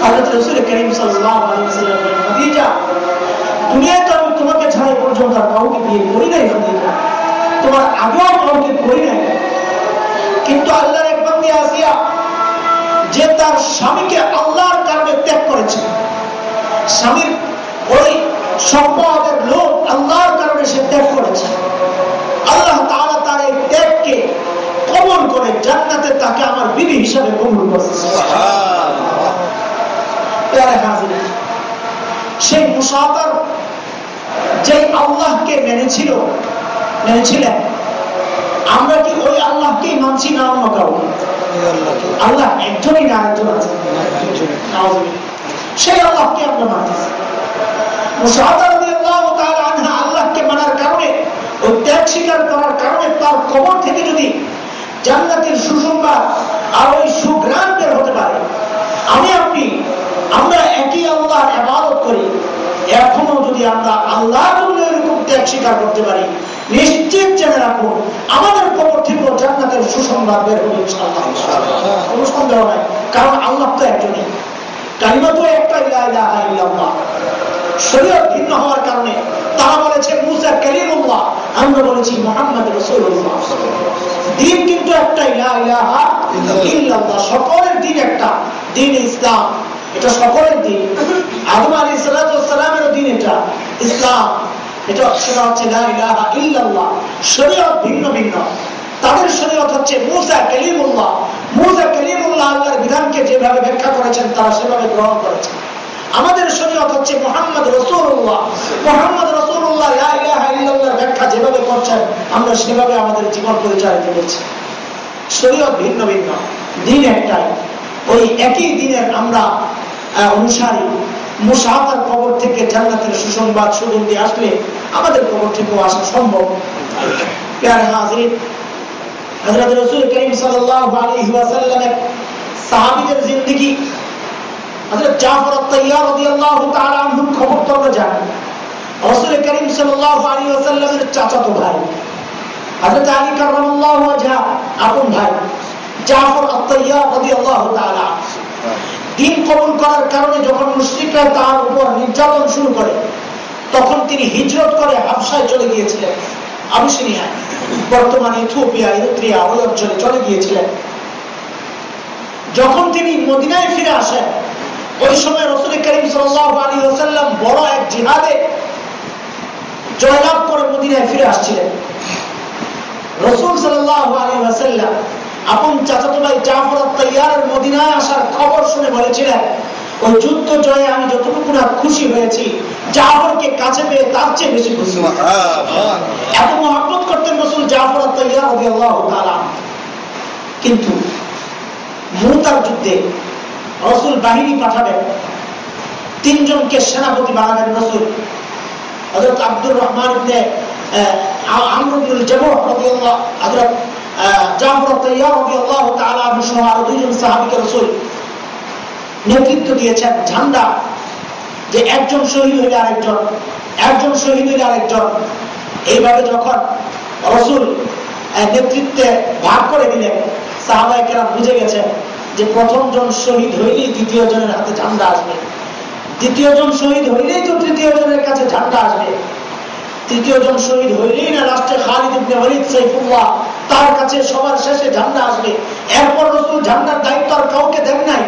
না হযরত রাসূল করিম বলেন খাদিজা দুনিয়ায় তো আমি তোমাকে ছাড়া পর্যন্ত আর কাউকে বিয়ে করি নাই খাদিজা তোমার আগেও কাউকে করি নাই। কিন্তু আল্লাহর এক বান্দি আসিয়া যে তার স্বামীকে আল্লাহর কারণে ত্যাগ করেছে, স্বামীর ওই সম্পদের লোক আল্লাহর কারণে সে ত্যাগ করেছে। আল্লাহ তাআলা তার এই ত্যাগকে কবল করে জান্নাতে তাকে আমার বিবি হিসাবে কবুল করছে। সেই মুসাফার যে আল্লাহকে মেনেছিল, মেনেছিলেন। আমরা কি ওই আল্লাহকেই মানছি না অন্য কাউকে? আল্লাহ একজনই না একজন আছে। সেই আল্লাহকে আমরা মানতেছি আল্লাহকে মানার কারণে ওই ত্যাগ স্বীকার করার কারণে তার কবর থেকে যদি জান্নাতের সুসংবাদ আর ওই সুগ্রাম হতে পারে, আমি আপনি আমরা একই আল্লাহ আবাদত করি। এখনও যদি আমরা আল্লাহ এরকম ত্যাগ স্বীকার করতে পারি, নিশ্চিত জেনে রাখুন, আমাদের কবর থেকে জান্নাতের সুসংবাদ বের হবে কোনো সন্দেহ নাই, কারণ আল্লাহ তো একজনই। কালিমা তো একটা ইলাহা শরীয়ত ভিন্ন হওয়ার কারণে তারা বলেছে, মুসা কালিমুল্লাহ। আমরা বলেছি, মোহাম্মদ রসুল্লাহ দিন কিন্তু একটা ইলাহা ইল্লাল্লাহ। সকলের দিন একটা। দিন ইসলাম। এটা সকলের দিন। আদম আলী সালামের দিন এটা। ইসলাম, এটা সেটা হচ্ছে শরীয়ত ভিন্ন ভিন্ন। তাদের শরীয়ত হচ্ছে মুসা কালিমুল্লাহ। মুসা কালিমুল্লাহ আল্লাহর বিধানকে যেভাবে ব্যাখ্যা করেছেন, তারা সেভাবে গ্রহণ করেছেন। আমাদের শরীয়ত হচ্ছে মোহাম্মদ রসুল্লাহ মোহাম্মদ রসুল্লাহ ব্যাখ্যা যেভাবে করছেন, আমরা সেভাবে আমাদের জীবন পরিচালিত করছি। শরীয়ত ভিন্ন ভিন্ন। দিন একটাই। ওই একই দিনের আমরা অনুসারী মুসাফার কবর থেকে জান্নাতের সুসংবাদ সুগন্ধি আসলে আমাদের কবর থেকেও আসা সম্ভব। ওয়াসাল্লামের চাচাতো ভাই আপন ভাই জাফর আত-তাইয়ার রাদিয়াল্লাহু তাআলা দিন কবুল করার কারণে যখন মুশরিকরা তার উপর নির্যাতন শুরু করে তখন তিনি হিজরত করে হাবশায় চলে গিয়েছিলেন আবিসিনিয়ায় বর্তমানে ইথিওপিয়া ইরিত্রিয়া ওই অঞ্চলে চলে গিয়েছিলেন। যখন তিনি মদিনায় ফিরে আসেন ওই সময় রসুল করিম সাল্লাহ আলী ওসাল্লাম বড় এক জিহাদে জয়লাভ করে মদিনায় ফিরে আসছিলেন। রসুল সাল্লাহ আলী ওসাল্লাম আপন চাচাতো ভাই জাফর তৈয়ারের মদিনায় আসার খবর শুনে বলেছিলেন ওই যুদ্ধ জয়ে আমি যতটুকু না খুশি হয়েছি জাফরকে কাছে পেয়ে তার চেয়ে বেশি খুশি এত মহাব্বত করতেন রসুল জাফর আল্লাহ কিন্তু মুতার যুদ্ধে রসুল বাহিনী পাঠাবেন তিনজনকে সেনাপতি বানাবেন রসুল। হজরত আব্দুর রহমান ইবনে আমরুল জবর রাদিয়াল্লাহ এইভাবে যখন রসুল নেতৃত্বে ভাগ করে দিলেন সাহাবাই কেরাম বুঝে গেছেন যে প্রথম জন শহীদ হইলেই দ্বিতীয় জনের হাতে ঝান্ডা আসবে। দ্বিতীয় জন শহীদ হইলেই তো তৃতীয় জনের কাছে ঝান্ডা আসবে। তৃতীয় জন শহীদ হইলেই না লাস্টে খালিদ ইবনে ওয়ালিদ, সাইফুল্লাহ, তার কাছে সবার শেষে ঝান্ডা আসবে। এরপর রসুল ঝান্ডার দায়িত্ব আর কাউকে দেন নাই।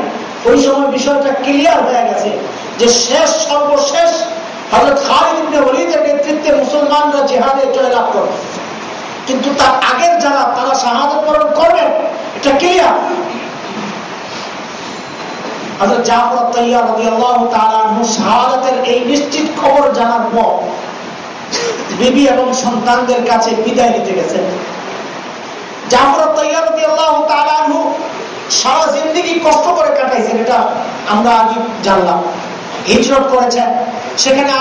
ওই সময় বিষয়টা ক্লিয়ার হয়ে গেছে যে শেষ, সর্বশেষ হজরত খালিদ ইবনে ওয়ালিদের নেতৃত্বে মুসলমানরা জেহাদে জয়লাভ করবে। কিন্তু তার আগের যারা, তারা শাহাদত বরণ করবেন এটা ক্লিয়ার হযরত জাফর আনহু শাহাদাতের এই নিশ্চিত খবর জানার পর বিবি এবং সন্তানদের কাছে বিদায় নিতে গেছেন। সারা কষ্ট করে কাটাইছেন, এটা আমরা আগে জানলাম। হিজরত করেছেন। সেখানে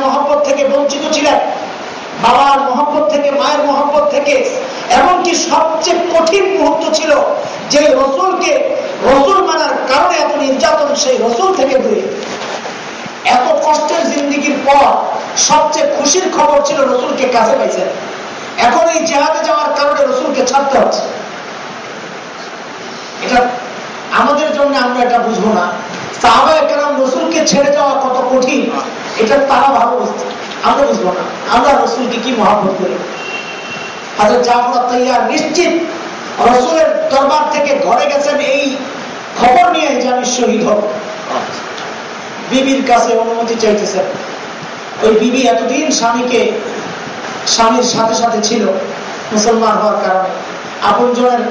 মহব্বত থেকে বঞ্চিত ছিলেন। বাবার মহব্বত থেকে, মায়ের মহব্বত থেকে এমনকি সবচেয়ে কঠিন মুহূর্ত ছিল যে রসুলকে, রসুল মানার কারণে এত নির্যাতন সেই রসুল থেকে দূরে। এত কষ্টের জিন্দিগির পর সবচেয়ে খুশির খবর ছিল রসুলকে কাছে পাইছেন এখন এই জেহাদে যাওয়ার কারণে রসুলকে ছাড়তে হচ্ছে। এটা আমাদের জন্য আমরা এটা বুঝব না। সাহাবায় কেরাম রসুলকে ছেড়ে যাওয়া কত কঠিন, এটা তারা ভালো বুঝতে আমরা বুঝব না। আমরা রসুলকে কি মহাব্বত করি? হাজার জাফর তৈয়ার নিশ্চিত রসুলের দরবার থেকে ঘরে গেছেন, এই খবর নিয়ে যে আমি শহীদ হব। বিবির কাছে অনুমতি চাইতেছেন ওই বিবি এতদিন স্বামীকে, স্বামীর সাথে সাথে ছিল মুসলমান হওয়ার কারণে। আপনজনের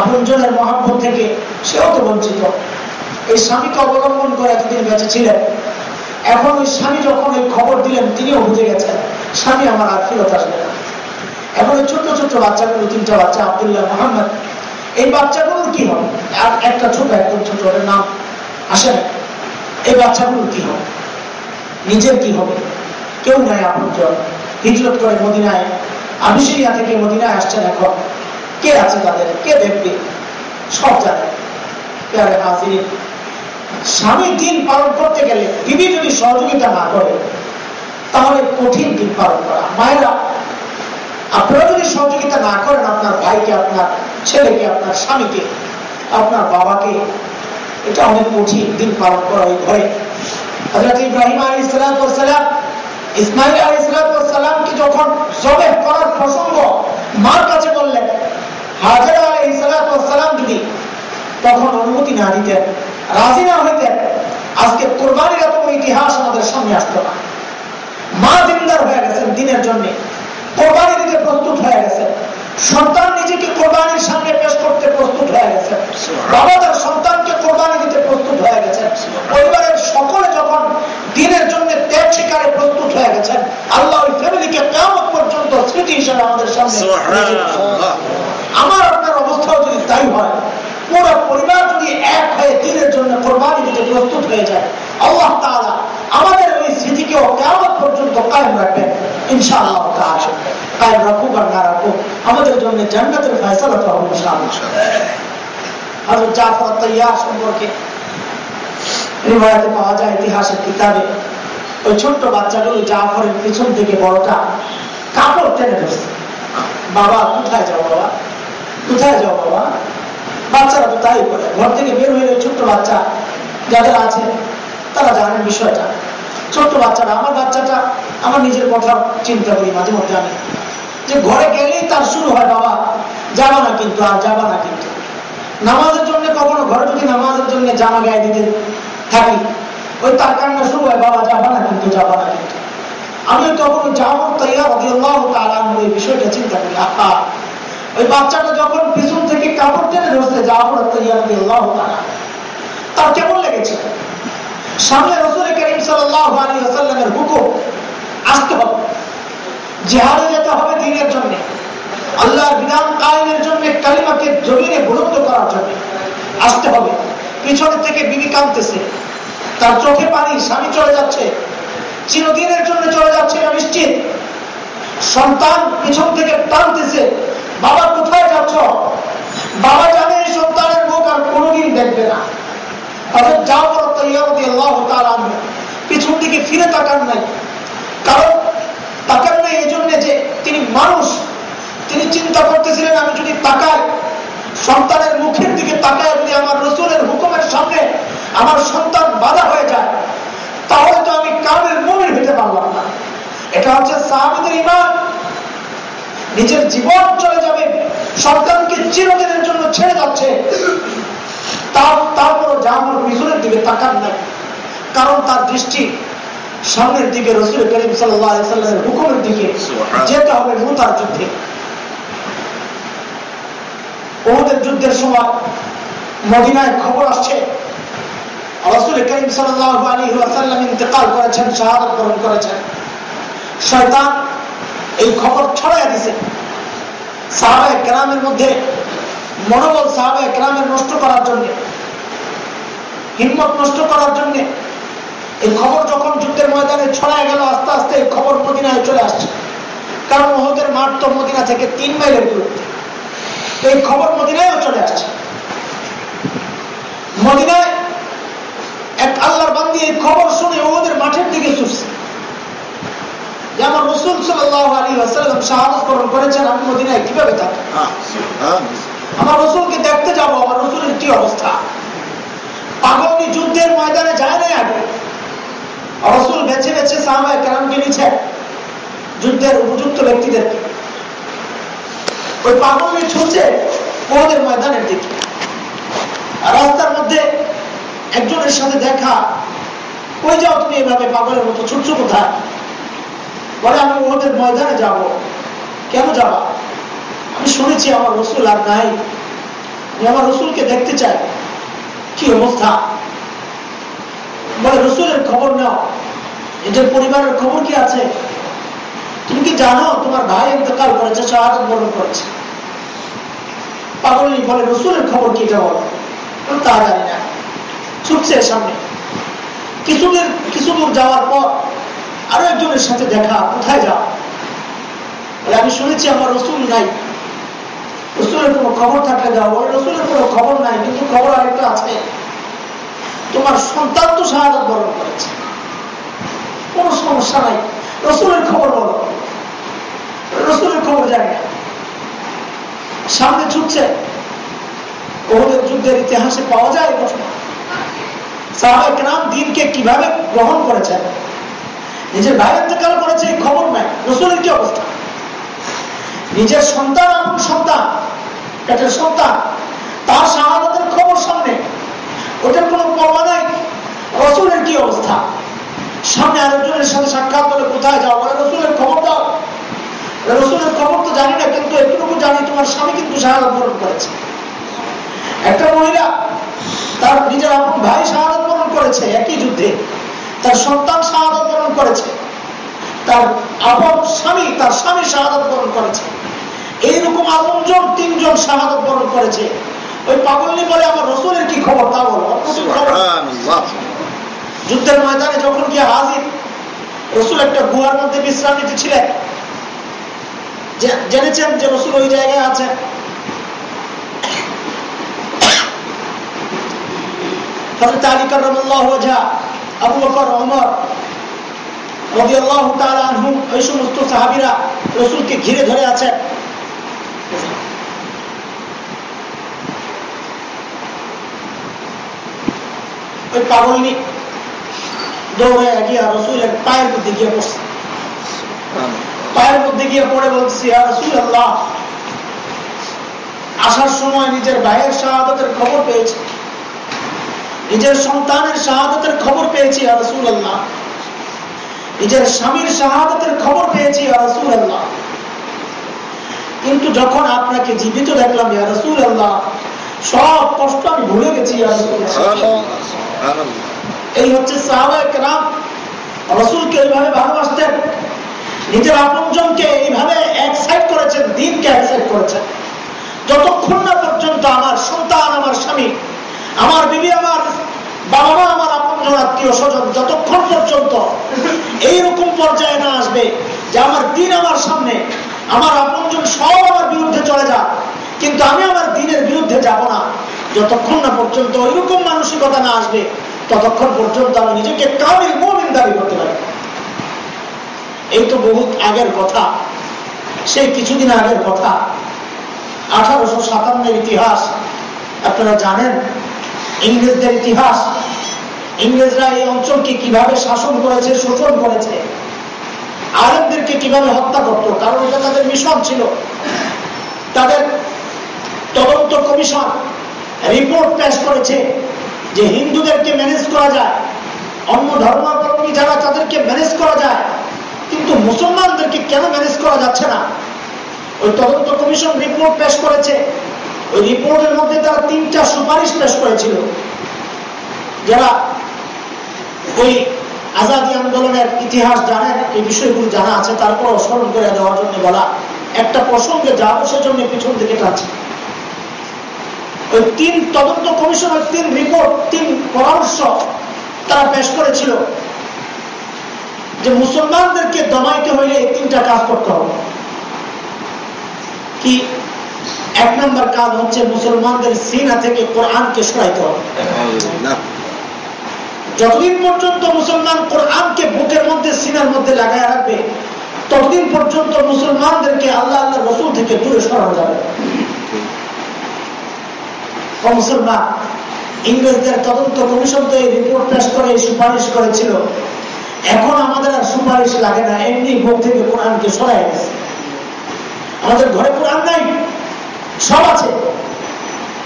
আপনজনের মহাব্বত থেকে সেও তো বঞ্চিত। এই স্বামীকে অবলম্বন করে এতদিন বেঁচে ছিলেন। এখন ওই স্বামী যখন ওই খবর দিলেন, তিনিও বুঝে গেছেন, স্বামী আমার আর ফেরত আসবে না। এখন ওই ছোট্ট ছোট্ট বাচ্চাগুলো, তিনটা বাচ্চা, আবদুল্লাহ মোহাম্মদ, এই বাচ্চাগুলোর কি হবে? আর একটা ছোট, একদম ছোট নাম আসে না এই বাচ্চাগুলো কি হবে? নিজের কি হবে? কেউ নাই আপনজন হিজরত করে মদিনায় আবিসিরিয়া থেকে মদিনায় আসছেন এখন। কে আছে তাদের? কে দেখবে? সব জানে। প্যারে হাজির। স্বামী দিন পালন করতে গেলে বিবি যদি সহযোগিতা না করে, তাহলে কঠিন দিন পালন করা। মায়েরা, আপনারা যদি সহযোগিতা না করেন আপনার ভাইকে, আপনার ছেলেকে, আপনার স্বামীকে, আপনার বাবাকে এটা অনেক কঠিন দিন পালন করা ইসলামকে যখন তখন না রাজি না আজকে ইতিহাস আমাদের সামনে আসতো না। মা দিনদার হয়ে গেছেন দিনের জন্য। কোরবানি দিতে প্রস্তুত হয়ে গেছে সন্তান নিজেকে কোরবানির সামনে পেশ করতে প্রস্তুত হয়ে গেছে। বাবা তার সন্তানকে কোরবানি দিতে প্রস্তুত হয়ে গেছে পরিবারের সকলে যখন দিনের জন্য ত্যাগ শিকারে প্রস্তুত হয়ে গেছেন আল্লাহ ওই ফ্যামিলিকে কেমন পর্যন্ত স্মৃতি হিসেবে আমাদের সামনে আমার আপনার অবস্থাও যদি তাই হয় পুরো পরিবার যদি এক হয়ে দিনের জন্য কোরবানি দিতে প্রস্তুত হয়ে যায়, আল্লাহ তাআলা আমাদের ওই স্মৃতিকেও কেমন পর্যন্ত কায়েম রাখবেন জাফরের পিছন থেকে বড়টা কাপড় টেনে ধরছে। বাবা, কোথায় যাও বাবা? কোথায় যাও বাবা? বাচ্চারা তো তাই করে। ঘর থেকে বের হয়ে ছোট্ট বাচ্চা যাদের আছে, তারা জানেন বিষয়টা। ছোট্ট বাচ্চাটা, আমার বাচ্চাটা আমার নিজের কথা চিন্তা করি, মাঝে মধ্যে আমি। যে ঘরে গেলেই তার শুরু হয়, বাবা, যাবা না কিন্তু, আর যাবা না কিন্তু। নামাজের জন্য কখনো ঘরে যদি নামাজের জন্য জামা গায়ে দিতে থাকি, ওই তার কান্না শুরু হয়, বাবা, যাবা না কিন্তু, যাবা না কিন্তু। আমি তখন তৈয়া ওই বিষয়টা চিন্তা করি, আহা ওই বাচ্চাটা যখন পিছন থেকে কাপড় টেনে ধরছে, যাওয়ার তৈয়া আল্লাহ তার কেমন লেগেছে? সামনে রসুল করিম সাল্লামের হুকুম। আসতে হবে। জেহাদে যেতে হবে দিনের জন্য। আল্লাহর বিধান কায়েমের জন্য, কালিমাকে জমিনে বুলন্দ করার জন্য। আসতে হবে। পিছনে থেকে বিবি কাঁদতেছে। তার চোখে পানি, স্বামী চলে যাচ্ছে। চিরদিনের জন্য চলে যাচ্ছে এটা নিশ্চিত। সন্তান পিছন থেকে টানতেছে। বাবা, কোথায় যাচ্ছ? বাবা জানে এই সন্তানের মুখ আর কোনোদিন দেখবে না। তাদের যা বড় তৈরি আল্লাহ তার পিছন দিকে ফিরে তাকান নাই। কারণ তাকান নাই এই জন্যে যে তিনি মানুষ। তিনি চিন্তা করতেছিলেন, আমি যদি তাকাই, সন্তানের মুখের দিকে তাকায় যদি আমার রসুলের হুকুমের সামনে আমার সন্তান বাধা হয়ে যায়, তাহলে তো আমি কামের মমিন হইতে পারলাম না। এটা হচ্ছে সাহাবিদের ইমান নিজের জীবন চলে যাবে। সন্তানকে চিরদিনের জন্য ছেড়ে যাচ্ছে। তারপরও জাহানোর পিছনের দিকে তাকান নাই। কারণ তার দৃষ্টি সামনের দিকে রসুল করিম সাল্লামের হুকুমের দিকে। যেতে হবে মুতার যুদ্ধে। ওদের যুদ্ধের সময় মদিনায় খবর আসছে। রসুল করিম সাল্লাহ আলী আসাল্লাম ইন্তেকাল করেছেন শাহাদত বরণ করেছেন। শয়তান এই খবর ছড়াইয়া দিছে। সাহাবায় গ্রামের মধ্যে মনোবল সাহাবায় গ্রামের নষ্ট করার জন্য, হিম্মত নষ্ট করার জন্য এই খবর যখন যুদ্ধের ময়দানে ছড়ায় গেল, আস্তে আস্তে এই খবর মদিনায় চলে আসছে। কারণ ওহদের মাঠ তো মদিনা থেকে তিন মাইলের দূরত্বে এই খবর মদিনায়ও চলে আসছে। মদিনায় এক আল্লাহর বান্দি এই খবর শুনে ওদের মাঠের দিকে ছুটছে। রসুল সাল্লাহ আলী আসাল্লাম শাহাদত বরণ করেছেন আমি মদিনায় কীভাবে থাকি আমার রসুলকে দেখতে যাব আমার রসুলের কি অবস্থা? পাগলনি যুদ্ধের ময়দানে যায় না আগে। রসুল বেছে বেছে সাহাবায় কেরামকে নিচ্ছে যুদ্ধের উপযুক্ত ব্যক্তিদেরকে। ওই পাগলনি ছুটছে ওদের ময়দানের দিকে। রাস্তার মধ্যে একজনের সাথে দেখা ওই যাও তুমি এভাবে পাগলের মতো? ছুটছো কোথায়? বলে আমি ওদের ময়দানে যাব। কেন যাবা? আমি শুনেছি আমার রসুল আর নাই। আমি আমার রসুলকে দেখতে চাই। কি অবস্থা? বলে, রসুলের খবর নাও। এদের পরিবারের খবর কি আছে? তুমি কি জানো, তোমার ভাই ইন্তকাল করেছে, শাহাদত বরণ করেছে। পাগলি বলে, রসুলের খবর কি বলো? তা জানি না। ছুটছে সামনে। কিছুদিন কিছু দূর যাওয়ার পর আরও একজনের সাথে দেখা, কোথায় যাও? আমি শুনেছি আমার রসুল নাই। রসুলের কোনো খবর থাকলে যাও। বলে, রসুলের কোনো খবর নাই, কিন্তু খবর আরেকটা আছে। তোমার সন্তান তো শাহাদত বরণ করেছে। কোনো সমস্যা নাই। রসুলের খবর বলো। রসুলের খবর জানি না। সামনে ছুটছে। ওদের যুদ্ধের ইতিহাসে পাওয়া যায় ঘটনা। নাম দিনকে কীভাবে গ্রহণ করেছেন? নিজের ভাই ইন্তেকাল করেছে, এই খবর নাই। রসুলের কি অবস্থা? নিজের সন্তান এবং সন্তান, পেটের সন্তান, তার শাহাদাতের খবর সামনে ওটার কোনো পরোয়া নাই। রসুলের কি অবস্থা? সামনে আরেকজনের সাথে সাক্ষাৎ করে কোথায় যাও? বলে, রসুলের খবর দাও। রসুলের খবর তো জানি না, কিন্তু এতটুকু জানি, তোমার স্বামী কিন্তু শাহাদত বরণ করেছে। একটা মহিলা তার নিজের আপন ভাই শাহাদত বরণ করেছে, একই যুদ্ধে। তার সন্তান শাহাদত বরণ করেছে। তার আপন স্বামী তার স্বামী শাহাদত বরণ করেছে। এইরকম আপনজন তিনজন শাহাদত বরণ করেছে। ওই পাগলনি বলে আমার রসুলের কি খবর তা বলো যুদ্ধের ময়দানে যখন গিয়ে হাজির রসুল একটা গুহার মধ্যে বিশ্রাম নিতে ছিলেন জেনেছেন যে রসুল ওই জায়গায় আছেন। হজরত আলী ওঝা আবু বকর অমর আনহুম ওই সমস্ত সাহাবিরা রসুলকে ঘিরে ধরে আছেন। ওই পাগলনি দৌড়ে গিয়া রসুলের পায়ের মধ্যে গিয়ে বসছে পায়ের মধ্যে গিয়ে পড়ে বলছি আর রসুল আল্লাহ আসার সময় নিজের ভাইয়ের শাহাদতের খবর পেয়েছি। নিজের সন্তানের শাহাদতের খবর পেয়েছি রসুল আল্লাহ নিজের স্বামীর শাহাদতের খবর পেয়েছি রসুল আল্লাহ কিন্তু যখন আপনাকে জীবিত দেখলাম, ইয়া রসুল আল্লাহ সব কষ্ট আমি ভুলে গেছি এই হচ্ছে সাহাবাহিক রাম রসুলকে এইভাবে ভালোবাসতেন। নিজের আপনজনকে এইভাবে এক করেছেন, দিনকে এক করেছেন। যতক্ষণ না পর্যন্ত আমার সন্তান, আমার স্বামী আমার বিবি, আমার বাবা মা, আমার আপনজন আত্মীয় স্বজন, যতক্ষণ পর্যন্ত এইরকম পর্যায়ে না আসবে যে আমার দিন আমার সামনে, আমার আপনজন সব আমার বিরুদ্ধে চলে যাক। কিন্তু আমি আমার দিনের বিরুদ্ধে যাব না। যতক্ষণ না পর্যন্ত ওইরকম মানসিকতা না আসবে, ততক্ষণ পর্যন্ত আমি নিজেকে কামিল মমিন দাবি করতে পারি। এই তো বহু আগের কথা। সেই কিছুদিন আগের কথা। আঠারোশো সাতান্নের ইতিহাস, আপনারা জানেন ইংরেজদের ইতিহাস। ইংরেজরা এই অঞ্চলকে কীভাবে শাসন করেছে, শোষণ করেছে আলেমদেরকে কীভাবে হত্যা করত, কারণ এটা তাদের মিশন ছিল। তাদের তদন্ত কমিশন রিপোর্ট পেশ করেছে যে হিন্দুদেরকে ম্যানেজ করা যায়, অন্য ধর্মাবলম্বী যারা তাদেরকে ম্যানেজ করা যায়, কিন্তু মুসলমানদেরকে কেন ম্যানেজ করা যাচ্ছে না? ওই তদন্ত কমিশন রিপোর্ট পেশ করেছে ওই রিপোর্টের মধ্যে তারা তিনটা সুপারিশ পেশ করেছিল। যারা ওই আজাদি আন্দোলনের ইতিহাস জানেন, এই বিষয়গুলো জানা আছে তারপর স্মরণ করে দেওয়ার জন্য বলা একটা প্রসঙ্গে যাব, সেজন্য পিছন দিকে টানছে ওই তিন তদন্ত কমিশনের তিন রিপোর্ট, তিন পরামর্শ তারা পেশ করেছিল যে মুসলমানদেরকে দমাইতে হইলে তিনটা কাজ করতে হবে। কি এক নম্বর কাজ হচ্ছে মুসলমানদের সিনা থেকে কোরআনকে সরাইতে হবে। যতদিন পর্যন্ত মুসলমান কোরআনকে বুকের মধ্যে সিনার মধ্যে লাগায় রাখবে ততদিন পর্যন্ত মুসলমানদেরকে আল্লাহ আল্লাহ রসুল থেকে দূরে সরানো যাবে মুসলমান ইংরেজদের তদন্ত কমিশন তো এই রিপোর্ট পেশ করে সুপারিশ করেছিল। এখন আমাদের আর সুপারিশ লাগে না এমনি বুক থেকে কোরআনকে সরাই গেছে আমাদের ঘরে কোরআন নাই। সব আছে।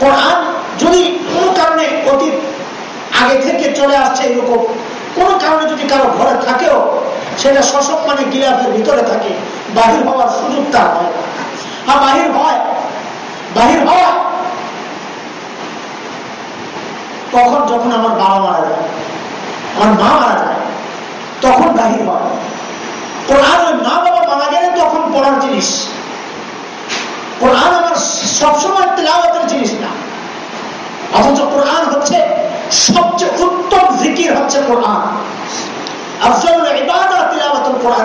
কোরআন যদি কোনো কারণে অতীত আগে থেকে চলে আসছে এরকম, কোন কারণে যদি কারও ঘরে থাকেও, সেটা সসম্মানে গিলাফের ভিতরে থাকে, বাহির হওয়ার সুযোগ তার হয় হ্যাঁ বাহির হয় বাহির হয়, তখন যখন আমার বাবা মারা যায়, আমার মা মারা যায়, তখন বাহির হয়। কোরআন ওই মা বাবা মারা গেলে তখন পড়ার জিনিস। কোরআন আমার সবসময় তেলাওয়াতের জিনিস না। অথচ কোরআন হচ্ছে সবচেয়ে উত্তম জিকির হচ্ছে কোরআন। আফজল ইবাদত তিলাওয়াতুল কোরআন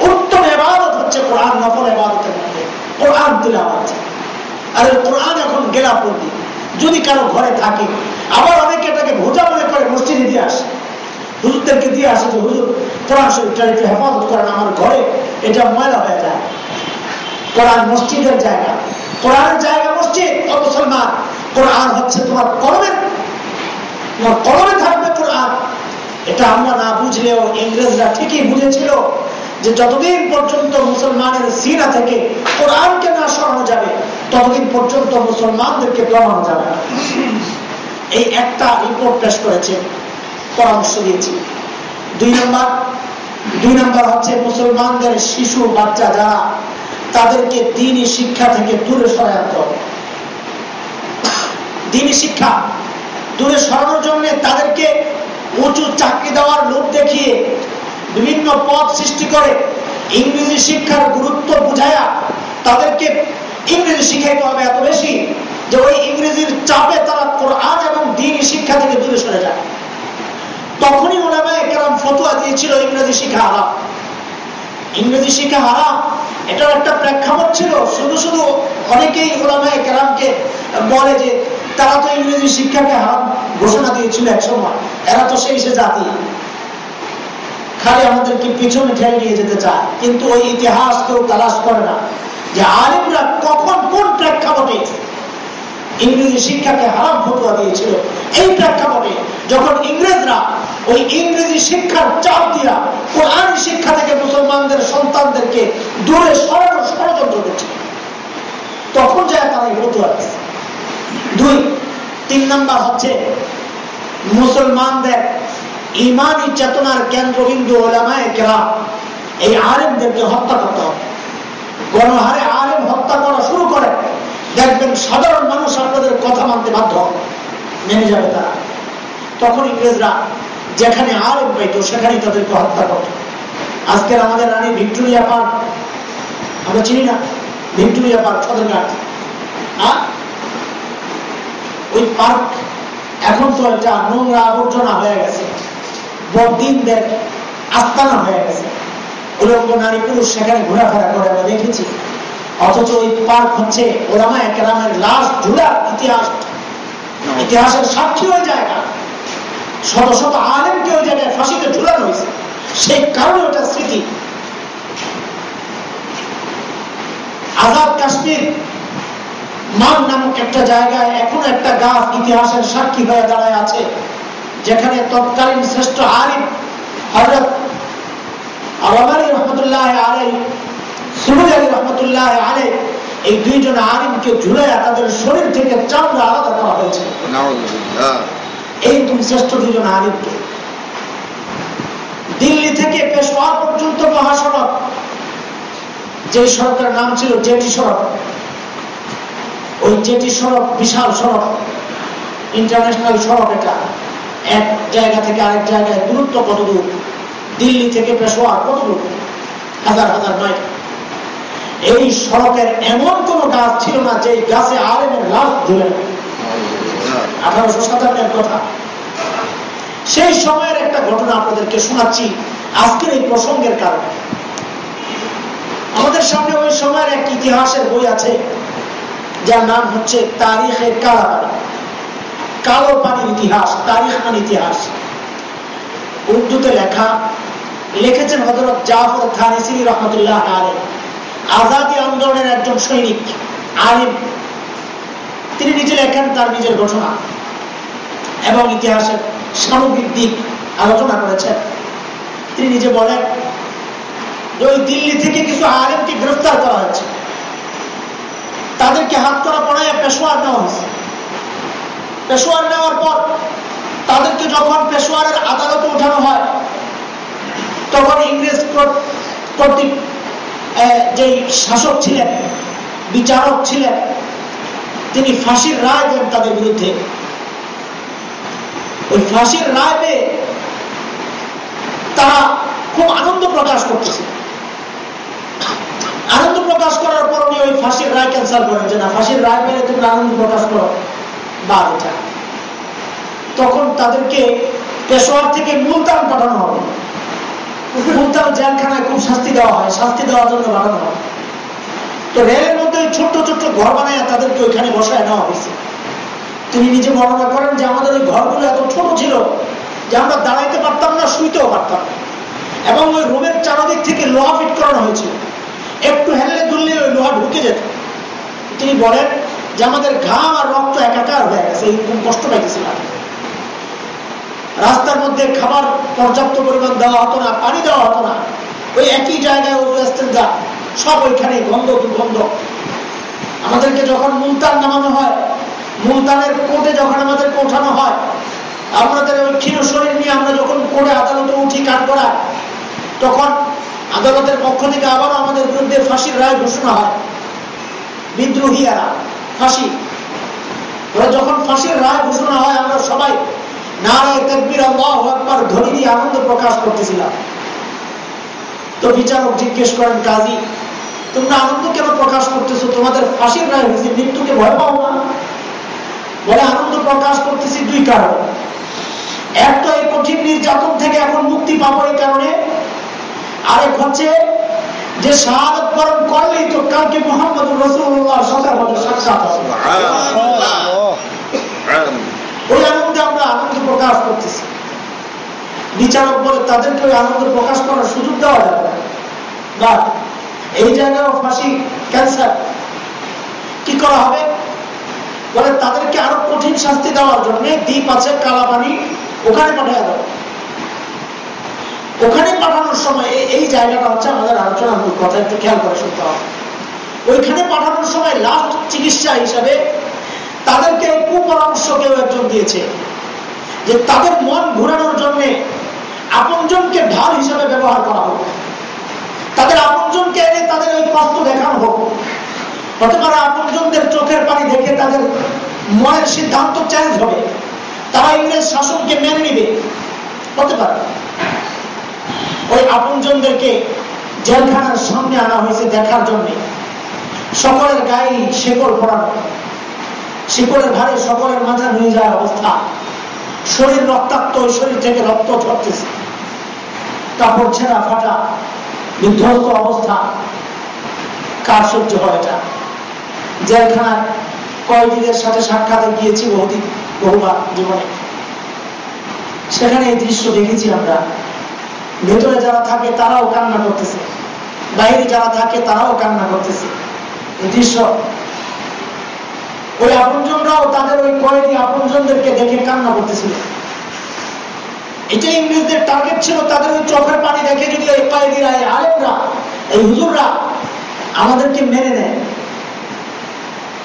উত্তম ইবাদত হচ্ছে কোরআন, নফল ইবাদতের মধ্যে। কোরআন তিলাওয়াত। আর কোরআন এখন গেলা পড়ি যদি কারও ঘরে থাকে, আবার অনেকে এটাকে ভোজা মনে করে মসজিদে দিয়ে আসে। হুজুরদেরকে দিয়ে আসে যে, হুজুর, কোরআন শরীফটা হেফাজত করেন, আমার ঘরে এটা ময়লা হয়ে যায়। কোরআন মসজিদের জায়গা। কোরআনের জায়গা মসজিদ, ও মুসলমান, কোরআন হচ্ছে তোমার কলমের তোমার কলমে থাকবে কোরআন। এটা আমরা না বুঝলেও ইংরেজরা ঠিকই বুঝেছিল যে যতদিন পর্যন্ত মুসলমানের সিনা থেকে কোরআনকে না সরানো যাবে, ততদিন পর্যন্ত মুসলমানদেরকে প্রমাণ যাবে এই একটা রিপোর্ট পেশ করেছে, পরামর্শ দিয়েছি। দুই নম্বর দুই নম্বর হচ্ছে মুসলমানদের শিশু, বাচ্চা যারা তাদেরকে দিনই শিক্ষা থেকে দূরে সরাতে হবে দিনই শিক্ষা দূরে সরানোর জন্য তাদেরকে উঁচু চাকরি দেওয়ার লোক দেখিয়ে বিভিন্ন পদ সৃষ্টি করে ইংরেজি শিক্ষার গুরুত্ব বুঝায়া তাদেরকে ইংরেজি শিখাইতে হবে এত বেশি যে ওই ইংরেজির চাপে তারা কোরআন এবং দিনই শিক্ষা থেকে দূরে সরে যায়। তখনই ওলামায় কেরাম ফতুয়া দিয়েছিল ইংরেজি শিক্ষা হারাম ইংরেজি শিক্ষা হারাম। এটার একটা প্রেক্ষাপট ছিল। শুধু শুধু অনেকেই ওলামায় কেরামকে বলে যে, তারা তো ইংরেজি শিক্ষাকে হারাম ঘোষণা দিয়েছিল এক সময়। এরা তো সেই সে জাতি। খালি আমাদেরকে পিছনে ঠেলে নিয়ে যেতে চায়। কিন্তু ওই ইতিহাস কেউ তালাশ করে না যে আলিমরা কখন কোন প্রেক্ষাপটে ইংরেজি শিক্ষাকে হারাম ফতুয়া দিয়েছিল। এই প্রেক্ষাপটে যখন ইংরেজরা ওই ইংরেজি শিক্ষার চাপ দিয়া কোরআন শিক্ষা থেকে মুসলমানদের সন্তানদেরকে দূরে সরানোর ষড়যন্ত্র করছে, তখন যায় তারা ফতুয়া দুই, তিন নাম্বার হচ্ছে মুসলমানদের ইমানি চেতনার কেন্দ্রবিন্দু ওলামায় কেরা এই আলেমদেরকে হত্যা করতে হবে। গণহারে আলেম হত্যা করা শুরু করে। দেখবেন সাধারণ মানুষ আপনাদের কথা মানতে বাধ্য মেনে যাবে তারা। তখন ইংরেজরা, যেখানে আলেম পাইত, সেখানেই তাদেরকে হত্যা করত। আজকের আমাদের রানী ভিক্টোরিয়া পার্ক, আমরা চিনি না, ভিক্টোরিয়া পার্ক, সদরঘাট। ওই পার্ক এখন তো এটা নোংরা আবর্জনা হয়ে গেছে। বদিনদের আস্তানা হয়ে গেছে। উলঙ্গ নারী পুরুষ সেখানে ঘোরাফেরা করে আমরা দেখেছি। অথচ ওই পার্ক হচ্ছে ওলামা একরামের লাশ ঝুলা ইতিহাস। ইতিহাসের সাক্ষী হয়ে জায়গা। শত শত আলেমকে ওই জায়গায় ফাঁসিতে ঝুলানো হয়েছে। সেই কারণে ওটা স্মৃতি। আজাদ কাশ্মীর মান নামক একটা জায়গায় এখন একটা গাছ ইতিহাসের সাক্ষী হয়ে দাঁড়ায় আছে যেখানে তৎকালীন শ্রেষ্ঠ আলিম হজরত আবামারি রহমতুল্লাহ আলাই আলী রহমতুল্লাহ আলাই এই দুইজন আলিমকে ঝুলাইয়া তাদের শরীর থেকে চামড়া আলাদা করা হয়েছে। এই তুমি শ্রেষ্ঠ দুজন আলিমকে। দিল্লি থেকে পেশোয়ার পর্যন্ত মহাসড়ক যে সড়কের নাম ছিল জেটি সড়ক ওই জেটি সড়ক বিশাল সড়ক ইন্টারন্যাশনাল সড়ক এটা। এক জায়গা থেকে আরেক জায়গায় দূরত্ব কত দূর দিল্লি থেকে পেশোয়ার কত দূর হাজার হাজার মাইল। এই সড়কের এমন কোন গাছ ছিল না যে গাছে আলেমের লাশ ঝুলে আঠারোশো কথা। সেই সময়ের একটা ঘটনা আপনাদেরকে শোনাচ্ছি আজকের এই প্রসঙ্গের কারণে। আমাদের সামনে ওই সময়ের এক ইতিহাসের বই আছে, যার নাম হচ্ছে তারিখের কালা কালো পানির ইতিহাস, তারিখ মানে ইতিহাস। উর্দুতে লেখা, লিখেছেন হজরত জাফর থানিসিরি রহমতুল্লাহ আলে আজাদি আন্দোলনের একজন সৈনিক, আলিম। তিনি নিজে লেখেন তার নিজের ঘটনা এবং ইতিহাসের সামগ্রিক দিক আলোচনা করেছেন। তিনি নিজে বলেন, যে ওই দিল্লি থেকে কিছু আলেমকে গ্রেফতার করা হয়েছে। তাদেরকে হাত করা পড়ায় পেশোয়ার নেওয়া হয়েছে। পেশোয়ার নেওয়ার পর তাদেরকে যখন পেশোয়ারের আদালতে উঠানো হয়, তখন ইংরেজ কর্তৃক যে শাসক ছিলেন, বিচারক ছিলেন, তিনি ফাঁসির রায় দেন তাদের বিরুদ্ধে। ওই ফাঁসির রায় পেয়ে তারা খুব আনন্দ প্রকাশ করতেছে। আনন্দ প্রকাশ করার পর উনি ওই ফাঁসির রায় ক্যান্সেল করেন, যে না, ফাঁসির রায় মেনে তুমি আনন্দ প্রকাশ করো বা তখন তাদেরকে পেশোয়ার থেকে মুলতান পাঠানো হবে। মুলতান জেলখানায় খুব শাস্তি দেওয়া হয়। শাস্তি দেওয়ার জন্য পাঠানো হয়। তো রেলের মধ্যে ছোট্ট ছোট্ট ঘর বানায় তাদেরকে ওইখানে বসায় নেওয়া হয়েছে। তিনি নিজে বর্ণনা করেন যে আমাদের ওই ঘরগুলো এত ছোট ছিল যে আমরা দাঁড়াইতে পারতাম না, শুইতেও পারতাম এবং ওই রুমের চারদিক থেকে লোহা ফিট করানো হয়েছিল। একটু হেললে দুললে ওই লোহা ঢুকে যেত। তিনি বলেন যে আমাদের ঘাম আর রক্ত একাকার হয়ে গেছে, এই কষ্ট পাইতেছিলাম। রাস্তার মধ্যে খাবার পর্যাপ্ত পরিমাণ দেওয়া হতো না, পানি দেওয়া হতো না। ওই একই জায়গায় যা সব ওইখানে গন্ধ দুর্গন্ধ। আমাদেরকে যখন মুলতান নামানো হয়, মুলতানের কোর্টে যখন আমাদেরকে ওঠানো হয়, আমাদের ওই ক্ষীণ শরীর নিয়ে আমরা যখন কোর্টে আদালতে উঠি কাঠ করা তখন আদালতের পক্ষ থেকে আবারও আমাদের বিরুদ্ধে ফাঁসির রায় ঘোষণা হয়। বিদ্রোহীরা, ফাঁসি। ওরা যখন ফাঁসির রায় ঘোষণা হয়, আমরা সবাই নারায় তকবির আল্লাহ একবার ধ্বনি দিয়ে আনন্দ প্রকাশ করতেছিলাম। তো বিচারক জিজ্ঞেস করেন কাজী তোমরা আনন্দ কেন প্রকাশ করতেছো? তোমাদের ফাঁসির রায় হয়েছে মৃত্যুকে ভয় পাও না? বলে আনন্দ প্রকাশ করতেছি দুই কারণ। একটা এই কঠিন নির্যাতন থেকে এখন মুক্তি পাবো এই কারণে। আরেক হচ্ছে যে শাহাদত বরণ করলেই তো কালকে মোহাম্মদ রসুল্লাহ সাথে আমাদের সাক্ষাৎ হবে। ওই আনন্দ প্রকাশ করতেছি। বিচারক বলে তাদেরকে ওই আনন্দ প্রকাশ করার সুযোগ দেওয়া যাবে বা এই জায়গায় ফাঁসি ক্যান্সার কি করা হবে? বলে তাদেরকে আরও কঠিন শাস্তি দেওয়ার জন্য দ্বীপ আছে, কালাপানি ওখানে পাঠিয়ে দেবে ওখানে পাঠানোর সময় এই জায়গাটা হচ্ছে আমাদের আলোচনার মূল কথা, একটু খেয়াল করে শুনতে হবে। ওইখানে পাঠানোর সময় লাস্ট চিকিৎসা হিসাবে তাদেরকে কুপরামর্শ কেউ একজন দিয়েছে। যে তাদের মন ঘুরানোর জন্য আপনজনকে ঢাল হিসাবে ব্যবহার করা হোক। তাদের আপনজনকে এনে তাদের ওই কষ্ট দেখানো হোক। হতে পারে আপনজনদের চোখের পানি দেখে তাদের মনের সিদ্ধান্ত চেঞ্জ হবে। তারা ইংরেজ শাসনকে মেনে নিবে। হতে পারে ওই আপনজনদেরকে জেলখানার সামনে আনা হয়েছে দেখার জন্য। সকলের গায়ে শেকড় পড়ানো শিকড়ের ভারে সকলের মাথা নিয়ে যায় অবস্থা। শরীর রক্তাক্ত, শরীর থেকে রক্ত ঝরতেছে। কাপড় ছেঁড়া ফাটা। বিধ্বস্ত অবস্থা। কার সহ্য হয় এটা? জেলখানায় কয়েদিদের সাথে সাক্ষাতে গিয়েছি বহুদিন, বহুবার জীবনে। সেখানে এই দৃশ্য দেখেছি আমরা। ভেতরে যারা থাকে, তারাও কান্না করতেছে। বাইরে যারা থাকে, তারাও কান্না করতেছে। এই দৃশ্য ওই আপনজনরাও তাদের ওই কয়েদি আপনজনদেরকে দেখে কান্না করতেছিল। এটা ইংরেজদের টার্গেট ছিল তাদের ওই চোখের পানি দেখে যদি এই কয়েদিরা, এই আলেমরা, এই হুজুররা আমাদেরকে মেনে নেয়।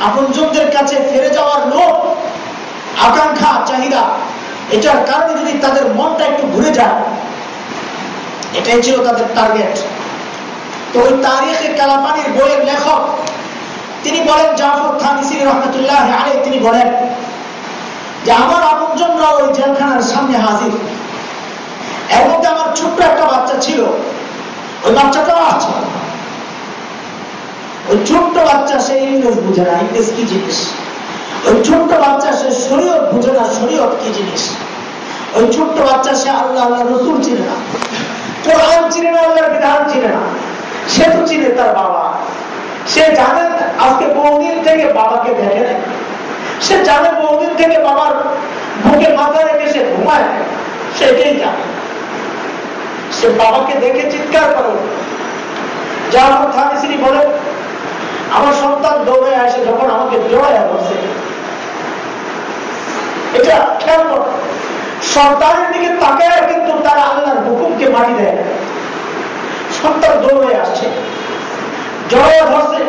আপনজনদের কাছে ফিরে যাওয়ার লোক আকাঙ্ক্ষা, চাহিদা, এটার কারণে যদি তাদের মনটা একটু ঘুরে যায়, এটাই ছিল তাদের টার্গেট তো ওই তারিখে কালাপানির বইয়ের লেখক তিনি বলেন, জাফর ইসির রহমতুল্লাহ আলে তিনি বলেন যে আমার আপনজনরা ওই জেলখানার সামনে হাজির। এর মধ্যে আমার ছোট্ট একটা বাচ্চা ছিল। ওই বাচ্চাটাও আছে। ওই ছোট্ট বাচ্চা সে ইংরেজ বুঝে না, ইংরেজ কি জিনিস? ওই ছোট্ট বাচ্চা সে শরীয়ত বুঝে না, শরীয়ত কি জিনিস? ওই ছোট্ট বাচ্চা সে আল্লাহ আল্লাহ রসুল চিনে না। কোরআন চিনে না, আল্লাহর বিধান চিনে না। সে তো চিনে তার বাবা। সে জানে আজকে বহুদিন থেকে বাবাকে দেখে নেয় সে জানে বহুদিন থেকে বাবার বুকে মাথা রেখে সে ঘুমায় সেটাই জানে। সে বাবাকে দেখে চিৎকার করে জাফর থানিসিনি বলে আমার সন্তান দৌড়ে আসে, যখন আমাকে জড়ায় বসে এটা খেয়াল করো। সন্তানের দিকে তাকায় কিন্তু তারা আল্লাহর হুকুমকে মাটি দেয় সন্তান দৌড়ে আসছে। জড়ায় ধরছে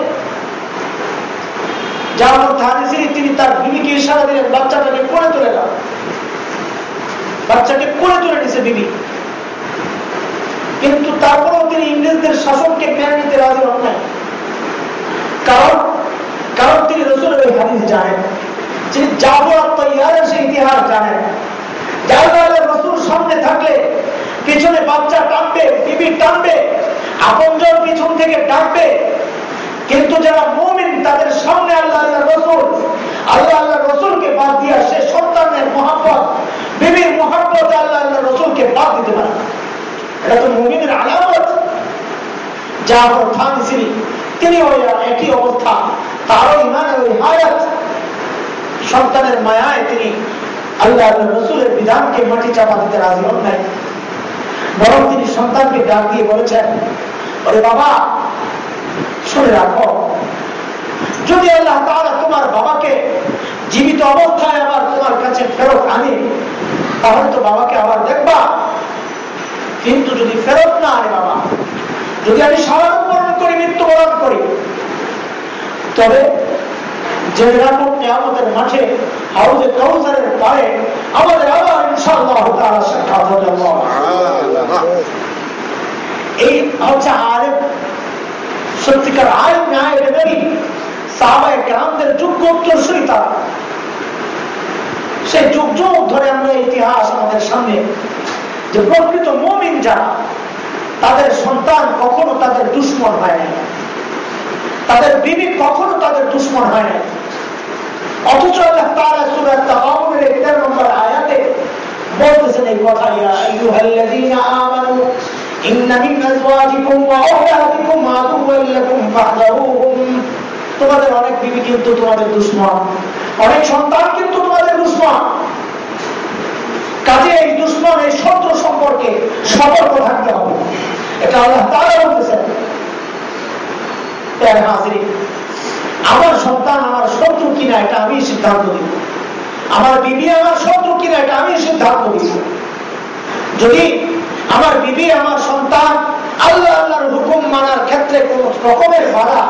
জাফর থানিসিনি তিনি তার বিবিকে ইশারা দিলেন, বাচ্চাটাকে কোলে তুলে দাও। বাচ্চাকে কোলে তুলে নিছে বিবি। কিন্তু তারপরেও তিনি ইংরেজদের শাসনকে মেনে নিতে রাজি হন নাই। কারণ কারণ তিনি রসুলের ওই হাদিস জানেন। যিনি যাব আর তৈয়ারের সে ইতিহাস জানেন। যার রসুল সামনে থাকলে পিছনে বাচ্চা টানবে, বিবি টানবে, আপনজন পিছন থেকে ডাকবে। কিন্তু যারা মুমিন, তাদের সামনে আল্লাহ আল্লাহ রসুল, আল্লাহ আল্লাহ রসুলকে বাদ দিয়া সে সন্তানের মহাব্বত, বিবির মহাব্বত আল্লাহ আল্লাহ রসুলকে বাদ দিতে পারে এটা তো মুমিনের আলামত। জাফর থানসিরি তিনি ওই একই অবস্থা, তারও ইমানের ওই হায়াত। সন্তানের মায়ায় তিনি আল্লাহ রসুলের বিধানকে মাটি চাপা দিতে রাজি হন নাই। বরং তিনি সন্তানকে ডাক দিয়ে বলেছেন, ওরে বাবা, শুনে রাখো, যদি আল্লাহ তাহলে তোমার বাবাকে জীবিত অবস্থায় আবার তোমার কাছে ফেরত আনে, তাহলে তো বাবাকে আবার দেখবা। কিন্তু যদি ফেরত না আনে বাবা, যদি আমি স্মরণ করি, মৃত্যুবরণ করি, তবে আমাদের মাঠে হাউজে আমাদের আবার সাক্ষাৎ এই হচ্ছে সত্যিকার ন্যায় তারা। সেই যুগ যুগ ধরে আমরা ইতিহাস আমাদের সামনে, যে প্রকৃত মমিন যারা, তাদের সন্তান কখনো তাদের দুশ্মন হয় তাদের বিবি কখনো তাদের দুশ্মন হয় না অথচ আল্লাহ তাআলা সূরা তাগাবুনের 11 নম্বর আয়াতে বলতেছেন এই কথা আইয়ুহাল্লাযীনা আমানু, ইন্না আজওয়াজিকুম ওয়া আওলাদিকুম আদুওয়ান লাকুম ফাহযারুহুম তোমাদের অনেক বিবি কিন্তু তোমাদের দুশ্মন, অনেক সন্তান কিন্তু তোমাদের দুশ্মন। কাজে এই দুশ্মন এই শত্রু সম্পর্কে সতর্ক থাকতে হবে। এটা আল্লাহ তাআলা বলতেছেন। আমার সন্তান আমার শত্রু কিনা এটা আমি সিদ্ধান্ত দিব আমার বিবি আমার শত্রু কিনা এটা আমি সিদ্ধান্ত দিব যদি আমার বিবি, আমার সন্তান, আল্লাহ আল্লাহর হুকুম মানার ক্ষেত্রে কোন রকমের বাধা,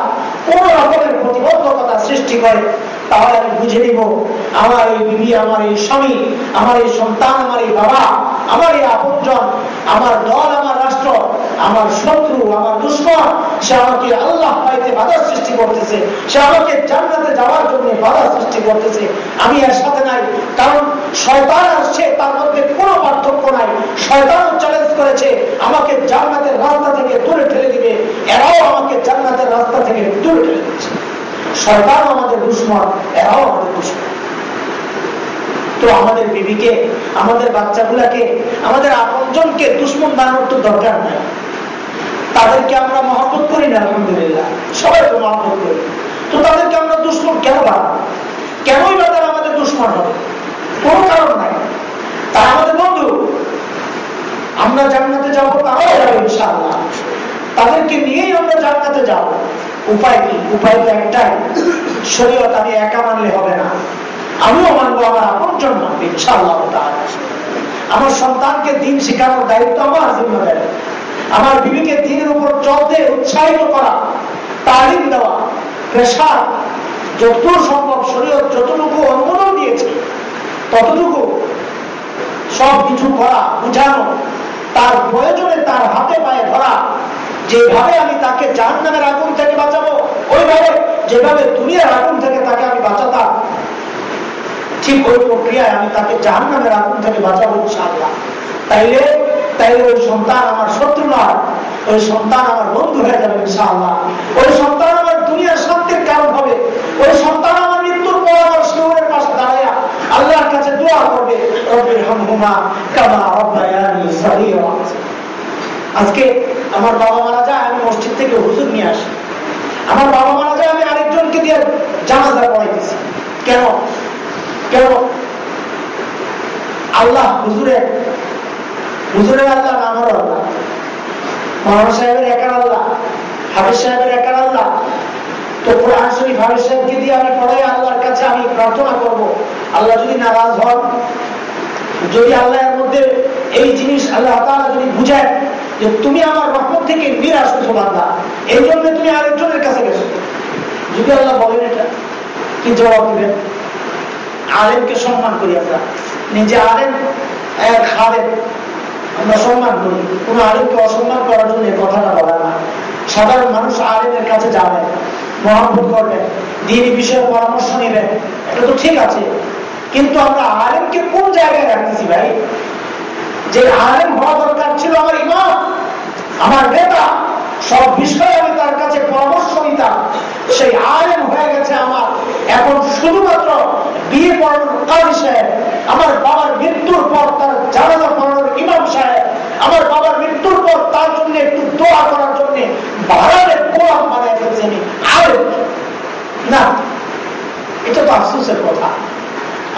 কোন রকমের প্রতিবন্ধকতা সৃষ্টি করে, তাহলে আমি বুঝে নিব, আমার এই বিবি, আমার এই স্বামী, আমার এই সন্তান, আমার এই বাবা, আমার এই আপনজন, আমার দল, আমার রাষ্ট্র, আমার শত্রু, আমার দুশ্মন, সে আমাকে আল্লাহ পাইতে বাধা সৃষ্টি করতেছে, সে আমাকে জান্নাতে যাওয়ার জন্য বাধা সৃষ্টি করতেছে। আমি এর সাথে নাই, কারণ শয়তান আসছে তার মধ্যে কোনো পার্থক্য নাই। শয়তানও চ্যালেঞ্জ করেছে, আমাকে জান্নাতের রাস্তা থেকে দূরে ঠেলে দিবে। এরাও আমাকে জান্নাতের রাস্তা থেকে দূরে ঠেলে দিচ্ছে শয়তান আমাদের দুশ্মন, এরাও আমাদের দুশ্মন। তো আমাদের বিবিকে, আমাদের বাচ্চাগুলাকে, আমাদের আপনজনকে দুশ্মন বানানোর তো দরকার নাই। তাদেরকে আমরা মহব্বত করি না, আলহামদুলিল্লাহ। সবাই তো মহব্বত করি। তো তাদেরকে আমরা দুশ্মন কেন বানাবো? কেনই বা তারা আমাদের দুশ্মন হবে? কোনো কারণ নাই। তারা আমাদের বন্ধু। আমরা জান্নাতে যাব তারাও যাবে ইনশাআল্লাহ। তাদেরকে নিয়েই আমরা জান্নাতে যাব। উপায় কি? উপায় তো একটাই। শরীয়ত আমি একা মানলে হবে না। আমিও মানবো, আমার আপনজন মানবে ইনশাআল্লাহ আমার সন্তানকে দিন শেখানোর দায়িত্ব আমার জিম্মেদারি আমার বিবিকে দিনের উপর চলতে উৎসাহিত করা, তালিম দেওয়া, প্রেশার, যতদূর সম্ভব শরীর যতটুকু অনুমোদন দিয়েছে, ততটুকু সব কিছু করা, বুঝানো তার প্রয়োজনে তার হাতে পায়ে ধরা। যেভাবে আমি তাকে জাহান নামের আগুন থেকে বাঁচাবো, ওইভাবে যেভাবে দুনিয়ার আগুন থেকে তাকে আমি বাঁচাতাম, ঠিক ওই প্রক্রিয়ায় আমি তাকে জাহান নামের আগুন থেকে বাঁচাবো ইনশাআল্লাহ। তাইলে তাইলে ওই সন্তান আমার শত্রু নয়, ওই সন্তান আমার বন্ধু হয়ে যাবে ইনশাআল্লাহ। ওই সন্তান আমার দুনিয়ার শান্তির কারণ হবে। ওই সন্তান আমার মৃত্যুর পর আমার শিওরের পাশে দাঁড়াইয়া আল্লাহর কাছে দোয়া করবে রব্বির হামহুমা কামা রব্বায়ানি সাগীরা। আজকে আমার বাবা মারা যায়, আমি মসজিদ থেকে হুজুর নিয়ে আসি। আমার বাবা মারা যায়, আমি আরেকজনকে দিয়ে জানাজা পড়াইতেছি কেন? কেন? আল্লাহ হুজুরের হুজুরের আল্লাহ না আমার আল্লাহ। মহান সাহেবের একার আল্লাহ, হাফিজ সাহেবের একার আল্লাহ তো কোরআন শরীফ সাহেবকে দিয়ে আমি পড়াই, আল্লাহর কাছে আমি প্রার্থনা করব। আল্লাহ যদি নারাজ হন, যদি আল্লাহর মধ্যে এই জিনিস আল্লাহ তাআলা যদি বুঝায় যে তুমি আমার রহমত থেকে নিরাশ হচ্ছ বান্দা, এই জন্য তুমি আরেকজনের কাছে গেছো। যদি আল্লাহ বলেন এটা, কি জবাব দিবেন? আলেমকে সম্মান করি আমরা। নিজে আলেম, এক খালেম আমরা সম্মান করি। কোন আলেমকে অসম্মান করার জন্য কথাটা বলা না। সাধারণ মানুষ আলেমের কাছে যাবে। মহাব্বত করবে, দিন বিষয়ে পরামর্শ নেবেন এটা তো ঠিক আছে। কিন্তু আমরা আলেমকে কোন জায়গায় রাখতেছি ভাই? যে আলেম হওয়া দরকার ছিল আমার ইমাম। আমার নেতা সব বিষয়ে আমি তার কাছে পরামর্শ নিতাম। সেই আলেম হয়ে গেছে আমার। এখন শুধুমাত্র বিয়ে পড়ানোর কাজ সাহেব। আমার বাবার মৃত্যুর পর তার জানাজা পড়ানোর ইমাম সাহেব। আমার বাবার মৃত্যুর পর তার জন্য একটু দোয়া করার জন্য ভাড়ারে কোরআন বানায় ফেলছেন আলেম। না, এটা তো আফসোসের কথা।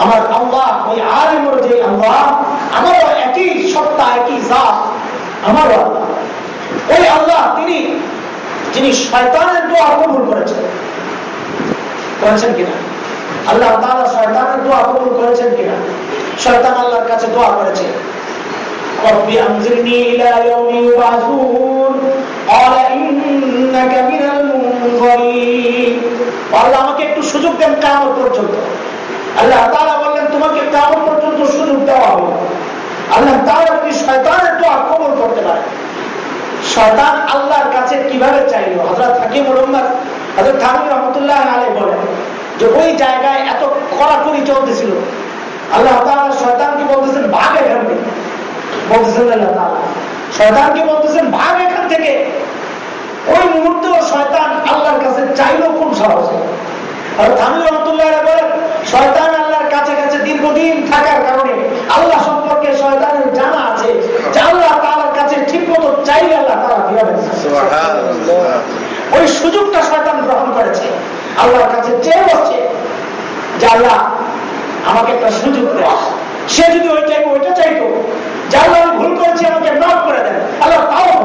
আমার আল্লাহ, ওই আলেমর যে আল্লাহ, আমারও একই সত্তা, একই জাত। আমারও আল্লাহ। ওই আল্লাহ তিনি যিনি শয়তানের দোয়া কবুল করেছেন করেছেন কিনা আল্লাহ তারা শয়তানের দোয়া কবুল করেছেন কিনা শয়তান আল্লাহর কাছে দোয়া করেছে رب أنزلني إلى يوم يبعثون قال إنك من المنظرين আল্লাহ আমাকে একটু সুযোগ দেন কামত পর্যন্ত আল্লাহ তারা বললেন তোমাকে কামত পর্যন্ত সুযোগ দেওয়া হবে আল্লাহ তারা তুমি শয়তানের দোয়া কবল করতে পারে শয়তান আল্লাহর কাছে কীভাবে চাইল? হজরত হাকিম রহমান হজরত থামিম রহমতুল্লাহ আলী বলেন যে ওই জায়গায় এত কড়াকড়ি চলতেছিল। আল্লাহ তারা শয়তানকে বলতেছেন, ভাগ এখান থেকে। বলতেছেন আল্লাহ শয়তানকে বলতেছেন, ভাগ এখান থেকে। ওই মুহূর্তে শয়তান আল্লাহর কাছে চাইলো কোন সাহসে? আর থামিম রহমতুল্লাহ বলেন, শয়তান আল্লাহর কাছে কাছে দীর্ঘদিন থাকার কারণে আল্লাহ সম্পর্কে শয়তানের জানা আছে যে আল্লাহ তালার কাছে ঠিক মতো চাইলে আল্লাহ তারা ওই সুযোগটা শয়তান গ্রহণ করেছে আল্লাহর কাছে চেয়ে বসছে যে আল্লাহ আমাকে একটা সুযোগ দেয় সে যদি ওই চাইব ওইটা চাইতো যে আল্লাহ আমি ভুল করেছি আমাকে মাফ করে দেন আল্লাহ তাও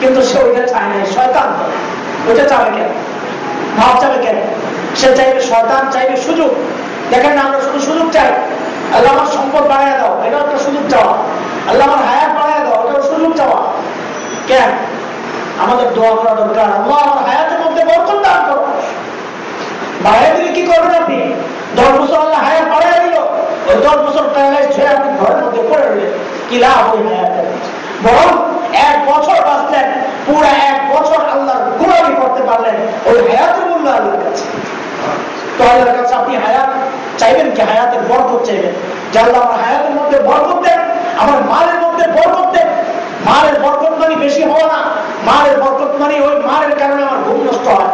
কিন্তু সে ওইটা চায় নাই শয়তান। ওইটা চাবে কেন? ভাব চাবে কেন? সে চাইবে শয়তান চাইবে সুযোগ। দেখেন না আমরা শুধু সুযোগ চাই। আল্লাহ আমার সম্পদ বাড়াই দাও এটা একটা সুযোগ চাওয়া। আল্লাহ আমার হায়াত বাড়াই দাও এটা সুযোগ চাওয়া কেন আমাদের দোয়া করা দরকার। আল্লাহ আমার হায়াতের মধ্যে বরকত দান করো। বাড়াই দিলে কি করবেন আপনি? দশ বছর আল্লাহ হায়াত বাড়াই দিল। ওই দশ বছর প্যারালাইজ হয়ে আপনি ঘরের মধ্যে পড়ে রইলেন। কি লাভ ওই হায়াতের বরং এক বছর বাঁচলেন, পুরো এক বছর আল্লাহর গোলামি করতে পারলেন, ওই হায়াতের মূল্য আল্লাহর কাছে। তো আল্লাহর কাছে আপনি হায়াত চাইবেন কি? হায়াতের বরকত চাইবেন। যে আল্লাহ আমার হায়াতের মধ্যে বরকত দেন, আমার মালের মধ্যে বরকত দেন মালের বরকত বেশি হওয়া না। মালের বরকত ওই মালের কারণে আমার ঘুম নষ্ট হয়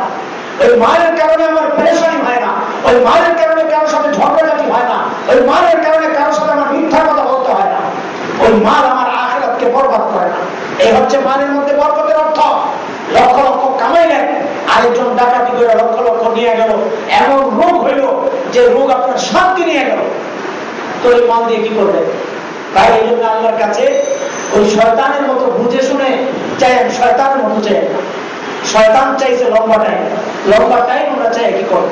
ওই মালের কারণে আমার পরেশানি হয় না। ওই মালের কারণে কারোর সাথে ঝগড়াঝাটি হয় না। ওই মালের কারণে কারোর সাথে আমার মিথ্যা কথা বলতে হয় না। ওই মাল আমার আখেরাতকে বরবাদ করে না। এই হচ্ছে মালের মধ্যে বরকতের অর্থ। লক্ষ লক্ষ কামাইলেন আরেকজন ডাকাতি করে লক্ষ লক্ষ নিয়ে গেল। এমন রোগ হইল যে রোগ আপনার শান্তি নিয়ে গেল। তো ওই মাল দিয়ে কি করবে? তাই এই জন্য আল্লাহর কাছে ওই শয়তানের মতো বুঝে শুনে চাই শয়তানের মতো চাই। শয়তান চাইছে লম্বা টাইম লম্বা টাইম আমরা চাই কি করব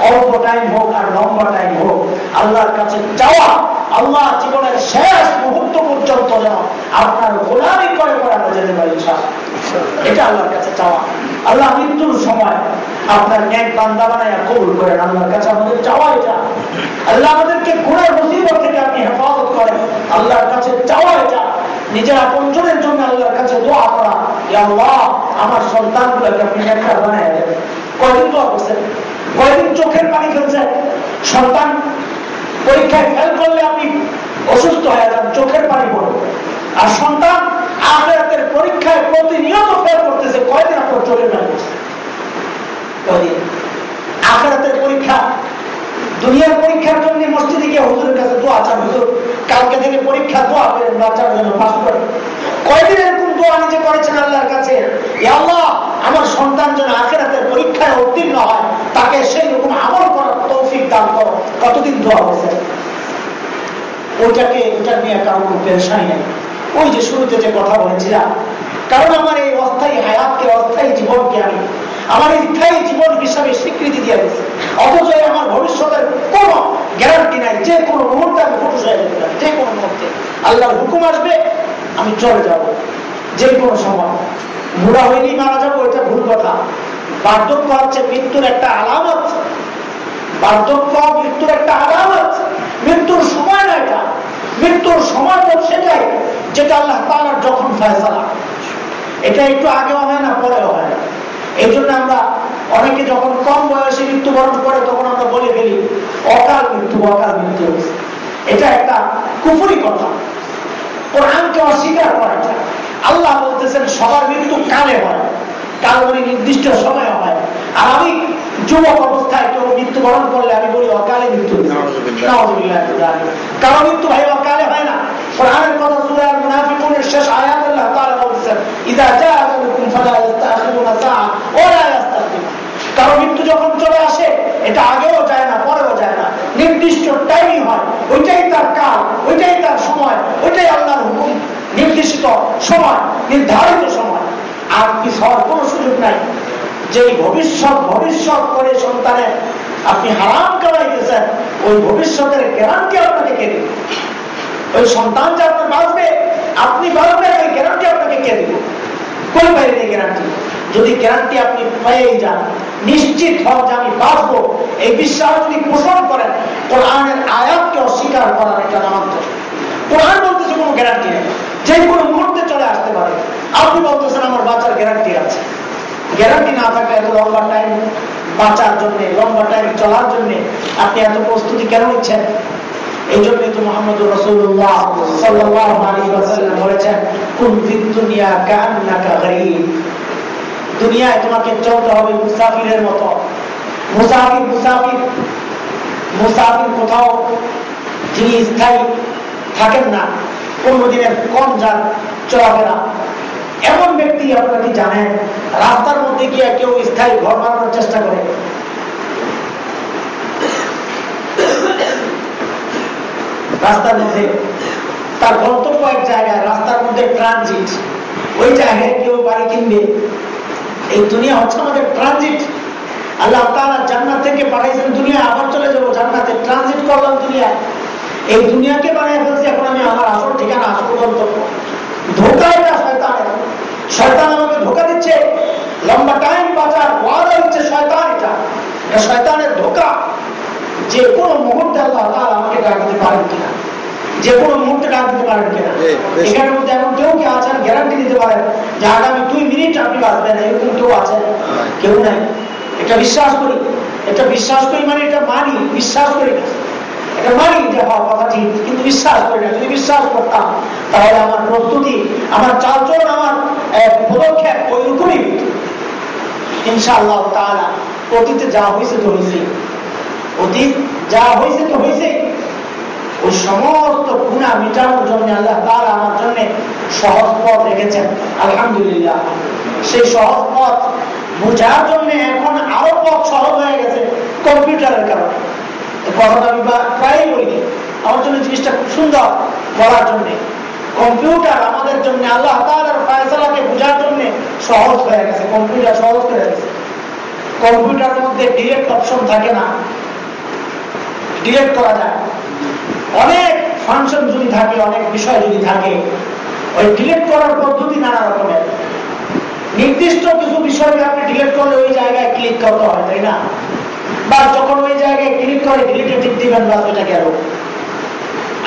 অল্প টাইম হোক আর লম্বা টাইম হোক, আল্লাহর কাছে চাওয়া আল্লাহ জীবনের শেষ মুহূর্ত পর্যন্ত যেন আপনার গোলামি করে করে আমরা যেতে পারি এটা আল্লাহর কাছে চাওয়া আল্লাহ মৃত্যুর সময় আপনার ন্যাক বান্দা বানায় কবুল করেন। আল্লাহর কাছে আমাদের চাওয়া এটা। আল্লাহ আমাদেরকে ঘোড়ার মুসিবত থেকে আপনি হেফাজত করেন। আল্লাহর কাছে চাওয়া এটা। নিজের আপনজনের জন্য আল্লাহর কাছে দোয়া করা আমার সন্তানগুলোকে আপনি একটা বানায় দেন। কয়দিন দোয়া করছেন? কয়দিন চোখের পানি ফেলছেন সন্তান পরীক্ষায় ফেল করলে আপনি অসুস্থ হয়ে যান, চোখের পানি পড়বে আর সন্তান আখেরাতের পরীক্ষায় প্রতিনিয়ত ফেল করতেছে, কয়দিন আপনার চোখের পানি পড়ছে? কয়দিন? আখেরাতের পরীক্ষা দুনিয়ার পরীক্ষার জন্য মসজিদে গিয়ে হুজুরের কাছে দোয়া চান, হুজুর, কালকে থেকে পরীক্ষা, দোয়া করেন বাচ্চারা যেন পাস করে কয়দিন এরকম দোয়া নিজে করেছেন আল্লাহর কাছে? আল্লাহ, আমার সন্তান যেন আখেরাতের পরীক্ষায় উত্তীর্ণ হয়, তাকে সেই রকম আমল করার তৌফিক দান করো। কতদিন দোয়া হয়েছে ওইটাকে, ওইটা নিয়ে কারও কোনো পেরেশানি নেই। ওই যে শুরুতে যে কথা বলেছিলাম, কারণ আমার এই অস্থায়ী হায়াতকে, অস্থায়ী জীবনকে আমি, আমার স্থায়ী জীবন হিসাবে স্বীকৃতি দিয়ে দিচ্ছে অথচ আমার ভবিষ্যতের কোন গ্যারান্টি নাই, যে কোনো মুহূর্তে আমি ফুটুস হয়ে যে কোনো মুহূর্তে। আল্লাহর হুকুম আসবে, আমি চলে যাব। যে কোনো সময়। বুড়া হইলেই মারা যাব, এটা ভুল কথা। বার্ধক্য হচ্ছে মৃত্যুর একটা আলামত। বার্ধক্য, মৃত্যুর একটা আলামত মৃত্যুর সময় না এটা। মৃত্যুর সময় সেটাই যেটা আল্লাহ তালার যখন ফয়সালা এটা একটু আগেও হয় না, পরেও হয় না। এই জন্য আমরা অনেকে যখন কম বয়সে মৃত্যুবরণ করে, তখন আমরা বলে ফেলি, অকাল মৃত্যু অকাল মৃত্যু এটা একটা কুফুরি কথা। কোরআনকে অস্বীকার করা আল্লাহ বলতেছেন, সবার মৃত্যু কালে হয়। কাল মানে নির্দিষ্ট সময় হয়। আর আমি যুবক অবস্থায় কেউ মৃত্যুবরণ করলে আমি বলি অকালে মৃত্যু। কারও মৃত্যু ভাই অকালে হয় না। কোরআনের কথা সূরা মুনাফিকুনের শেষ আয়াত আল্লাহ তাআলা বলছেন ইদা জাআ ফালা ইস্তাখিরুনা সাআ ওয়া লা ইস্তাখিরুন কারও মৃত্যু যখন চলে আসে এটা আগেও যায় না পরেও যায় না। নির্দিষ্ট টাইমই হয়। ওইটাই তার কাল ওইটাই তার সময় ওইটাই আল্লাহর হুকুম। নির্দিষ্ট সময় নির্ধারিত সময়। আর কি হওয়ার কোনো সুযোগ নাই। যে ভবিষ্যৎ ভবিষ্যৎ করে সন্তানের আপনি হারাম কামাইতেছেন, ওই ভবিষ্যতের গ্যারান্টি আপনাকে কে দিবে? ওই সন্তান যে আপনার বাঁচবে, আপনি বাঁচবেন, ওই গ্যারান্টি আপনাকে কে দিবে? কোন বাইরে গ্যারান্টি? যদি গ্যারান্টি আপনি পেয়েই যান, নিশ্চিত হন যে আমি বাঁচবো, এই বিশ্বাস যদি পোষণ করেন, কোরআনের আয়াতকে অস্বীকার করার এটা নামান্তর। কোরআন বলতেছে কোনো গ্যারান্টি নেই। যে কোনো মুহূর্তে চলে আসতে পারে। আপনি বলতেছেন আমার বাঁচার গ্যারান্টি আছে। গ্যারান্টি না থাকলে এত লম্বা টাইম বাঁচার জন্য, লম্বা টাইম চলার জন্য আপনি এত প্রস্তুতি কেন নিচ্ছেন? এই জন্যই তো মোহাম্মদ রসুল্লাহ দুনিয়া তোমাকে চলতে হবে মুসাফিরের মতো। মুসাফির মুসাফির মুসাফির কোথাও যিনি স্থায়ী থাকেন না পনেরো দিনের কম যান চলাফেরা। এমন ব্যক্তি আপনারা কি জানেন রাস্তার মধ্যে গিয়ে কেউ স্থায়ী ঘর বানানোর চেষ্টা করে। রাস্তার মধ্যে, তার গন্তব্য এক জায়গায়, রাস্তার মধ্যে ট্রানজিট ওই জায়গায় কেউ বাড়ি কিনবে। এই দুনিয়া হচ্ছে আমাদের ট্রানজিট আল্লাহ তারা জান্নাত থেকে পাঠাইছেন দুনিয়া, আবার চলে যাব জান্নাতে। ট্রানজিট করলাম দুনিয়া এই দুনিয়াকে বানিয়ে ফেলছি, এখন আমি আমার আসল ঠিকানা আসল গন্তব্য ধোকা এটা শয়তানের শয়তান আমাকে ধোকা দিচ্ছে। লম্বা টাইম বাঁচার ওয়াদা দিচ্ছে শয়তান এটা। এটা শয়তানের ধোকা। যে কোনো মুহূর্তে আল্লাহ তাআলা আমাকে ডাক দিতে পারেন কিনা। যে কোনো মুহূর্তে ডাক দিতে পারেন কিনা। এখানের মধ্যে এমন কেউ কি আছেন গ্যারান্টি দিতে পারেন যে আগামী দুই মিনিট আপনি বাঁচবেন এরকম কেউ আছেন? কেউ নাই। এটা বিশ্বাস করি। এটা বিশ্বাস করি মানে এটা মানি বিশ্বাস করি না। এটা মানি যে কিন্তু বিশ্বাস করি না। যদি বিশ্বাস করতাম, তাহলে আমার প্রস্তুতি, আমার আমার পদক্ষেপ ইনশাআল্লাহ অতীতে যা হয়েছে তো হয়েছে। অতীত যা হয়েছে তো হয়েছে। ওই সমস্ত গুণা মিটানোর জন্য আল্লাহ তাআলা আমার জন্য সহজ পথ রেখেছেন। আলহামদুলিল্লাহ। সেই সহজ পথ বোঝার জন্য এখন আরও পথ সহজ হয়ে গেছে কম্পিউটারের কারণে। কথাটা আমি প্রায়ই বলি আমার জন্য জিনিসটা খুব সুন্দর বলার জন্য। কম্পিউটার আমাদের জন্য, আল্লাহ তাআলার ফায়সালাকে বোঝার জন্য সহজ হয়ে গেছে, কম্পিউটার সহজ করে গেছে। কম্পিউটারের মধ্যে ডিরেক্ট অপশন থাকে না। ডিরেক্ট করা যায়। অনেক ফাংশন যদি থাকে, অনেক বিষয় যদি থাকে, ওই ডিলেট করার পদ্ধতি নানা রকমের। নির্দিষ্ট কিছু বিষয়কে আপনি ডিলেট করলে ওই জায়গায় ক্লিক করতে হয় তাই না? বা যখন ওই জায়গায় ক্লিক করে ডিলিটে টিপ দিবেন বা ওইটা গেল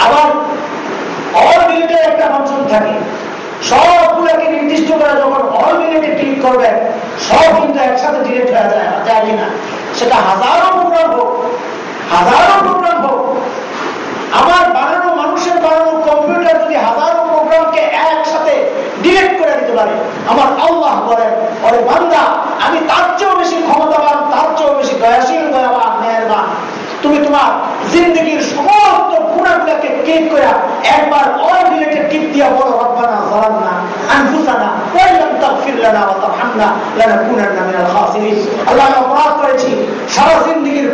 আবার অল ডিলিটের একটা ফাংশন থাকে। সবগুলোকে নির্দিষ্ট করে যখন অল ডিলিটে ক্লিক করবেন, সব কিন্তু একসাথে ডিলিট হয়ে যায় যায় কিনা? সেটা হাজারো প্রোগ্রাম হোক, হাজারো প্রোগ্রাম হোক। আমার বানানো মানুষের বানানো কম্পিউটার যদি হাজারো প্রোগ্রামকে একসাথে ডিলেট করে দিতে পারে, আমার আল্লাহ বলেন, ওরে বান্দা, আমি তার চেয়েও বেশি ক্ষমতাবান, তার চেয়েও বেশি দয়াশীল, দয়াবান মেহরবান তুমি তোমার জিন্দগির সমস্ত গুণাগুলোকে ক্লিক করে একবার অল রিলেটেড দিয়া বলো, রব্বানা জালামনা আনফুসানা ওয়া লাম তাগফির লানা ওয়া তারহামনা লানাকুনান্না মিনাল খাসিরিন। আল্লাহ অপরাধ করেছি, সারা জিন্দগির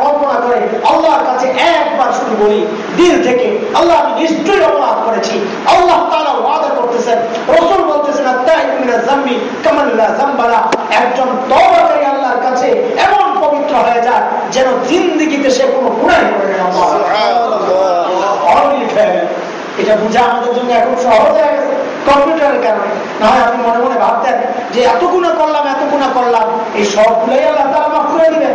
কল্পনা করে আল্লাহর কাছে একবার শুধু বলি, দিল থেকে আল্লাহ আমি নিশ্চয়ই অপরাধ করেছি। আল্লাহ তাআলা ওয়াদা করতেছেন রাসূল বলতেছেন একজন তওবাকারী আল্লাহর কাছে এমন পবিত্র হয়ে যায় যেন জিন্দগিতে সে কোনো গুণাই করে না। এটা বুঝা আমাদের জন্য এখন সহজ হয়ে গেছে কম্পিউটারের কারণে। না হয় আপনি মনে মনে ভাবতেন যে এত গুণা করলাম এত গুণা করলাম। এই সবগুলোই আল্লাহ তারা মাফ করে দিবেন।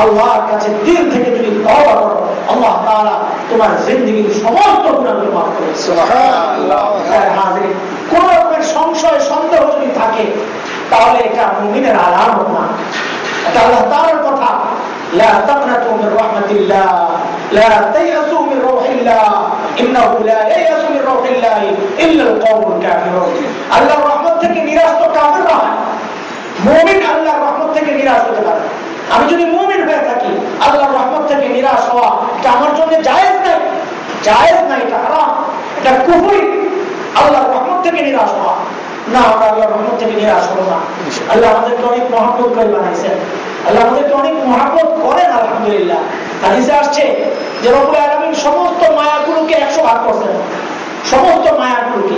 আল্লাহর কাছে দিল থেকে যদি তওবা করো আল্লাহ তাআলা তোমার জিন্দগির সমস্ত গুণাগুলো মাফ করে কোন রকমের সংশয় সন্দেহ যদি থাকে তাহলে এটা মুমিনের আলামত না এটা আল্লাহ তাআলার কথা لا تقنطوا من رحمة الله لا تيأسوا من روح الله إنه لا ييأس من روح الله إلا القوم الكافرون আল্লাহর রহমত থেকে নিরাশ তো কাফেররা হয় মুমিন আল্লাহর রহমত থেকে নিরাশ হতে পারে আমি যদি মুমিন হয়ে থাকি আল্লাহর রহমত থেকে নিরাশ হওয়া এটা আমার জন্য জায়েজ নাই। জায়েজ নাই এটা হারাম। এটা কুফরি। আল্লাহর রহমত থেকে নিরাশ হওয়া। না আমরা আল্লাহর রহমত থেকে নিরাশ হব না। আল্লাহ আমাদেরকে অনেক মহাব্বত করে বানাইছেন। আল্লাহ আমাদেরকে অনেক মহাব্বত করেন আলহামদুলিল্লাহ। হাদিসে আসছে যে রবুল আলমিন সমস্ত মায়াগুলোকে একশো ভাগ করছেন। সমস্ত মায়াগুলোকে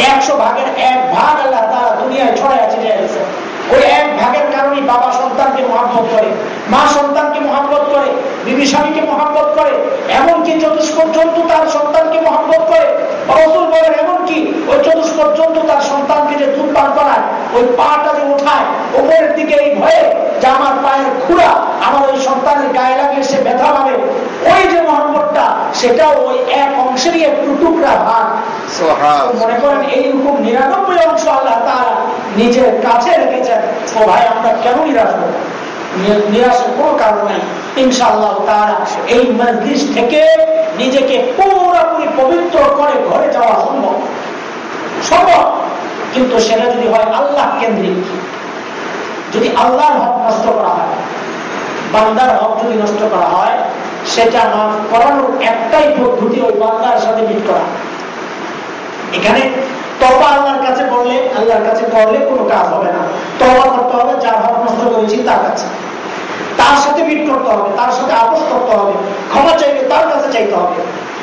একশো ভাগের এক ভাগ আল্লাহ তারা দুনিয়ায় ছড়াই আছে গেছেন ওই এক ভাগের কারণে বাবা সন্তানকে মহাব্বত করে মা সন্তানকে মহাব্বত করে বিবি স্বামীকে মহাব্বত করে এমনকি চতুষ্পদ জন্তু তার সন্তানকে মহাব্বত করে। রসুল বলেন এমনকি ওই চতুষ্পদ জন্তু তার সন্তানকে যে দুধ পান করায় ওই পাটা যে উঠায় উপরের দিকে এই ভয়ে যে আমার পায়ের খুঁড়া আমার ওই সন্তানের গায়ে লাগলে সে ব্যথা পাবে ওই যে মহাব্বতটা সেটাও ওই এক অংশেরই একটু টুকরা ভাগ। মনে করেন এইরকম নিরানব্বই অংশ আল্লাহ তারা নিজের কাছে ও ভাই, আমরা সম্ভব। কিন্তু সেটা যদি হয় আল্লাহ কেন্দ্রিক। যদি নষ্ট করা হয়, বান্দার হক যদি নষ্ট করা হয়, সেটা মাফ করানোর একটাই পদ্ধতি ওই বান্দার সাথে মিট করা। এখানে তবা আল্লাহর কাছে করলে, আল্লাহর কাছে করলে কোনো কাজ হবে না। তবা করতে হবে যার হক নষ্ট করেছি তার কাছে। তার সাথে মিট করতে হবে, তার সাথে আপোষ করতে হবে, ক্ষমা চাইলে তার কাছে চাইতে হবে।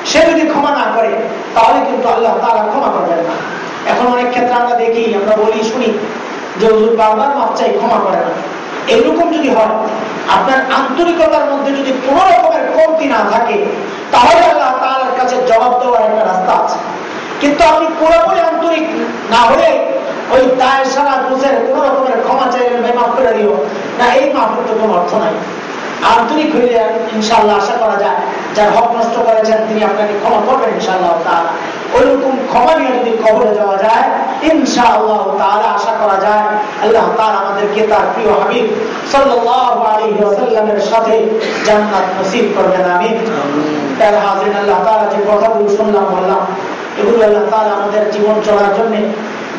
সে যদি ক্ষমা না করে, তাহলে কিন্তু আল্লাহ তারা ক্ষমা করবেন না। এখন অনেক ক্ষেত্রে আমরা দেখি, আমরা বলি, শুনি, যে হুজুর বারবার মাপ চাই, ক্ষমা করে না। এইরকম যদি হয়, আপনার আন্তরিকতার মধ্যে যদি কোন রকমের কমতি না থাকে, তাহলে আল্লাহ তার কাছে জবাব দেওয়ার একটা রাস্তা আছে। কিন্তু আপনি পুরোপুরি আন্তরিক না হলে ওই দায় সারা বুঝের কোন রকমের ক্ষমা চাইলেন ভাই মাফ করে দিও। না এই মাফের তো কোনো অর্থ নাই। আন্তরিক হইলে ইনশাল্লাহ আশা করা যায় যার হক নষ্ট করেছেন তিনি আপনাকে ক্ষমা করবেন ইনশাআল্লাহ তার ওই রকম ক্ষমা নিয়ে যদি কবরে যাওয়া যায় ইনশাআল্লাহ তাহলে আশা করা যায় আল্লাহ তার আমাদেরকে তার প্রিয় হাবিব ওয়াসাল্লামের সাথে জান্নাত নসিব করবেন আমিন। তার হাজির আল্লাহ তাআলা যে কথাগুলো শুনলাম বললাম এগুলো আল্লাহ তাআলা আমাদের জীবন চলার জন্য,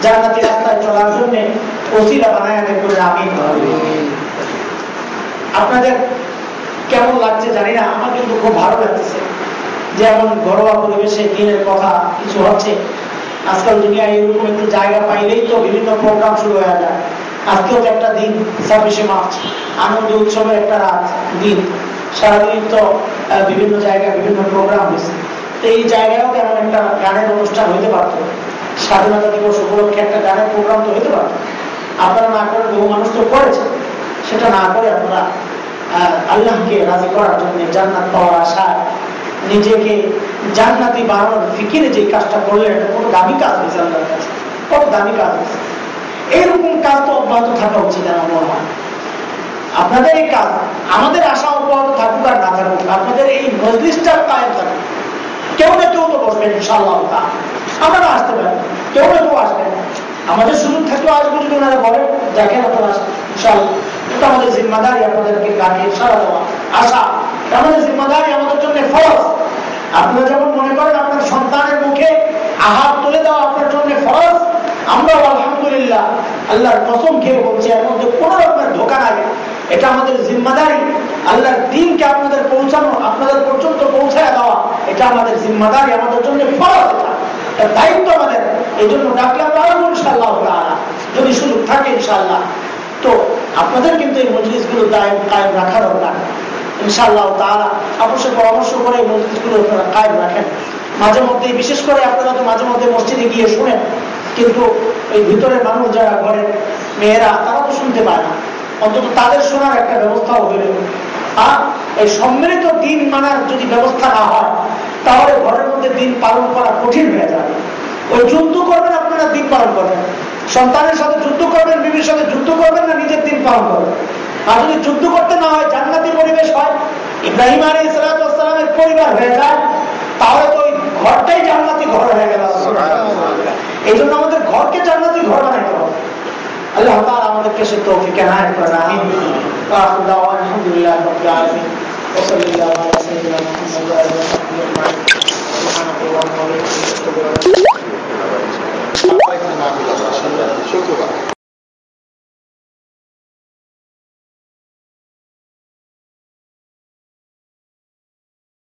জান্নাতি রাস্তায় চলার জন্য ওসিলা বানায় করে। আমিন আপনাদের কেমন লাগছে জানি না, আমার কিন্তু খুব ভালো লাগতেছে। যে এমন ঘরোয়া পরিবেশে দিনের কথা কিছু হচ্ছে, আজকাল দুনিয়ায় এরকম একটু জায়গা পাইলেই তো বিভিন্ন প্রোগ্রাম শুরু হয়ে যায়। আজকেও তো একটা দিন, ছাব্বিশে মার্চ, আনন্দ উৎসবের একটা রাত, দিন। সারাদিন তো বিভিন্ন জায়গায় বিভিন্ন প্রোগ্রাম হয়েছে। এই জায়গায়ও তেমন একটা গানের অনুষ্ঠান হইতে পারতো? স্বাধীনতা দিবস উপলক্ষে একটা গানের প্রোগ্রাম তো হইতে পারতো। আপনারা না করে বহু মানুষ তো করেছে সেটা না করে আপনারা আল্লাহকে রাজি করার জন্য জান্নাত পাওয়ার আশায় নিজেকে জান্নাতি বানানোর ফিকিরে যে কাজটা করলেন, এটা কোনো দামি কাজ হয়েছে আল্লাহর কাছে। কত দামি কাজ হয়েছে। এইরকম কাজ তো অব্যাহত থাকা উচিত আমার মনে হয়। আপনাদের এই কাজ, আমাদের আশা অব্যাহত থাকুক আর না থাকুক, আপনাদের এই মজলিসটা কায়েম থাকুক। কেউ না কেউ তো বসবে ইনশাল্লাহ আমরা আসতে পারি কেউ না কেউ আসবে আমাদের সুযোগ থাকলেও আসব যদি ওনারা বলেন দেখেন আপনারা ইনশাল্লাহ এটা আমাদের জিম্মাদারি আপনাদেরকে গানে সারা দেওয়া। আশা, আমাদের জিম্মাদারি আমাদের জন্য ফরজ। আপনারা যেমন মনে করেন আপনার সন্তানের মুখে আহার তুলে দেওয়া আপনার জন্য ফরজ, আমরাও আলহামদুলিল্লাহ আল্লাহর কসম খেয়ে বলছি, এর মধ্যে কোন রকমের ধোকা নাই। এটা আমাদের জিম্মাদারি। আল্লাহর দিনকে আপনাদের পৌঁছানো, আপনাদের পর্যন্ত পৌঁছায় দেওয়া, এটা আমাদের জিম্মাদারি, আমাদের জন্য ফরজ দায়িত্ব আমাদের। এই জন্য ডাকলে আমরা আরও ইনশাল্লাহ যদি সুযোগ থাকে ইনশাল্লাহ তো আপনাদের কিন্তু এই মজলিসগুলো কায়েম কায়েম রাখা দরকার। ইনশাল্লাহ তারা অবশ্যই পরামর্শ করে এই মজলিসগুলো আপনারা কায়েম রাখেন। মাঝে মধ্যে, বিশেষ করে আপনারা তো মাঝে মধ্যে মসজিদে গিয়ে শুনেন, কিন্তু এই ভিতরে মানুষ যারা ঘরের মেয়েরা, তারা তো শুনতে পায় না। অন্তত তাদের শোনার একটা ব্যবস্থাও হইল আর এই সম্মিলিত দিন মানার যদি ব্যবস্থা না হয়, তাহলে ঘরের মধ্যে দিন পালন করা কঠিন হয়ে যাবে। ওই যুদ্ধ করবেন আপনারা দিন পালন করবেন সন্তানের সাথে যুদ্ধ করবেন বিবির সাথে যুদ্ধ করবেন না নিজের দিন পালন করবেন আর যদি যুদ্ধ করতে না হয় জান্নাতি পরিবেশ হয় ইব্রাহিম আলী ইসলামের পরিবার হয়ে যায় তাহলে তো ওই ঘরটাই জান্নাতি ঘর হয়ে গেল এই জন্য আমাদের ঘরকে জান্নাতি ঘর বানাইতে হবে আল্লাহ তাআলা আমাদেরকে সে তৌফিক এনায়েত করেন আমিন আখির দাওয়ানা আলহামদুলিল্লাহ রাব্বিল আলামিন وصلى الله على سيدنا محمد وعلى اله وصحبه اجمعين subhanahu wa ta'ala